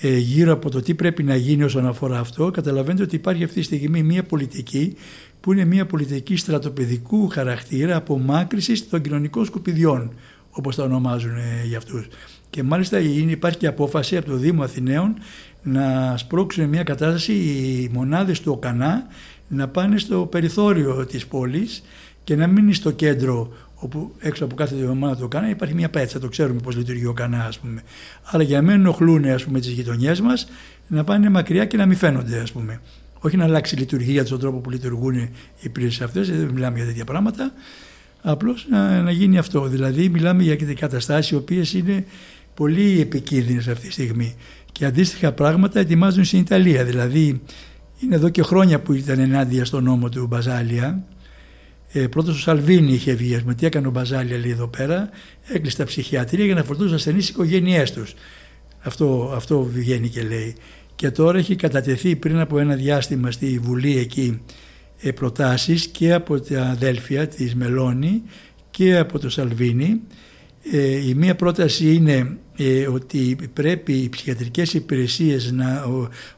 γύρω από το τι πρέπει να γίνει όσον αφορά αυτό, καταλαβαίνετε ότι υπάρχει αυτή τη στιγμή μια πολιτική που είναι μια πολιτική στρατοπεδικού χαρακτήρα απομάκρυσης των κοινωνικών σκουπιδιών, όπως τα ονομάζουν ε, για αυτούς. Και μάλιστα είναι, υπάρχει και απόφαση από το Δήμο Αθηναίων να σπρώξουν μια κατάσταση οι μονάδες του ΟΚΑΝΑ να πάνε στο περιθώριο της πόλης και να μην είναι στο κέντρο όπου έξω από κάθε ομάδα του κανά υπάρχει μια πέτσα, το ξέρουμε πώς λειτουργεί ο κανάς ας πούμε. Αλλά για να μην ενοχλούν ας πούμε τις γειτονιές μας να πάνε μακριά και να μην φαίνονται ας πούμε. Όχι να αλλάξει η λειτουργία του, τον τρόπο που λειτουργούν οι υπηρεσίες αυτές, δεν μιλάμε για τέτοια πράγματα. Απλώς να, να γίνει αυτό. Δηλαδή, μιλάμε για καταστάσεις οι οποίες είναι πολύ επικίνδυνες αυτή τη στιγμή. Και αντίστοιχα πράγματα ετοιμάζουν στην Ιταλία. Δηλαδή, είναι εδώ και χρόνια που ήταν ενάντια στον νόμο του Μπαζάλια. Ε, Πρώτος ο Σαλβίνη είχε βγει. Με τι έκανε ο Μπαζάλια λέει εδώ πέρα, έκλεισε τα ψυχιατρία για να φορτώσουν ασθενείς οικογένειές τους. Αυτό, αυτό βγαίνει και λέει. Και τώρα έχει κατατεθεί πριν από ένα διάστημα στη Βουλή εκεί ε, προτάσεις και από τα αδέλφια της Μελώνη και από το Σαλβίνη. Ε, η μία πρόταση είναι ε, ότι πρέπει οι ψυχιατρικές υπηρεσίες να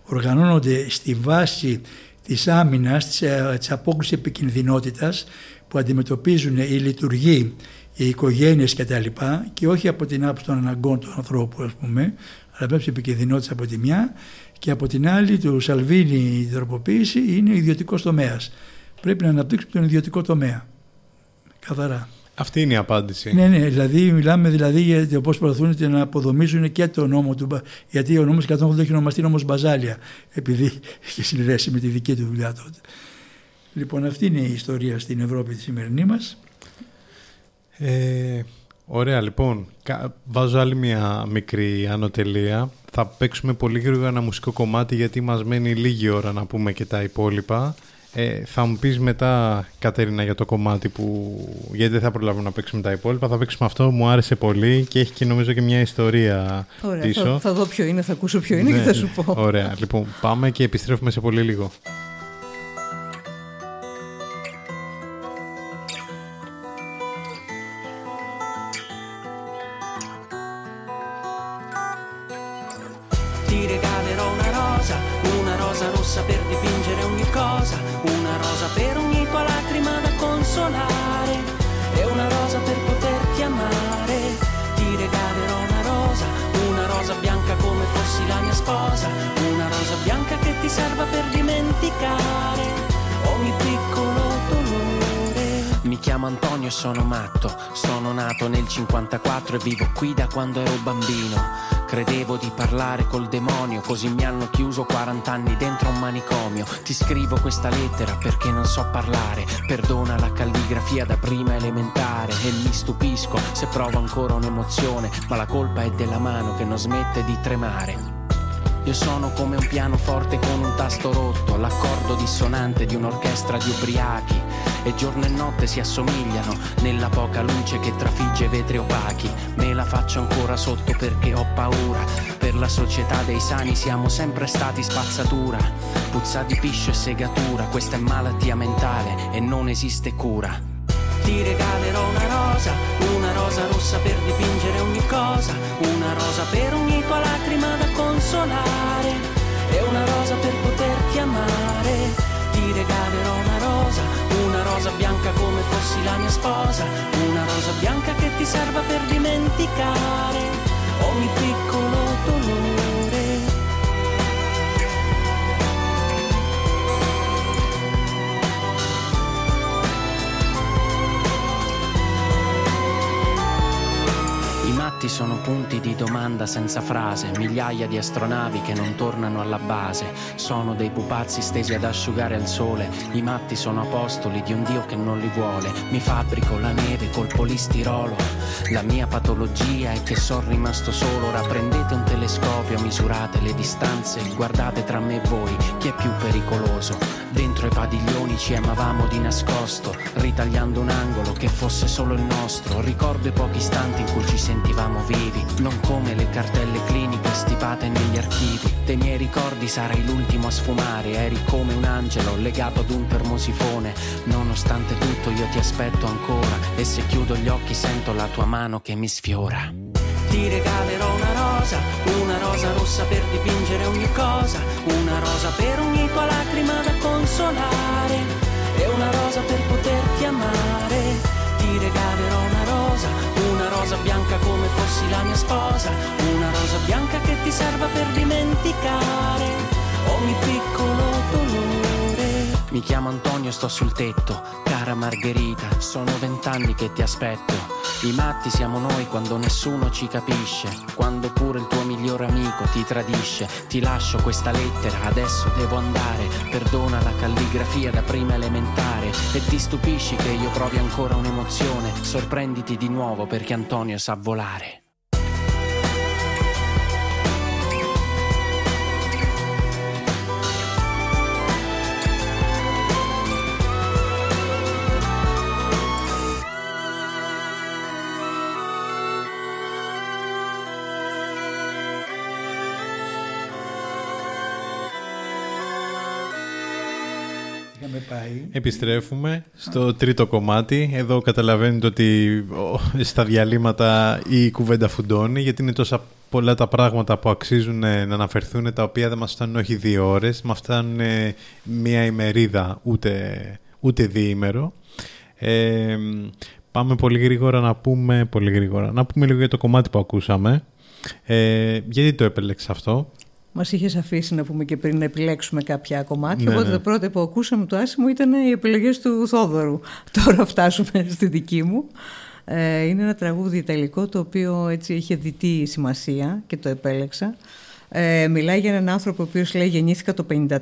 οργανώνονται στη βάση της άμυνας, της, της απόκρισης επικινδυνότητας που αντιμετωπίζουν οι λειτουργοί, οι οικογένειες κτλ. Και, και όχι από την άποψη των αναγκών του ανθρώπου ας πούμε, αλλά πρέπει επικινδυνότητα από τη μια και από την άλλη του Σαλβίνη η τροποποίηση είναι ιδιωτικός τομέας. Πρέπει να αναπτύξουμε τον ιδιωτικό τομέα. Καθαρά. Αυτή είναι η απάντηση. Ναι, ναι, δηλαδή μιλάμε δηλαδή για πώς προσπαθούν να αποδομήσουν και το νόμο του. Γιατί ο νόμος 180 έχει ονομαστεί νόμος Μπαζάλια, επειδή είχε συνδέσει με τη δική του δουλειά τότε. Λοιπόν, αυτή είναι η ιστορία στην Ευρώπη τη σημερινή μας. Ε, ωραία, λοιπόν. Βάζω άλλη μια μικρή ανωτελεία. Θα παίξουμε πολύ γρήγορα ένα μουσικό κομμάτι γιατί μας μένει λίγη ώρα να πούμε και τα υπόλοιπα. Ε, θα μου πεις μετά, Κατερίνα, για το κομμάτι που... γιατί δεν θα προλάβουμε να παίξουμε τα υπόλοιπα. Θα παίξουμε αυτό, μου άρεσε πολύ και έχει και νομίζω και μια ιστορία Ωραία, πίσω. Θα, θα δω ποιο είναι, θα ακούσω ποιο είναι Ναι, και θα σου ναι. πω. Ωραία, λοιπόν πάμε και επιστρέφουμε σε πολύ λίγο. E sono matto, sono nato nel 54 e vivo qui da quando ero bambino. Credevo di parlare col demonio, così mi hanno chiuso 40 anni dentro un manicomio. Ti scrivo questa lettera perché non so parlare. Perdona la calligrafia da prima elementare e mi stupisco se provo ancora un'emozione, ma la colpa è della mano che non smette di tremare. Io sono come un pianoforte con un tasto rotto, l'accordo dissonante di un'orchestra di ubriachi. E giorno e notte si assomigliano nella poca luce che trafigge vetri opachi. Me la faccio ancora sotto perché ho paura. Per la società dei sani siamo sempre stati spazzatura. Puzza di piscio e segatura, questa è malattia mentale e non esiste cura. Ti regalerò una rosa, una rosa rossa per dipingere ogni cosa, una rosa per ogni tua lacrima da consolare e una rosa per poterti amare. Ti regalerò una rosa, una rosa bianca come fossi la mia sposa, una rosa bianca che ti serva per dimenticare ogni piccolo dolore. I matti sono punti di domanda senza frase, migliaia di astronavi che non tornano alla base, sono dei pupazzi stesi ad asciugare al sole, i matti sono apostoli di un Dio che non li vuole, mi fabbrico la neve col polistirolo, la mia patologia è che sono rimasto solo, ora prendete un telescopio, misurate le distanze, guardate tra me e voi chi è più pericoloso, dentro i padiglioni ci amavamo di nascosto, ritagliando un angolo che fosse solo il nostro, ricordo i pochi istanti in cui ci sentivamo vivi, non come le cartelle cliniche stipate negli archivi. Dei miei ricordi sarai l'ultimo a sfumare, eri come un angelo legato ad un termosifone. Nonostante tutto io ti aspetto ancora e se chiudo gli occhi sento la tua mano che mi sfiora. Ti regalerò una rosa, una rosa rossa per dipingere ogni cosa, una rosa per ogni tua lacrima da consolare rosa bianca come fossi la mia sposa, una rosa bianca che ti serva per dimenticare ogni piccolo dolore. Mi chiamo Antonio sto sul tetto. Cara Margherita, sono vent'anni che ti aspetto. I matti siamo noi quando nessuno ci capisce. Quando pure il tuo migliore amico ti tradisce. Ti lascio questa lettera, adesso devo andare. Perdona la calligrafia da prima elementare. E ti stupisci che io provi ancora un'emozione. Sorprenditi di nuovo perché Antonio sa volare. Επιστρέφουμε στο τρίτο κομμάτι. Εδώ καταλαβαίνετε ότι στα διαλύματα η κουβέντα φουντώνει γιατί είναι τόσα πολλά τα πράγματα που αξίζουν να αναφερθούν τα οποία δεν μας φτάνουν όχι δύο ώρες, μας φτάνουν μία ημερίδα ούτε, ούτε διήμερο. Ε, πάμε πολύ γρήγορα να πούμε, πολύ γρήγορα, να πούμε λίγο για το κομμάτι που ακούσαμε. Ε, γιατί το επέλεξε αυτό; Μας είχες αφήσει να πούμε και πριν να επιλέξουμε κάποια κομμάτια. Ναι, οπότε ναι. το πρώτο που ακούσαμε το άσημο ήταν οι επιλογές του Θόδωρου. *laughs* Τώρα φτάσουμε στη δική μου. Ε, είναι ένα τραγούδι ιταλικό το οποίο έτσι είχε διτή σημασία και το επέλεξα. Ε, μιλάει για έναν άνθρωπο ο οποίος λέει γεννήθηκα το 1954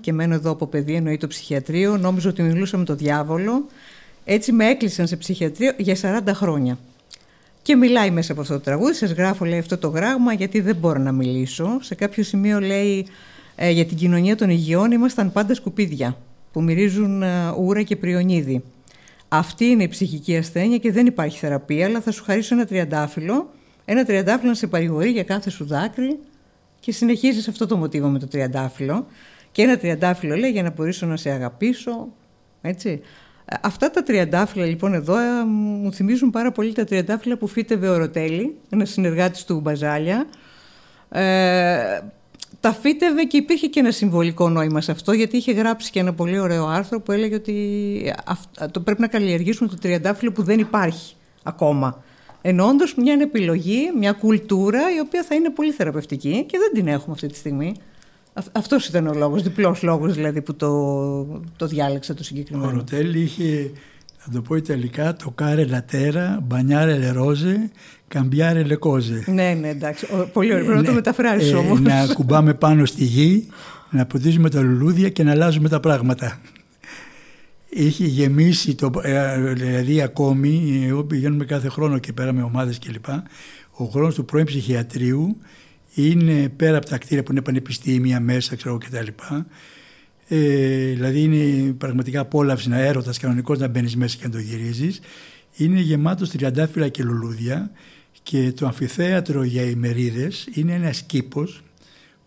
και μένω εδώ από παιδί, εννοεί το ψυχιατρίο. Νόμιζα ότι μιλούσα με τον διάβολο. Έτσι με έκλεισαν σε ψυχιατρίο για 40 χρόνια. Και μιλάει μέσα από αυτό το τραγούδι. Σας γράφω λέει αυτό το γράμμα γιατί δεν μπορώ να μιλήσω. Σε κάποιο σημείο λέει ε, για την κοινωνία των υγειών ήμασταν πάντα σκουπίδια που μυρίζουν ε, ούρα και πριονίδι. Αυτή είναι η ψυχική ασθένεια και δεν υπάρχει θεραπεία, αλλά θα σου χαρίσω ένα τριαντάφυλλο. Ένα τριαντάφυλλο να σε παρηγορεί για κάθε σου δάκρυ και συνεχίζεις αυτό το μοτίβο με το τριαντάφυλλο. Και ένα τριαντάφυλλο λέει για να μπορέσω να σε αγαπήσω. Έτσι. Αυτά τα τριαντάφυλλα λοιπόν εδώ ε, μου θυμίζουν πάρα πολύ τα τριαντάφυλλα που φύτευε ο Ροτέλη, ένας συνεργάτης του Μπαζάλια. Ε, τα φύτευε και υπήρχε και ένα συμβολικό νόημα σε αυτό γιατί είχε γράψει και ένα πολύ ωραίο άρθρο που έλεγε ότι το πρέπει να καλλιεργήσουμε το τριαντάφυλλο που δεν υπάρχει ακόμα. Εννοώντας μια επιλογή, μια κουλτούρα η οποία θα είναι πολύ θεραπευτική και δεν την έχουμε αυτή τη στιγμή. Αυτός ήταν ο λόγος, διπλός λόγος δηλαδή που το, το διάλεξα το συγκεκριμένο. Ο Ροτέλ είχε, θα το πω ιταλικά, το κάρε λατέρα, μπανιάρε λερόζε, καμπιάρε λεκόζε. Ναι, ναι, εντάξει. Πολύ ωραίο. Πρέπει να το ναι. μεταφράσεις ε, όμως. Να κουμπάμε πάνω στη γη, να ποτίζουμε τα λουλούδια και να αλλάζουμε τα πράγματα. Είχε γεμίσει, το, ε, δηλαδή ακόμη, εγώ πηγαίνουμε κάθε χρόνο και πέρα με ομάδες κλπ. Ο χρόνος του πρώην ψυχιατρίου είναι πέρα από τα κτίρια που είναι πανεπιστήμια μέσα ξέρω κτλ. Ε, δηλαδή είναι πραγματικά απόλαυση να έρωτας κανονικός να μπαίνεις μέσα και να το γυρίζεις. Είναι γεμάτος τριαντάφυλλα και λουλούδια και το αμφιθέατρο για ημερίδε είναι ένας κήπος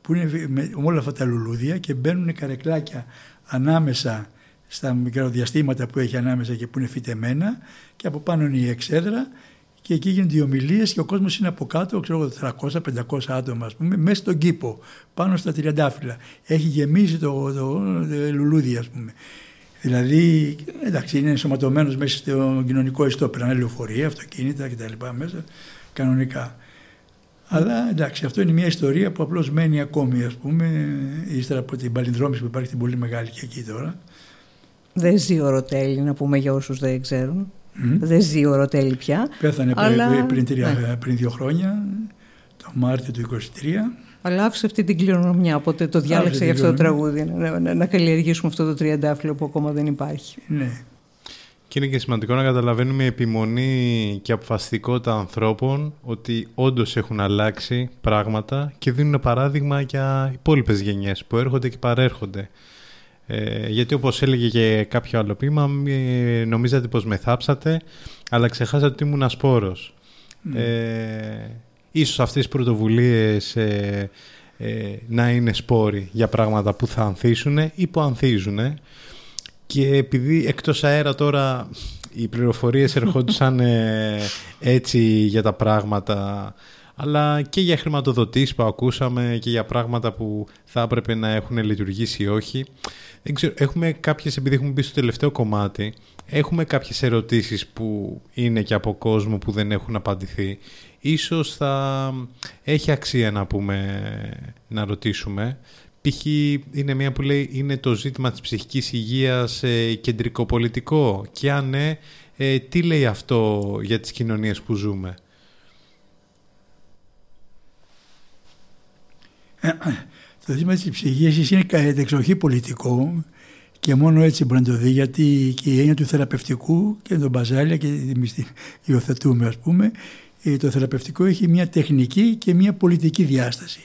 που είναι με όλα αυτά τα λουλούδια και μπαίνουν καρεκλάκια ανάμεσα στα μικροδιαστήματα που έχει ανάμεσα και που είναι φυτεμένα και από πάνω είναι η εξέδρα και εκεί γίνονται οι ομιλίες και ο κόσμος είναι από κάτω, ξέρω 300-500 άτομα, ας πούμε, μέσα στον κήπο, πάνω στα τριαντάφυλλα. Έχει γεμίσει το, το, το λουλούδι, ας πούμε. Δηλαδή, εντάξει, είναι ενσωματωμένος μέσα στο κοινωνικό ιστό, περνάνε λεωφορεία, αυτοκίνητα κτλ. μέσα, κανονικά. Αλλά εντάξει, αυτό είναι μια ιστορία που απλώς μένει ακόμη, ας πούμε, ύστερα από την παλινδρόμηση που υπάρχει την πολύ μεγάλη και εκεί τώρα. Δεν ζει ο Ροτέλη, να πούμε για όσους δεν ξέρουν. Δεν ζει ο Ροτέλη πια. Πέθανε αλλά... πριν, ναι. πριν δύο χρόνια, το Μάρτιο του 23. Αλλά άφησε αυτή την κληρονομιά, οπότε το διάλεξε για αυτό το τραγούδι, να, να, να καλλιεργήσουμε αυτό το τριαντάφυλλο που ακόμα δεν υπάρχει. Ναι. Και είναι και σημαντικό να καταλαβαίνουμε η επιμονή και αποφασιστικότητα ανθρώπων ότι όντως έχουν αλλάξει πράγματα και δίνουν παράδειγμα για υπόλοιπες γενιές που έρχονται και παρέρχονται. Ε, γιατί όπως έλεγε και κάποιο άλλο ποίημα, νομίζατε πως με θάψατε, αλλά ξεχάσατε ότι ήμουν ασπόρος. Mm. Ε, ίσως αυτές οι πρωτοβουλίες ε, ε, να είναι σπόροι για πράγματα που θα ανθίσουν ή που ανθίζουν. Και επειδή εκτός αέρα τώρα οι πληροφορίες *laughs* ερχόντουσαν ε, έτσι για τα πράγματα αλλά και για χρηματοδοτήσεις που ακούσαμε και για πράγματα που θα έπρεπε να έχουν λειτουργήσει ή όχι. Δεν ξέρω, έχουμε κάποιες, επειδή έχουμε μπει στο τελευταίο κομμάτι, έχουμε κάποιες ερωτήσεις που είναι και από κόσμο που δεν έχουν απαντηθεί. Ίσως θα έχει αξία να πούμε, να ρωτήσουμε. Π.χ. π.χ. είναι μια που λέει είναι το ζήτημα της ψυχικής υγείας ε, κεντρικό πολιτικό και αν ναι, ε, τι λέει αυτό για τις κοινωνίες που ζούμε; *clears throat* Το ζήτημα της ψυχικής είναι κατεξοχή πολιτικό και μόνο έτσι μπορεί να το δει γιατί και η έννοια του θεραπευτικού και τον Μπαζάλια και εμείς υιοθετούμε ας πούμε το θεραπευτικό έχει μια τεχνική και μια πολιτική διάσταση.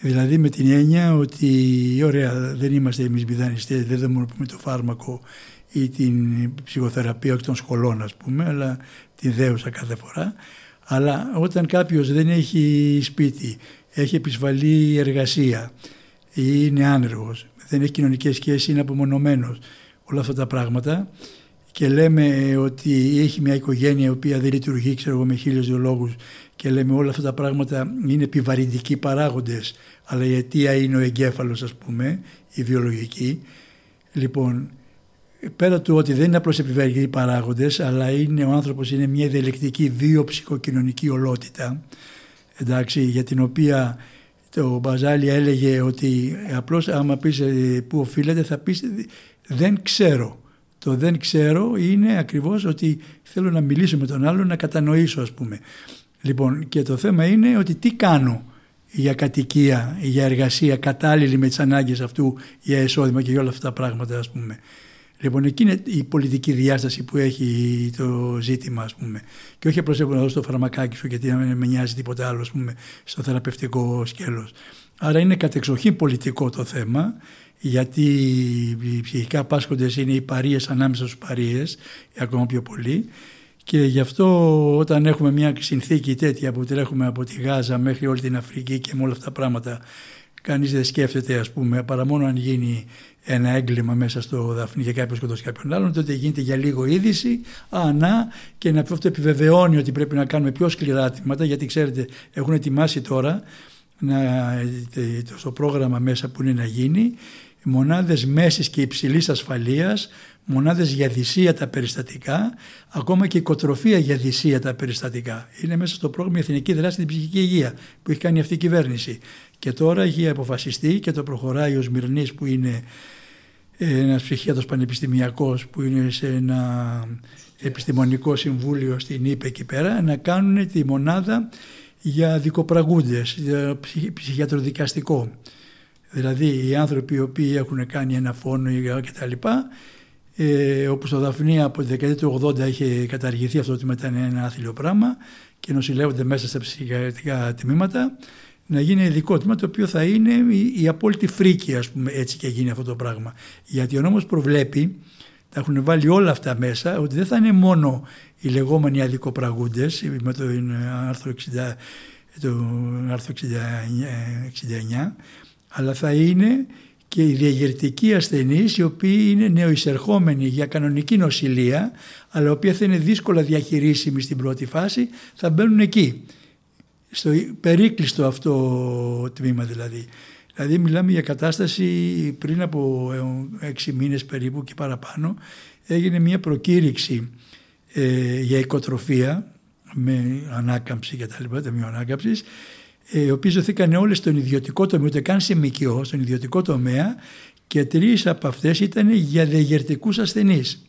Δηλαδή με την έννοια ότι ωραία δεν είμαστε εμείς μηδανιστές, δεν δαιμονοποιούμε το φάρμακο ή την ψυχοθεραπεία όχι των σχολών ας πούμε, αλλά την δέουσα κάθε φορά. Αλλά όταν κάποιος δεν έχει σπίτι, έχει επισβαλή εργασία ή είναι άνεργος, δεν έχει κοινωνικές σχέσεις, είναι απομονωμένος, όλα αυτά τα πράγματα και λέμε ότι έχει μια οικογένεια η οποία δεν λειτουργεί ξέρω εγώ με χίλιους δύο λόγους και λέμε όλα αυτά τα πράγματα είναι επιβαρυντικοί παράγοντες αλλά η αιτία είναι ο εγκέφαλος ας πούμε, η βιολογική. Λοιπόν, πέρα του ότι δεν είναι απλώς επιβαρυντικοί παράγοντες αλλά είναι, ο άνθρωπος είναι μια διαλεκτική βιοψυχοκοινωνική ολότητα εντάξει, για την οποία το Μπαζάλι έλεγε ότι απλώς άμα πεις ε, που οφείλεται θα πεις δεν ξέρω. Το δεν ξέρω είναι ακριβώς ότι θέλω να μιλήσω με τον άλλο, να κατανοήσω ας πούμε. Λοιπόν και το θέμα είναι ότι τι κάνω για κατοικία, για εργασία κατάλληλη με τις ανάγκες αυτού για εισόδημα και για όλα αυτά τα πράγματα ας πούμε. Λοιπόν, εκεί είναι η πολιτική διάσταση που έχει το ζήτημα, ας πούμε. Και όχι απλώς να δώσω το φαρμακάκι σου, γιατί δεν με νοιάζει τίποτα άλλο, ας πούμε, στο θεραπευτικό σκέλος. Άρα είναι κατεξοχήν πολιτικό το θέμα, γιατί οι ψυχικά πάσχοντες είναι οι παρείες ανάμεσα στους παρείες, ακόμα πιο πολύ. Και γι' αυτό όταν έχουμε μια συνθήκη τέτοια που τρέχουμε από τη Γάζα μέχρι όλη την Αφρική και με όλα αυτά τα πράγματα, κανείς δεν σκέφτεται ας πούμε παρά μόνο αν γίνει ένα έγκλημα μέσα στο Δαφνί για κάποιο σκοτώσει κάποιον άλλον, τότε γίνεται για λίγο είδηση, α, να, και να αυτό επιβεβαιώνει ότι πρέπει να κάνουμε πιο σκληρά τμήματα, γιατί ξέρετε, έχουν ετοιμάσει τώρα να, στο πρόγραμμα μέσα που είναι να γίνει, μονάδες μέσης και υψηλής ασφαλείας, μονάδες για δυσία τα περιστατικά, ακόμα και οικοτροφία για δυσία τα περιστατικά. Είναι μέσα στο πρόγραμμα η Εθνική Δράση στην Ψυχική Υγεία που έχει κάνει αυτή η κυβέρνηση. Και τώρα έχει αποφασιστεί και το προχωράει ο Σμυρνής που είναι ένας ψυχίατρος πανεπιστημιακός που είναι σε ένα επιστημονικό συμβούλιο στην ΥΠΕ εκεί πέρα να κάνουν τη μονάδα για δικοπραγούντες, για ψυχιατροδικαστικό. Δηλαδή οι άνθρωποι οι οποίοι έχουν κάνει ένα φόνο και τα λοιπά, ε, όπου στο Δαφνία από τη δεκαετία του 80 είχε καταργηθεί αυτό ότι μετά είναι ένα άθλιο πράγμα και νοσηλεύονται μέσα στα ψυχιατρικά τμήματα, να γίνει ειδικό τμήμα το οποίο θα είναι η, η απόλυτη φρίκη ας πούμε έτσι και γίνει αυτό το πράγμα. Γιατί ο νόμος προβλέπει, τα έχουν βάλει όλα αυτά μέσα, ότι δεν θα είναι μόνο οι λεγόμενοι αδικοπραγούντες με το άρθρο 60, το άρθρο 69, 69 αλλά θα είναι και οι διαγερτικοί ασθενείς οι οποίοι είναι νεοεισερχόμενοι για κανονική νοσηλεία αλλά οι οποίοι θα είναι δύσκολα διαχειρίσιμοι στην πρώτη φάση θα μπαίνουν εκεί στο περίκλειστο αυτό τμήμα δηλαδή. Δηλαδή μιλάμε για κατάσταση πριν από ε, έξι μήνες περίπου και παραπάνω έγινε μια προκήρυξη ε, για οικοτροφία με ανάκαμψη και τα λοιπά, ταμείο ανάκαμψης ε, οι οποίες δοθήκαν όλες στον ιδιωτικό τομέα, ούτε καν σε ΜΚΟ, στον ιδιωτικό τομέα και τρεις από αυτές ήταν για διαγερτικούς ασθενείς.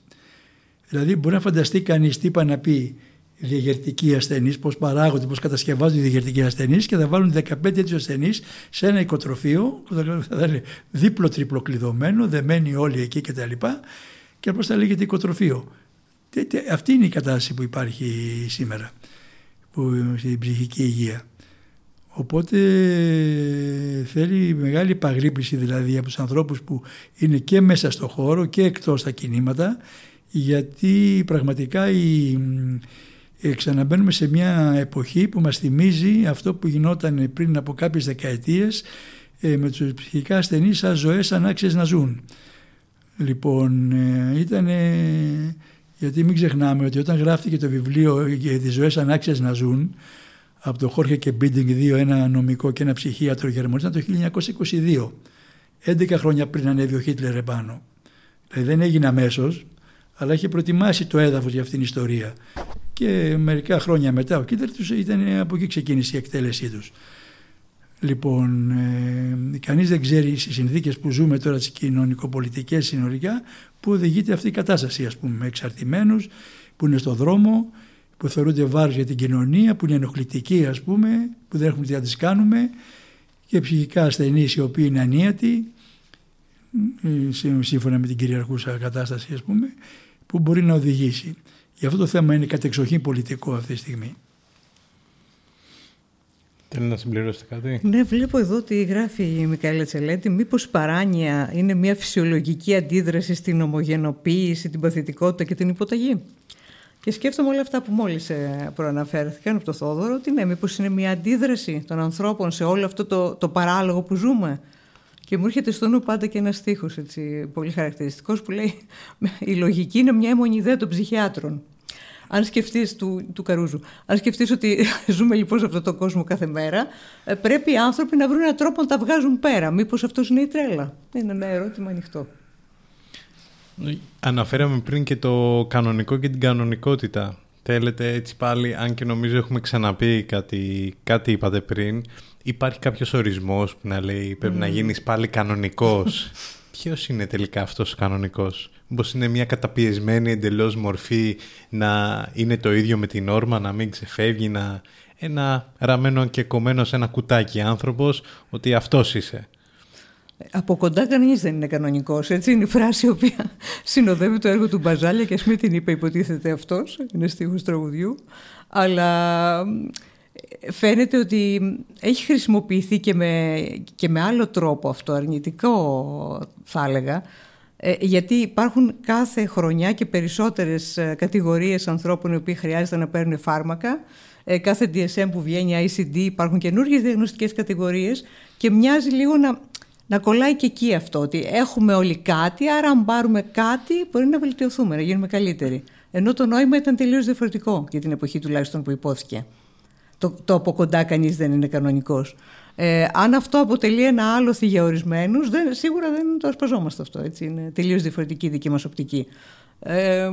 Δηλαδή μπορεί να φανταστεί κανείς τι είπα να πει διαγερτικοί ασθενείς, πώς παράγονται, πώς κατασκευάζονται οι διαγερτικοί ασθενείς και θα βάλουν 15 τέτοιου ασθενείς σε ένα οικοτροφείο που θα είναι δίπλο-τρίπλο κλειδωμένο, δεμένοι όλοι εκεί κτλ. Και, και απλώ θα λέγεται οικοτροφείο. Αυτή είναι η κατάσταση που υπάρχει σήμερα που, στην ψυχική υγεία. Οπότε θέλει μεγάλη παγρύπηση δηλαδή από τους ανθρώπους που είναι και μέσα στο χώρο και εκτός τα κινήματα γιατί πραγματικά η, ε, ξαναμπαίνουμε σε μια εποχή που μας θυμίζει αυτό που γινόταν πριν από κάποιες δεκαετίες ε, με τους ψυχικά ασθενείς σαν ζωές ανάξιες να ζουν. Λοιπόν, ε, ήταν... γιατί μην ξεχνάμε ότι όταν γράφτηκε το βιβλίο για τις ζωές ανάξιες να ζουν από το Χόρχε και Μπίντινγκ 2, ένα νομικό και ένα ψυχίατρο Γερμανός, ήταν το 1922. 11 χρόνια πριν ανέβει ο Χίτλερ επάνω. Δηλαδή δεν έγινε αμέσως, αλλά είχε προετοιμάσει το έδαφος για αυτήν την ιστορία και μερικά χρόνια μετά ο Κίτερ τους ήταν από εκεί ξεκίνησε η εκτέλεσή τους. Λοιπόν, ε, κανείς δεν ξέρει στις συνθήκες που ζούμε τώρα τις κοινωνικοπολιτικές συνολικά που οδηγείται αυτή η κατάσταση ας πούμε με εξαρτημένους που είναι στο δρόμο που θεωρούνται βάρος για την κοινωνία που είναι ενοχλητικοί ας πούμε που δεν έχουμε τι να τις κάνουμε και ψυχικά ασθενείς οι οποίοι είναι ανίατοι ε, σύμφωνα με την κυριαρχούσα κατάσταση ας πούμε που μπορεί να οδηγήσει. Γι' αυτό το θέμα είναι κατεξοχήν πολιτικό αυτή τη στιγμή. Θέλει να συμπληρώσετε κάτι; Ναι, βλέπω εδώ ότι γράφει η Μικαέλα Τσελέτη μήπως η παράνοια είναι μια φυσιολογική αντίδραση στην ομογενοποίηση, την παθητικότητα και την υποταγή; Και σκέφτομαι όλα αυτά που μόλις ε, προαναφέρθηκαν από το Θόδωρο, ότι ναι, μήπως είναι μια αντίδραση των ανθρώπων σε όλο αυτό το, το παράλογο που ζούμε; Και μου έρχεται στο νου πάντα και ένας στίχος έτσι, πολύ χαρακτηριστικός που λέει «Η λογική είναι μια αιμονιδέα των ψυχιάτρων». Αν σκεφτείς του, του Καρούζου, αν σκεφτείς ότι *laughs* ζούμε λοιπόν σε αυτόν τον κόσμο κάθε μέρα, ε, πρέπει οι άνθρωποι να βρουν έναν τρόπο να τα βγάζουν πέρα. Μήπως αυτός είναι η τρέλα; Είναι ένα ερώτημα ανοιχτό. Αναφέραμε πριν και το κανονικό και την κανονικότητα. Θέλετε έτσι πάλι, αν και νομίζω έχουμε ξαναπεί κάτι, κάτι είπατε πριν, υπάρχει κάποιος ορισμός που να λέει πρέπει να γίνεις πάλι κανονικός; *laughs* Ποιος είναι τελικά αυτός ο κανονικός; Μήπως είναι μια καταπιεσμένη εντελώς μορφή να είναι το ίδιο με την όρμα, να μην ξεφεύγει, να ένα ραμμένο και κομμένο σε ένα κουτάκι άνθρωπος, ότι αυτός είσαι; Από κοντά κανείς δεν είναι κανονικός. Έτσι είναι η φράση η οποία συνοδεύει το έργο του Μπαζάλια και ας μην την είπε, υποτίθεται αυτός. Είναι στίχος τραγουδιού. Αλλά φαίνεται ότι έχει χρησιμοποιηθεί και με, και με άλλο τρόπο αυτό, αρνητικό θα έλεγα, ε, γιατί υπάρχουν κάθε χρονιά και περισσότερες ε, κατηγορίες ανθρώπων οι οποίοι χρειάζεται να παίρνουν φάρμακα. Ε, κάθε DSM που βγαίνει, ICD, υπάρχουν καινούργιες διαγνωστικές κατηγορίες και μοιάζει λίγο να, να κολλάει και εκεί αυτό, ότι έχουμε όλοι κάτι, άρα αν πάρουμε κάτι μπορεί να βελτιωθούμε, να γίνουμε καλύτεροι. Ενώ το νόημα ήταν τελείως διαφορετικό για την εποχή τουλάχιστον που υπόθηκε το, το από κοντά κανείς δεν είναι κανονικός. Ε, αν αυτό αποτελεί ένα άλοθη για ορισμένους, σίγουρα δεν το ασπαζόμαστε αυτό. Έτσι. Είναι τελείως διαφορετική η δική μας οπτική. Ε,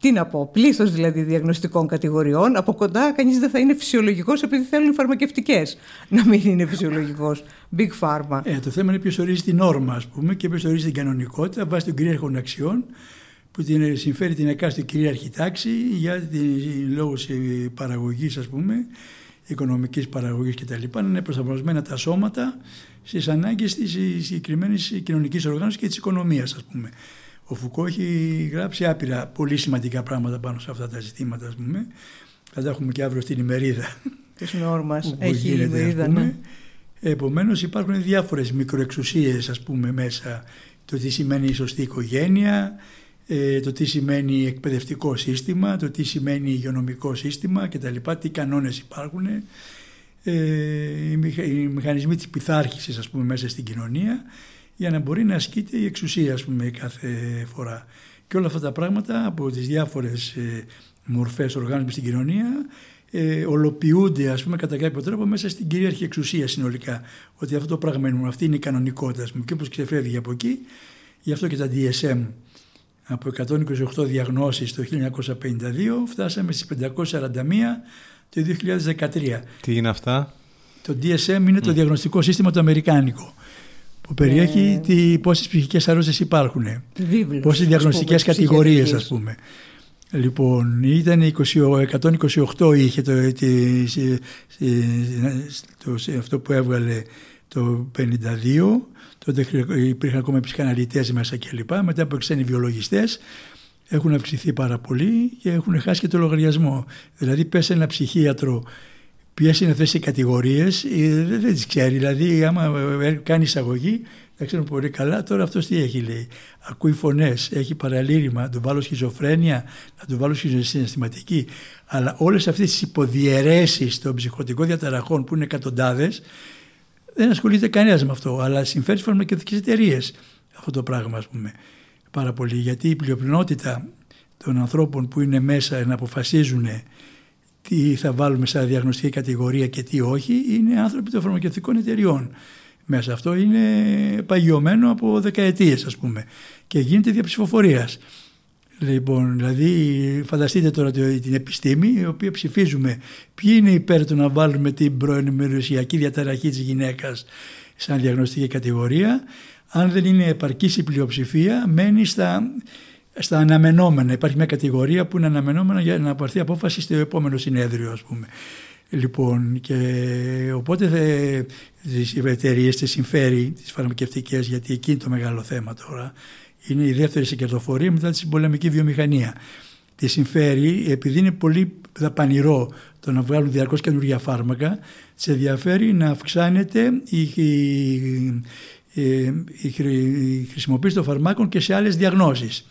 τι να πω, πλήθος δηλαδή διαγνωστικών κατηγοριών. Από κοντά κανείς δεν θα είναι φυσιολογικός επειδή θέλουν φαρμακευτικές να μην είναι φυσιολογικός. Big Pharma. Ε, το θέμα είναι ποιος ορίζει την όρμα, ας πούμε, και ποιος ορίζει την κανονικότητα βάσει των κυρίαρχων αξιών που την συμφέρει την εκάστοτε κυρίαρχη τάξη για την λόγω παραγωγής ας πούμε, οικονομικής παραγωγής κτλ. να είναι προσαρμοσμένα τα σώματα στις ανάγκες της συγκεκριμένης κοινωνικής οργάνωσης και της οικονομίας ας πούμε. Ο Φουκώ έχει γράψει άπειρα πολύ σημαντικά πράγματα πάνω σε αυτά τα ζητήματα ας πούμε. Θα τα έχουμε και αύριο στην ημερίδα. Της νόρμας, έχει η ημερίδα, ναι. Επομένως υπάρχουν διάφορες μικροεξουσίες ας πούμε μέσα το τι σημαίνει η σωστή οικογένεια, ε, το τι σημαίνει εκπαιδευτικό σύστημα, το τι σημαίνει υγειονομικό σύστημα κτλ. Τι κανόνες υπάρχουν, ε, οι μηχανισμοί της πειθάρχησης ας πούμε μέσα στην κοινωνία για να μπορεί να ασκείται η εξουσία ας πούμε κάθε φορά. Και όλα αυτά τα πράγματα από τις διάφορες ε, μορφές οργάνωσης στην κοινωνία ε, ολοποιούνται ας πούμε κατά κάποιο τρόπο μέσα στην κυρίαρχη εξουσία συνολικά. Ότι αυτό το πράγμα είναι, αυτή είναι η κανονικότητα ας πούμε, και όπως ξεφεύγει από εκεί, γι' αυτό και τα DSM από 128 διαγνώσεις το 1952 φτάσαμε στις 541 το 2013. Τι είναι αυτά; Το DSM είναι το διαγνωστικό σύστημα το αμερικάνικο που περιέχει ε... τι, πόσες ψυχικές αρρώστιες υπάρχουν. Βίβλος, πόσες διαγνωστικές κατηγορίες ας πούμε. Λοιπόν, ήταν 128 είχε το, το, αυτό που έβγαλε το 52 τότε υπήρχαν ακόμα ψυχαναλυτές μέσα κλπ. Μετά από ξένοι βιολογιστές έχουν αυξηθεί πάρα πολύ και έχουν χάσει και το λογαριασμό. Δηλαδή πες ένα ψυχίατρο ποιε είναι αυτέ οι κατηγορίες, ε, δεν, δεν τις ξέρει. Δηλαδή, άμα ε, κάνει εισαγωγή, θα ξέρουμε πολύ καλά. Τώρα αυτός τι έχει, λέει. Ακούει φωνές, έχει παραλήρημα, να του βάλω σχιζοφρένεια, να του βάλω συναισθηματική. Αλλά όλες αυτές τις υποδιαιρέσεις των ψυχοτικών διαταραχών που είναι εκατοντάδες, δεν ασχολείται κανένας με αυτό, αλλά συμφέρει στις φαρμακευτικές εταιρείες αυτό το πράγμα, ας πούμε, πάρα πολύ. Γιατί η πλειοπληνότητα των ανθρώπων που είναι μέσα να αποφασίζουν τι θα βάλουμε σε διαγνωστική κατηγορία και τι όχι, είναι άνθρωποι των φαρμακευτικών εταιριών. Μέσα αυτό είναι παγιωμένο από δεκαετίες, ας πούμε, και γίνεται δια ψηφοφορία. Λοιπόν, δηλαδή φανταστείτε τώρα την επιστήμη η οποία ψηφίζουμε ποιοι είναι υπέρ του να βάλουμε την προενημερωσιακή διαταραχή της γυναίκας σαν διαγνωστική κατηγορία αν δεν είναι επαρκής η πλειοψηφία μένει στα, στα αναμενόμενα. Υπάρχει μια κατηγορία που είναι αναμενόμενα για να πάρθει απόφαση στο επόμενο συνέδριο ας πούμε. Λοιπόν, και οπότε τις εταιρείες τις συμφέρει τις φαρμακευτικές, γιατί εκεί είναι το μεγάλο θέμα τώρα. Είναι η δεύτερη σε κερδοφορία μετά τη πολεμική βιομηχανία. Τη συμφέρει, επειδή είναι πολύ δαπανηρό το να βγάλουν διαρκώς καινούργια φάρμακα, τη ενδιαφέρει να αυξάνεται η, η, η, η χρησιμοποίηση των φαρμάκων και σε άλλες διαγνώσεις.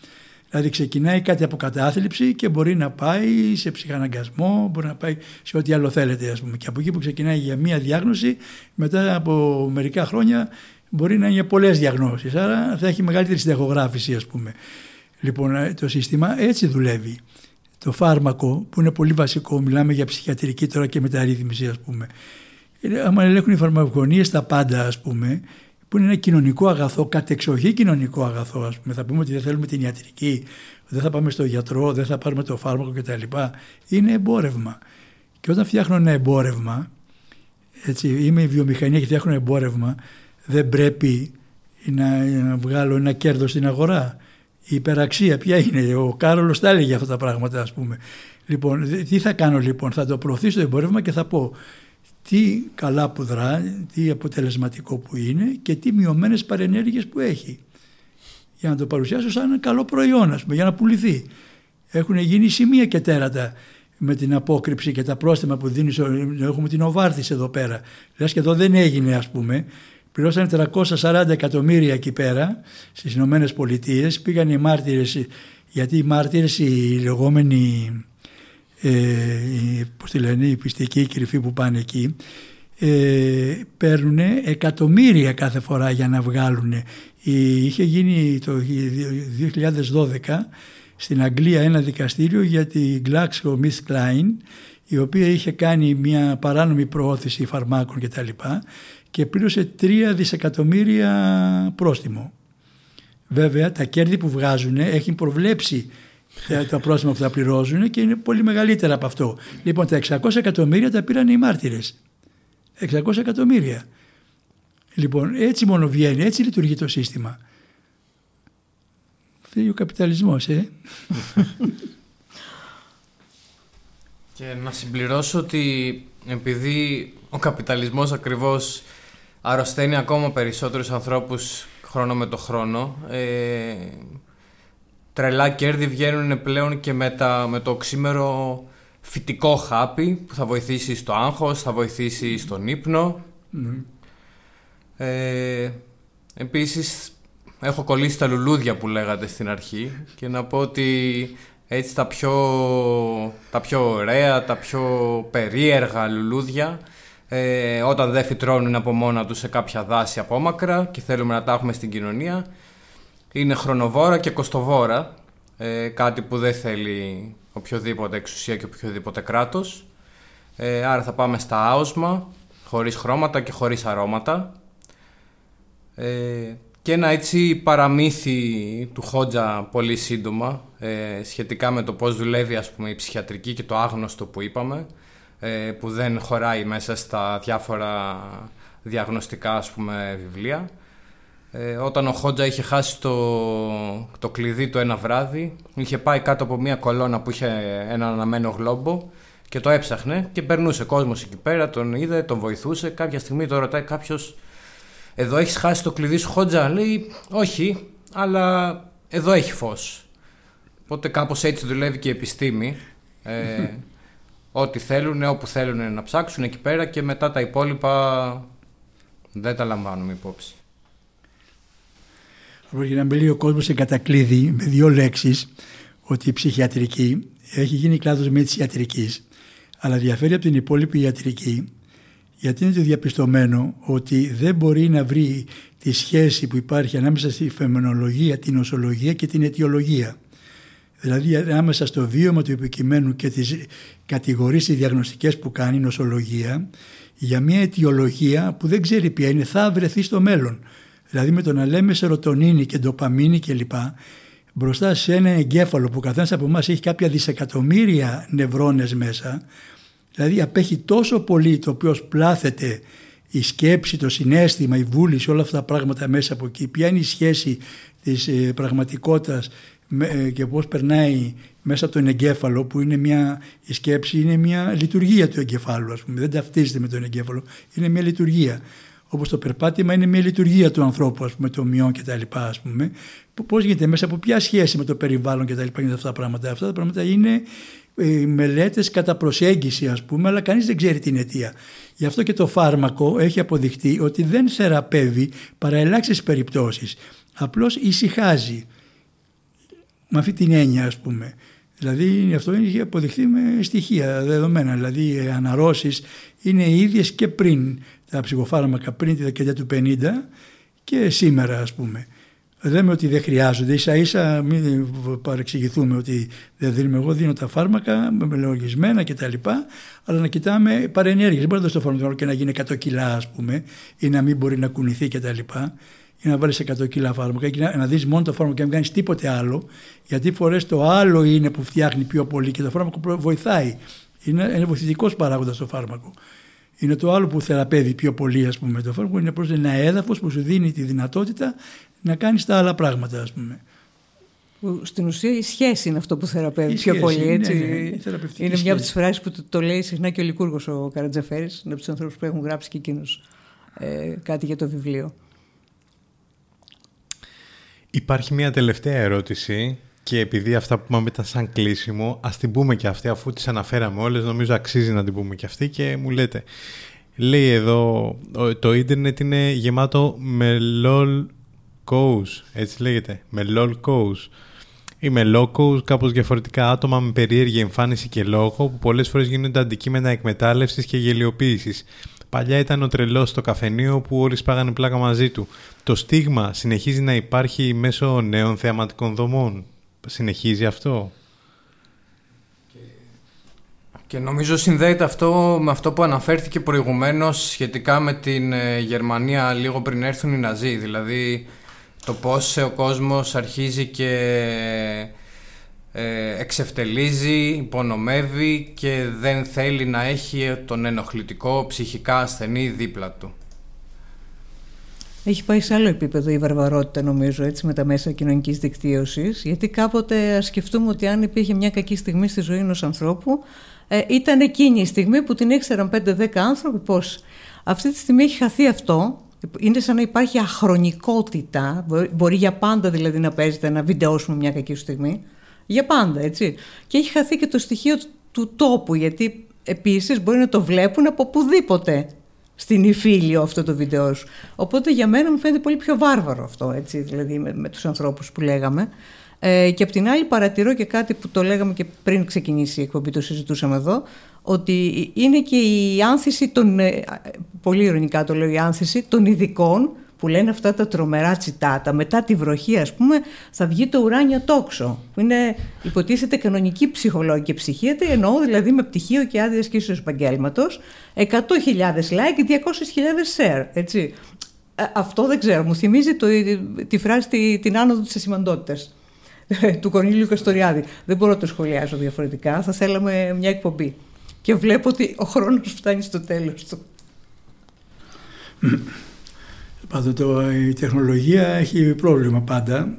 Δηλαδή ξεκινάει κάτι από κατάθλιψη και μπορεί να πάει σε ψυχαναγκασμό, μπορεί να πάει σε ό,τι άλλο θέλετε ας πούμε. Και από εκεί που ξεκινάει για μία διάγνωση, μετά από μερικά χρόνια μπορεί να είναι για πολλές διαγνώσεις. Άρα θα έχει μεγαλύτερη συντεχογράφηση ας πούμε. Λοιπόν ε, το σύστημα έτσι δουλεύει. Το φάρμακο που είναι πολύ βασικό, μιλάμε για ψυχιατρική τώρα και μεταρρύθμιση ας πούμε. Ε, άμα ελέγχουν οι φαρμακογονίες τα πάντα ας πούμε, που είναι ένα κοινωνικό αγαθό, κατεξοχή κοινωνικό αγαθό. Ας πούμε. Θα πούμε ότι δεν θέλουμε την ιατρική, δεν θα πάμε στο γιατρό, δεν θα πάρουμε το φάρμακο κτλ. Είναι εμπόρευμα. Και όταν φτιάχνω ένα εμπόρευμα, έτσι, είμαι η βιομηχανία και φτιάχνω εμπόρευμα, δεν πρέπει να, να βγάλω ένα κέρδος στην αγορά. Η υπεραξία ποια είναι, ο Κάρολος τα έλεγε αυτά τα πράγματα ας πούμε. Λοιπόν, τι θα κάνω λοιπόν, θα το προωθήσω το εμπόρευμα και θα πω τι καλά που δρά, τι αποτελεσματικό που είναι και τι μειωμένες παρενέργειες που έχει. Για να το παρουσιάσω σαν ένα καλό προϊόν, ας πούμε, για να πουληθεί. Έχουν γίνει σημεία και τέρατα με την απόκρυψη και τα πρόστιμα που δίνει, έχουμε την Οβάρθης εδώ πέρα. Λες και εδώ δεν έγινε ας πούμε. Πληρώσανε 340 εκατομμύρια εκεί πέρα στις Ηνωμένες Πολιτείες. Πήγαν οι μάρτυρες, γιατί οι μάρτυρες οι λεγόμενοι ε, πώς τη λένε, οι πιστικοί κρυφοί που πάνε εκεί, ε, παίρνουν εκατομμύρια κάθε φορά για να βγάλουν. Είχε γίνει το 2012 στην Αγγλία ένα δικαστήριο για την GlaxoSmithKline η οποία είχε κάνει μια παράνομη προώθηση φαρμάκων κτλ. Και, και πλήρωσε 3 δισεκατομμύρια πρόστιμο. Βέβαια τα κέρδη που βγάζουν έχει προβλέψει τα πρόστιμα που θα πληρώσουν και είναι πολύ μεγαλύτερα από αυτό. Λοιπόν, τα 600 εκατομμύρια τα πήραν οι μάρτυρες. 600 εκατομμύρια. Λοιπόν, έτσι μόνο βγαίνει, έτσι λειτουργεί το σύστημα. Φύγει ο καπιταλισμός, ε. *laughs* και να συμπληρώσω ότι επειδή ο καπιταλισμός ακριβώς αρρωσταίνει ακόμα περισσότερους ανθρώπους χρόνο με το χρόνο, ε, τρελά κέρδη βγαίνουν πλέον και με, με το οξύμερο φυτικό χάπι που θα βοηθήσει στο άγχος, θα βοηθήσει στον ύπνο. Mm. Ε, επίσης έχω κολλήσει τα λουλούδια που λέγατε στην αρχή και να πω ότι έτσι τα πιο, τα πιο ωραία, τα πιο περίεργα λουλούδια ε, όταν δεν φυτρώνουν από μόνα τους σε κάποια δάση απόμακρα και θέλουμε να τα έχουμε στην κοινωνία είναι χρονοβόρα και κοστοβόρα, ε, κάτι που δεν θέλει οποιοδήποτε εξουσία και οποιοδήποτε κράτος. Ε, άρα θα πάμε στα άοσμα, χωρίς χρώματα και χωρίς αρώματα. Ε, και ένα έτσι παραμύθι του Χότζα πολύ σύντομα ε, σχετικά με το πώς δουλεύει ας πούμε, η ψυχιατρική και το άγνωστο που είπαμε ε, που δεν χωράει μέσα στα διάφορα διαγνωστικά ας πούμε, βιβλία. Ε, όταν ο Χότζα είχε χάσει το, το κλειδί του ένα βράδυ, είχε πάει κάτω από μια κολόνα που είχε ένα αναμένο γλόμπο και το έψαχνε και περνούσε κόσμος εκεί πέρα, τον είδε, τον βοηθούσε. Κάποια στιγμή το ρωτάει κάποιος, Εδώ έχεις χάσει το κλειδί σου, Χότζα; Λέει, Όχι, αλλά εδώ έχει φως. Οπότε κάπως έτσι δουλεύει και η επιστήμη. Ε, ό,τι θέλουν, όπου θέλουν να ψάξουν εκεί πέρα και μετά τα υπόλοιπα δεν τα λαμβάνουμε υπόψη. Για να μιλεί ο κόσμος σε κατακλείδη με δύο λέξεις ότι η ψυχιατρική έχει γίνει κλάδος με τη ιατρικής, αλλά διαφέρει από την υπόλοιπη ιατρική γιατί είναι το διαπιστωμένο ότι δεν μπορεί να βρει τη σχέση που υπάρχει ανάμεσα στη φεμενολογία, την νοσολογία και την αιτιολογία. Δηλαδή ανάμεσα στο βίωμα του υποκειμένου και τις κατηγορήσεις διαγνωστικές που κάνει η νοσολογία για μια αιτιολογία που δεν ξέρει ποια είναι, θα βρεθεί στο μέλλον. Δηλαδή με το να λέμε σερωτονίνη και ντοπαμίνη κλπ. μπροστά σε ένα εγκέφαλο που καθένας από εμάς έχει κάποια δισεκατομμύρια νευρώνες μέσα, δηλαδή απέχει τόσο πολύ το οποίος πλάθεται η σκέψη, το συνέστημα, η βούληση, όλα αυτά τα πράγματα μέσα από εκεί, ποια είναι η σχέση της ε, πραγματικότητας ε, και πώς περνάει μέσα από τον εγκέφαλο που είναι μια, η σκέψη είναι μια λειτουργία του εγκεφάλου ας πούμε, δεν ταυτίζεται με τον εγκέφαλο, είναι μια λειτουργία. Όπως το περπάτημα είναι μια λειτουργία του ανθρώπου, ας πούμε, το μειών και τα λοιπά, ας πούμε. Πώς γίνεται, μέσα από ποια σχέση με το περιβάλλον και τα λοιπά είναι αυτά τα πράγματα. Αυτά τα πράγματα είναι ε, μελέτες κατά προσέγγιση ας πούμε, αλλά κανείς δεν ξέρει την αιτία. Γι' αυτό και το φάρμακο έχει αποδειχτεί ότι δεν θεραπεύει παρά ελάχιστες περιπτώσεις. Απλώς ησυχάζει με αυτή την έννοια ας πούμε. Δηλαδή αυτό έχει αποδειχθεί με στοιχεία δεδομένα. Δηλαδή οι αναρρώσεις είναι οι ίδιες και πριν τα ψυχοφάρμακα, πριν τη δεκαετία του 50 και σήμερα ας πούμε. Δεν λέμε ότι δεν χρειάζονται, ίσα ίσα μην παρεξηγηθούμε ότι δεν δίνουμε. Εγώ δίνω τα φάρμακα με λογισμένα κτλ. Αλλά να κοιτάμε παρενέργειες. Δεν μπορεί να δώσει το φάρμακο και να γίνει 100 κιλά, ας πούμε, ή να μην μπορεί να κουνηθεί κτλ. Ή να βάλεις 100 κιλά φάρμακα ή να, να δεις μόνο το φάρμακο και να μην κάνεις τίποτε άλλο. Γιατί φορές το άλλο είναι που φτιάχνει πιο πολύ και το φάρμακο βοηθάει. Είναι, είναι βοηθητικός παράγοντας το φάρμακο. Είναι το άλλο που θεραπεύει πιο πολύ, ας πούμε, το φάρμακο. Είναι απλώ ένα έδαφος που σου δίνει τη δυνατότητα να κάνεις τα άλλα πράγματα, ας πούμε. στην ουσία η σχέση είναι αυτό που θεραπεύει πιο πολύ. Ναι, Έτσι. Ναι, ναι, είναι μια από τις φράσεις που το, το, λέει συχνά και ο Λικούργος ο Καρατζαφέρης, ένα από τους ανθρώπους που έχουν γράψει και εκείνος ε, κάτι για το βιβλίο. Υπάρχει μια τελευταία ερώτηση και επειδή αυτά που είπαμε ήταν σαν κλείσιμο, ας την πούμε και αυτή αφού τις αναφέραμε όλες, νομίζω αξίζει να την πούμε και αυτή και μου λέτε. Λέει εδώ, το ίντερνετ είναι γεμάτο με lol coach, έτσι λέγεται, με lol coach ή με locos, κάπως διαφορετικά άτομα με περίεργη εμφάνιση και λόγο που πολλές φορές γίνονται αντικείμενα εκμετάλλευσης και γελιοποίησης. Παλιά ήταν ο τρελός στο καφενείο που όλοι σπάγανε πλάκα μαζί του. Το στίγμα συνεχίζει να υπάρχει μέσω νέων θεαματικών δομών. Συνεχίζει αυτό. Και νομίζω συνδέεται αυτό με αυτό που αναφέρθηκε προηγουμένως σχετικά με την ε, Γερμανία λίγο πριν έρθουν οι Ναζί. Δηλαδή το πώς ο κόσμος αρχίζει και ε, εξευτελίζει, υπονομεύει και δεν θέλει να έχει τον ενοχλητικό ψυχικά ασθενή δίπλα του. Έχει πάει σε άλλο επίπεδο η βαρβαρότητα νομίζω έτσι με τα μέσα κοινωνικής δικτύωσης γιατί κάποτε ας σκεφτούμε ότι αν υπήρχε μια κακή στιγμή στη ζωή ενός ανθρώπου ε, ήταν εκείνη η στιγμή που την ήξεραν 5-10 άνθρωποι πώς. Αυτή τη στιγμή έχει χαθεί αυτό είναι σαν να υπάρχει αχρονικότητα μπορεί για πάντα δηλαδή να παίζεται να βιντεώσουμε μια κακή στιγμή για πάντα, έτσι. Και έχει χαθεί και το στοιχείο του τόπου, γιατί επίσης μπορεί να το βλέπουν από πουδήποτε στην Ιφίλιο αυτό το βίντεο σου. Οπότε για μένα μου φαίνεται πολύ πιο βάρβαρο αυτό, έτσι, δηλαδή με, με τους ανθρώπους που λέγαμε. Ε, και απ' την άλλη παρατηρώ και κάτι που το λέγαμε και πριν ξεκινήσει η εκπομπή, το συζητούσαμε εδώ, ότι είναι και η άνθηση των, ε, πολύ ειρωνικά το λέω η άνθηση, των ειδικών που λένε αυτά τα τρομερά τσιτάτα. Μετά τη βροχή, ας πούμε, θα βγει το ουράνιο τόξο, που είναι υποτίθεται κανονική ψυχολόγη και ψυχίατρη, εννοώ δηλαδή με πτυχίο και άδεια ασκήσεω επαγγέλματος, 100.000 like, 200.000 share, έτσι. Ε, αυτό δεν ξέρω, μου θυμίζει το, τη φράση την άνοδο της ασημαντότητας *laughs* του Κορνίλιου Καστοριάδη. Δεν μπορώ να το σχολιάσω διαφορετικά, θα θέλαμε μια εκπομπή. Και βλέπω ότι ο χρόνος φτάνει στο τέλος του. *clears throat* Πάντοτε η τεχνολογία έχει πρόβλημα πάντα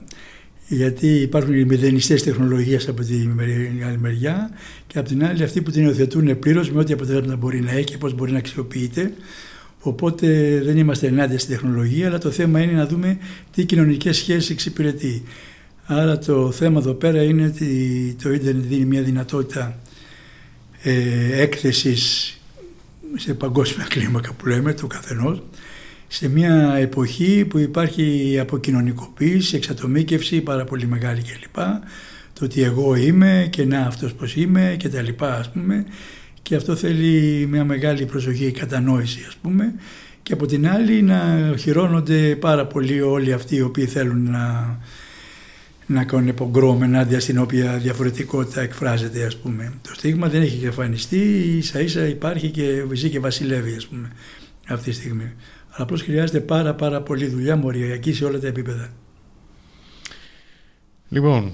γιατί υπάρχουν οι μηδενιστές τεχνολογίες από την άλλη μεριά και από την άλλη αυτοί που την υιοθετούν πλήρως με ό,τι αποτέλεσμα μπορεί να έχει και πώς μπορεί να αξιοποιείται. Οπότε δεν είμαστε ενάντια στην τεχνολογία, αλλά το θέμα είναι να δούμε τι κοινωνικές σχέσεις εξυπηρετεί. Άρα το θέμα εδώ πέρα είναι ότι το ίντερνετ δίνει μια δυνατότητα ε, έκθεσης σε παγκόσμια *laughs* κλίμακα που λέμε του καθενός σε μια εποχή που υπάρχει αποκοινωνικοποίηση, εξατομίκευση πάρα πολύ μεγάλη κλπ. Το ότι εγώ είμαι και να αυτός πως είμαι και τα λοιπά ας πούμε και αυτό θέλει μια μεγάλη προσοχή κατανόηση ας πούμε και από την άλλη να χειρώνονται πάρα πολύ όλοι αυτοί οι οποίοι θέλουν να, να κάνουν πογκρόμ ενάντια στην οποία διαφορετικότητα εκφράζεται ας πούμε. Το στίγμα δεν έχει εξαφανιστεί, ίσα ίσα υπάρχει και ζει και βασιλεύει ας πούμε αυτή τη στιγμή. Απλώς χρειάζεται πάρα πάρα πολύ δουλειά μοριακή σε όλα τα επίπεδα. Λοιπόν,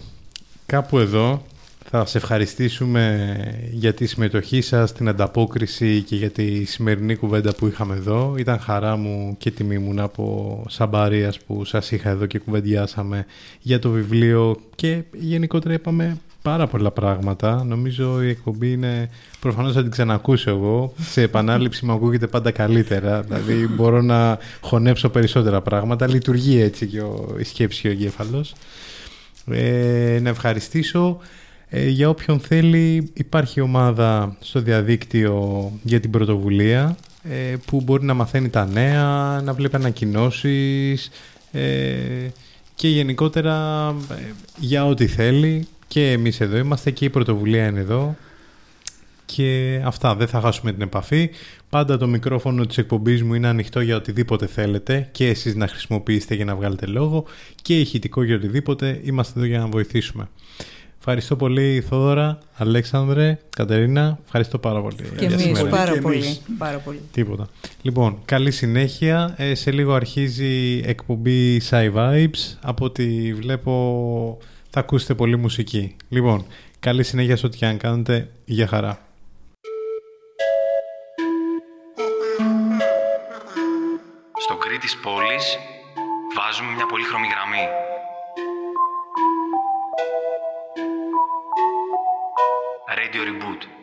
κάπου εδώ θα σε ευχαριστήσουμε για τη συμμετοχή σας, την ανταπόκριση και για τη σημερινή κουβέντα που είχαμε εδώ. Ήταν χαρά μου και τιμή μου να πω σαμπαρίας που σας είχα εδώ και κουβεντιάσαμε για το βιβλίο και γενικότερα είπαμε πάρα πολλά πράγματα. Νομίζω η εκπομπή είναι. Προφανώς θα την ξανακούσω εγώ. Σε επανάληψη μου ακούγεται πάντα καλύτερα. Δηλαδή μπορώ να χωνέψω περισσότερα πράγματα. Λειτουργεί έτσι και ο, η σκέψη και ο εγκέφαλος. Ε, να ευχαριστήσω. Ε, για όποιον θέλει υπάρχει ομάδα στο διαδίκτυο για την πρωτοβουλία ε, που μπορεί να μαθαίνει τα νέα, να βλέπει ανακοινώσεις ε, και γενικότερα ε, για ό,τι θέλει και εμείς εδώ είμαστε και η πρωτοβουλία είναι εδώ και αυτά, δεν θα χάσουμε την επαφή. Πάντα το μικρόφωνο της εκπομπής μου είναι ανοιχτό για οτιδήποτε θέλετε και εσείς να χρησιμοποιήσετε για να βγάλετε λόγο και ηχητικό για οτιδήποτε. Είμαστε εδώ για να βοηθήσουμε. Ευχαριστώ πολύ Θόδωρα, Αλέξανδρε, Κατερίνα. Ευχαριστώ πάρα πολύ. Και εμείς πάρα, πολύ, πάρα πολύ. Τίποτα. Λοιπόν, καλή συνέχεια. Ε, σε λίγο αρχίζει η εκπομπή Sci Vibes. Από ό,τι βλέπω θα ακούσετε πολύ μουσική. Λοιπόν, καλή συνέχεια σε ό,τι και αν κάνετε. Για χαρά. Στο κρί της πόλης βάζουμε μια πολύχρωμη γραμμή. Radio Reboot